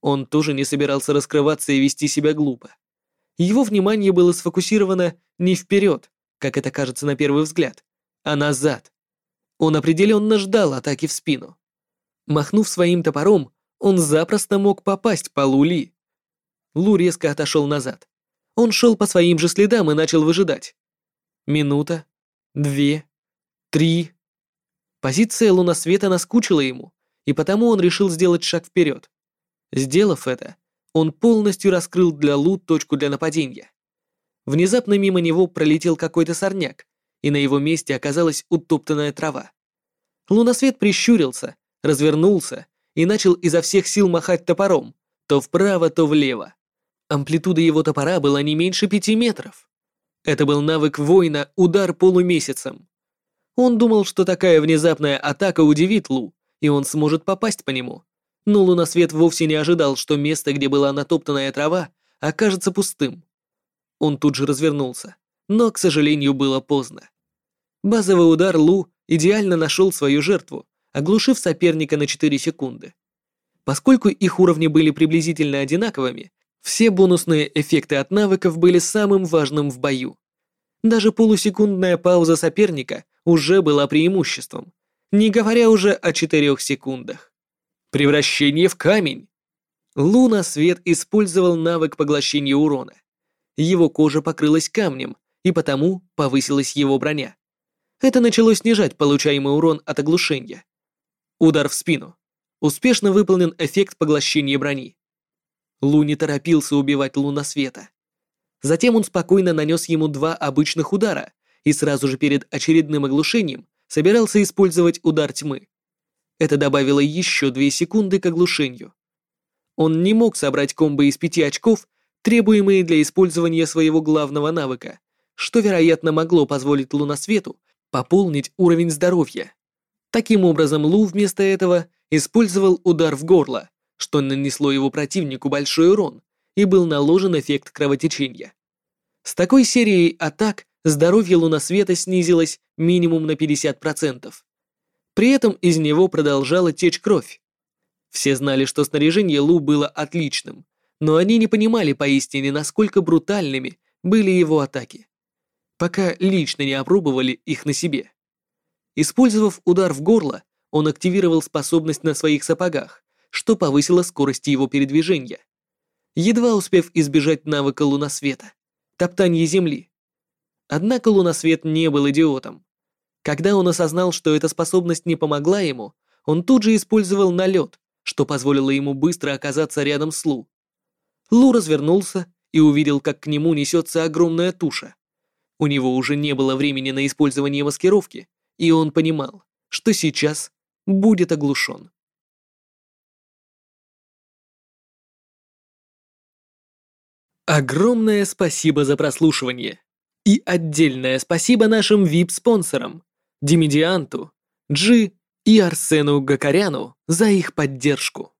S2: Он тоже не собирался раскрываться и вести себя глупо. Его внимание было сфокусировано не вперед, как это кажется на первый взгляд, а назад. Он определенно ждал атаки в спину. Махнув своим топором, он запросто мог попасть по Лули. Лу резко отошел назад. Он шел по своим же следам и начал выжидать. Минута, две, три. Позиция лунасвета наскучила ему, и потому он решил сделать шаг вперед. Сделав это, он полностью раскрыл для Лу точку для нападения. Внезапно мимо него пролетел какой-то сорняк, и на его месте оказалась утоптанная трава. Лунасвет прищурился, развернулся и начал изо всех сил махать топором, то вправо, то влево. Амплитуда его топора была не меньше пяти метров. Это был навык воина «Удар полумесяцем». Он думал, что такая внезапная атака удивит Лу, и он сможет попасть по нему. Но Лунасвет вовсе не ожидал, что место, где была натоптанная трава, окажется пустым. Он тут же развернулся, но, к сожалению, было поздно. Базовый удар Лу идеально нашел свою жертву, оглушив соперника на 4 секунды. Поскольку их уровни были приблизительно одинаковыми, все бонусные эффекты от навыков были самым важным в бою. Даже полусекундная пауза соперника уже была преимуществом, не говоря уже о четырех секундах. Превращение в камень. Луна Свет использовал навык поглощения урона. Его кожа покрылась камнем, и потому повысилась его броня. Это начало снижать получаемый урон от оглушения. Удар в спину. Успешно выполнен эффект поглощения брони. Лу не торопился убивать Луна Света. Затем он спокойно нанес ему два обычных удара и сразу же перед очередным оглушением собирался использовать удар тьмы. Это добавило еще две секунды к оглушению. Он не мог собрать комбо из пяти очков, требуемые для использования своего главного навыка, что, вероятно, могло позволить Лунасвету пополнить уровень здоровья. Таким образом, Лу вместо этого использовал удар в горло, что нанесло его противнику большой урон и был наложен эффект кровотечения. С такой серией атак здоровье Лунасвета снизилось минимум на 50%. При этом из него продолжала течь кровь. Все знали, что снаряжение Лу было отличным, но они не понимали поистине, насколько брутальными были его атаки, пока лично не опробовали их на себе. Использовав удар в горло, он активировал способность на своих сапогах, что повысило скорость его передвижения. Едва успев избежать навыка лунасвета, топтанье земли. Однако лунасвет не был идиотом. Когда он осознал, что эта способность не помогла ему, он тут же использовал налет, что позволило ему быстро оказаться рядом с Лу. Лу развернулся и увидел, как к нему несется огромная туша. У него уже не было времени на использование маскировки, и он понимал, что сейчас будет оглушен. Огромное спасибо за прослушивание. И отдельное спасибо нашим VIP-спонсорам Димедианту, Джи и Арсену Гакаряну за их поддержку.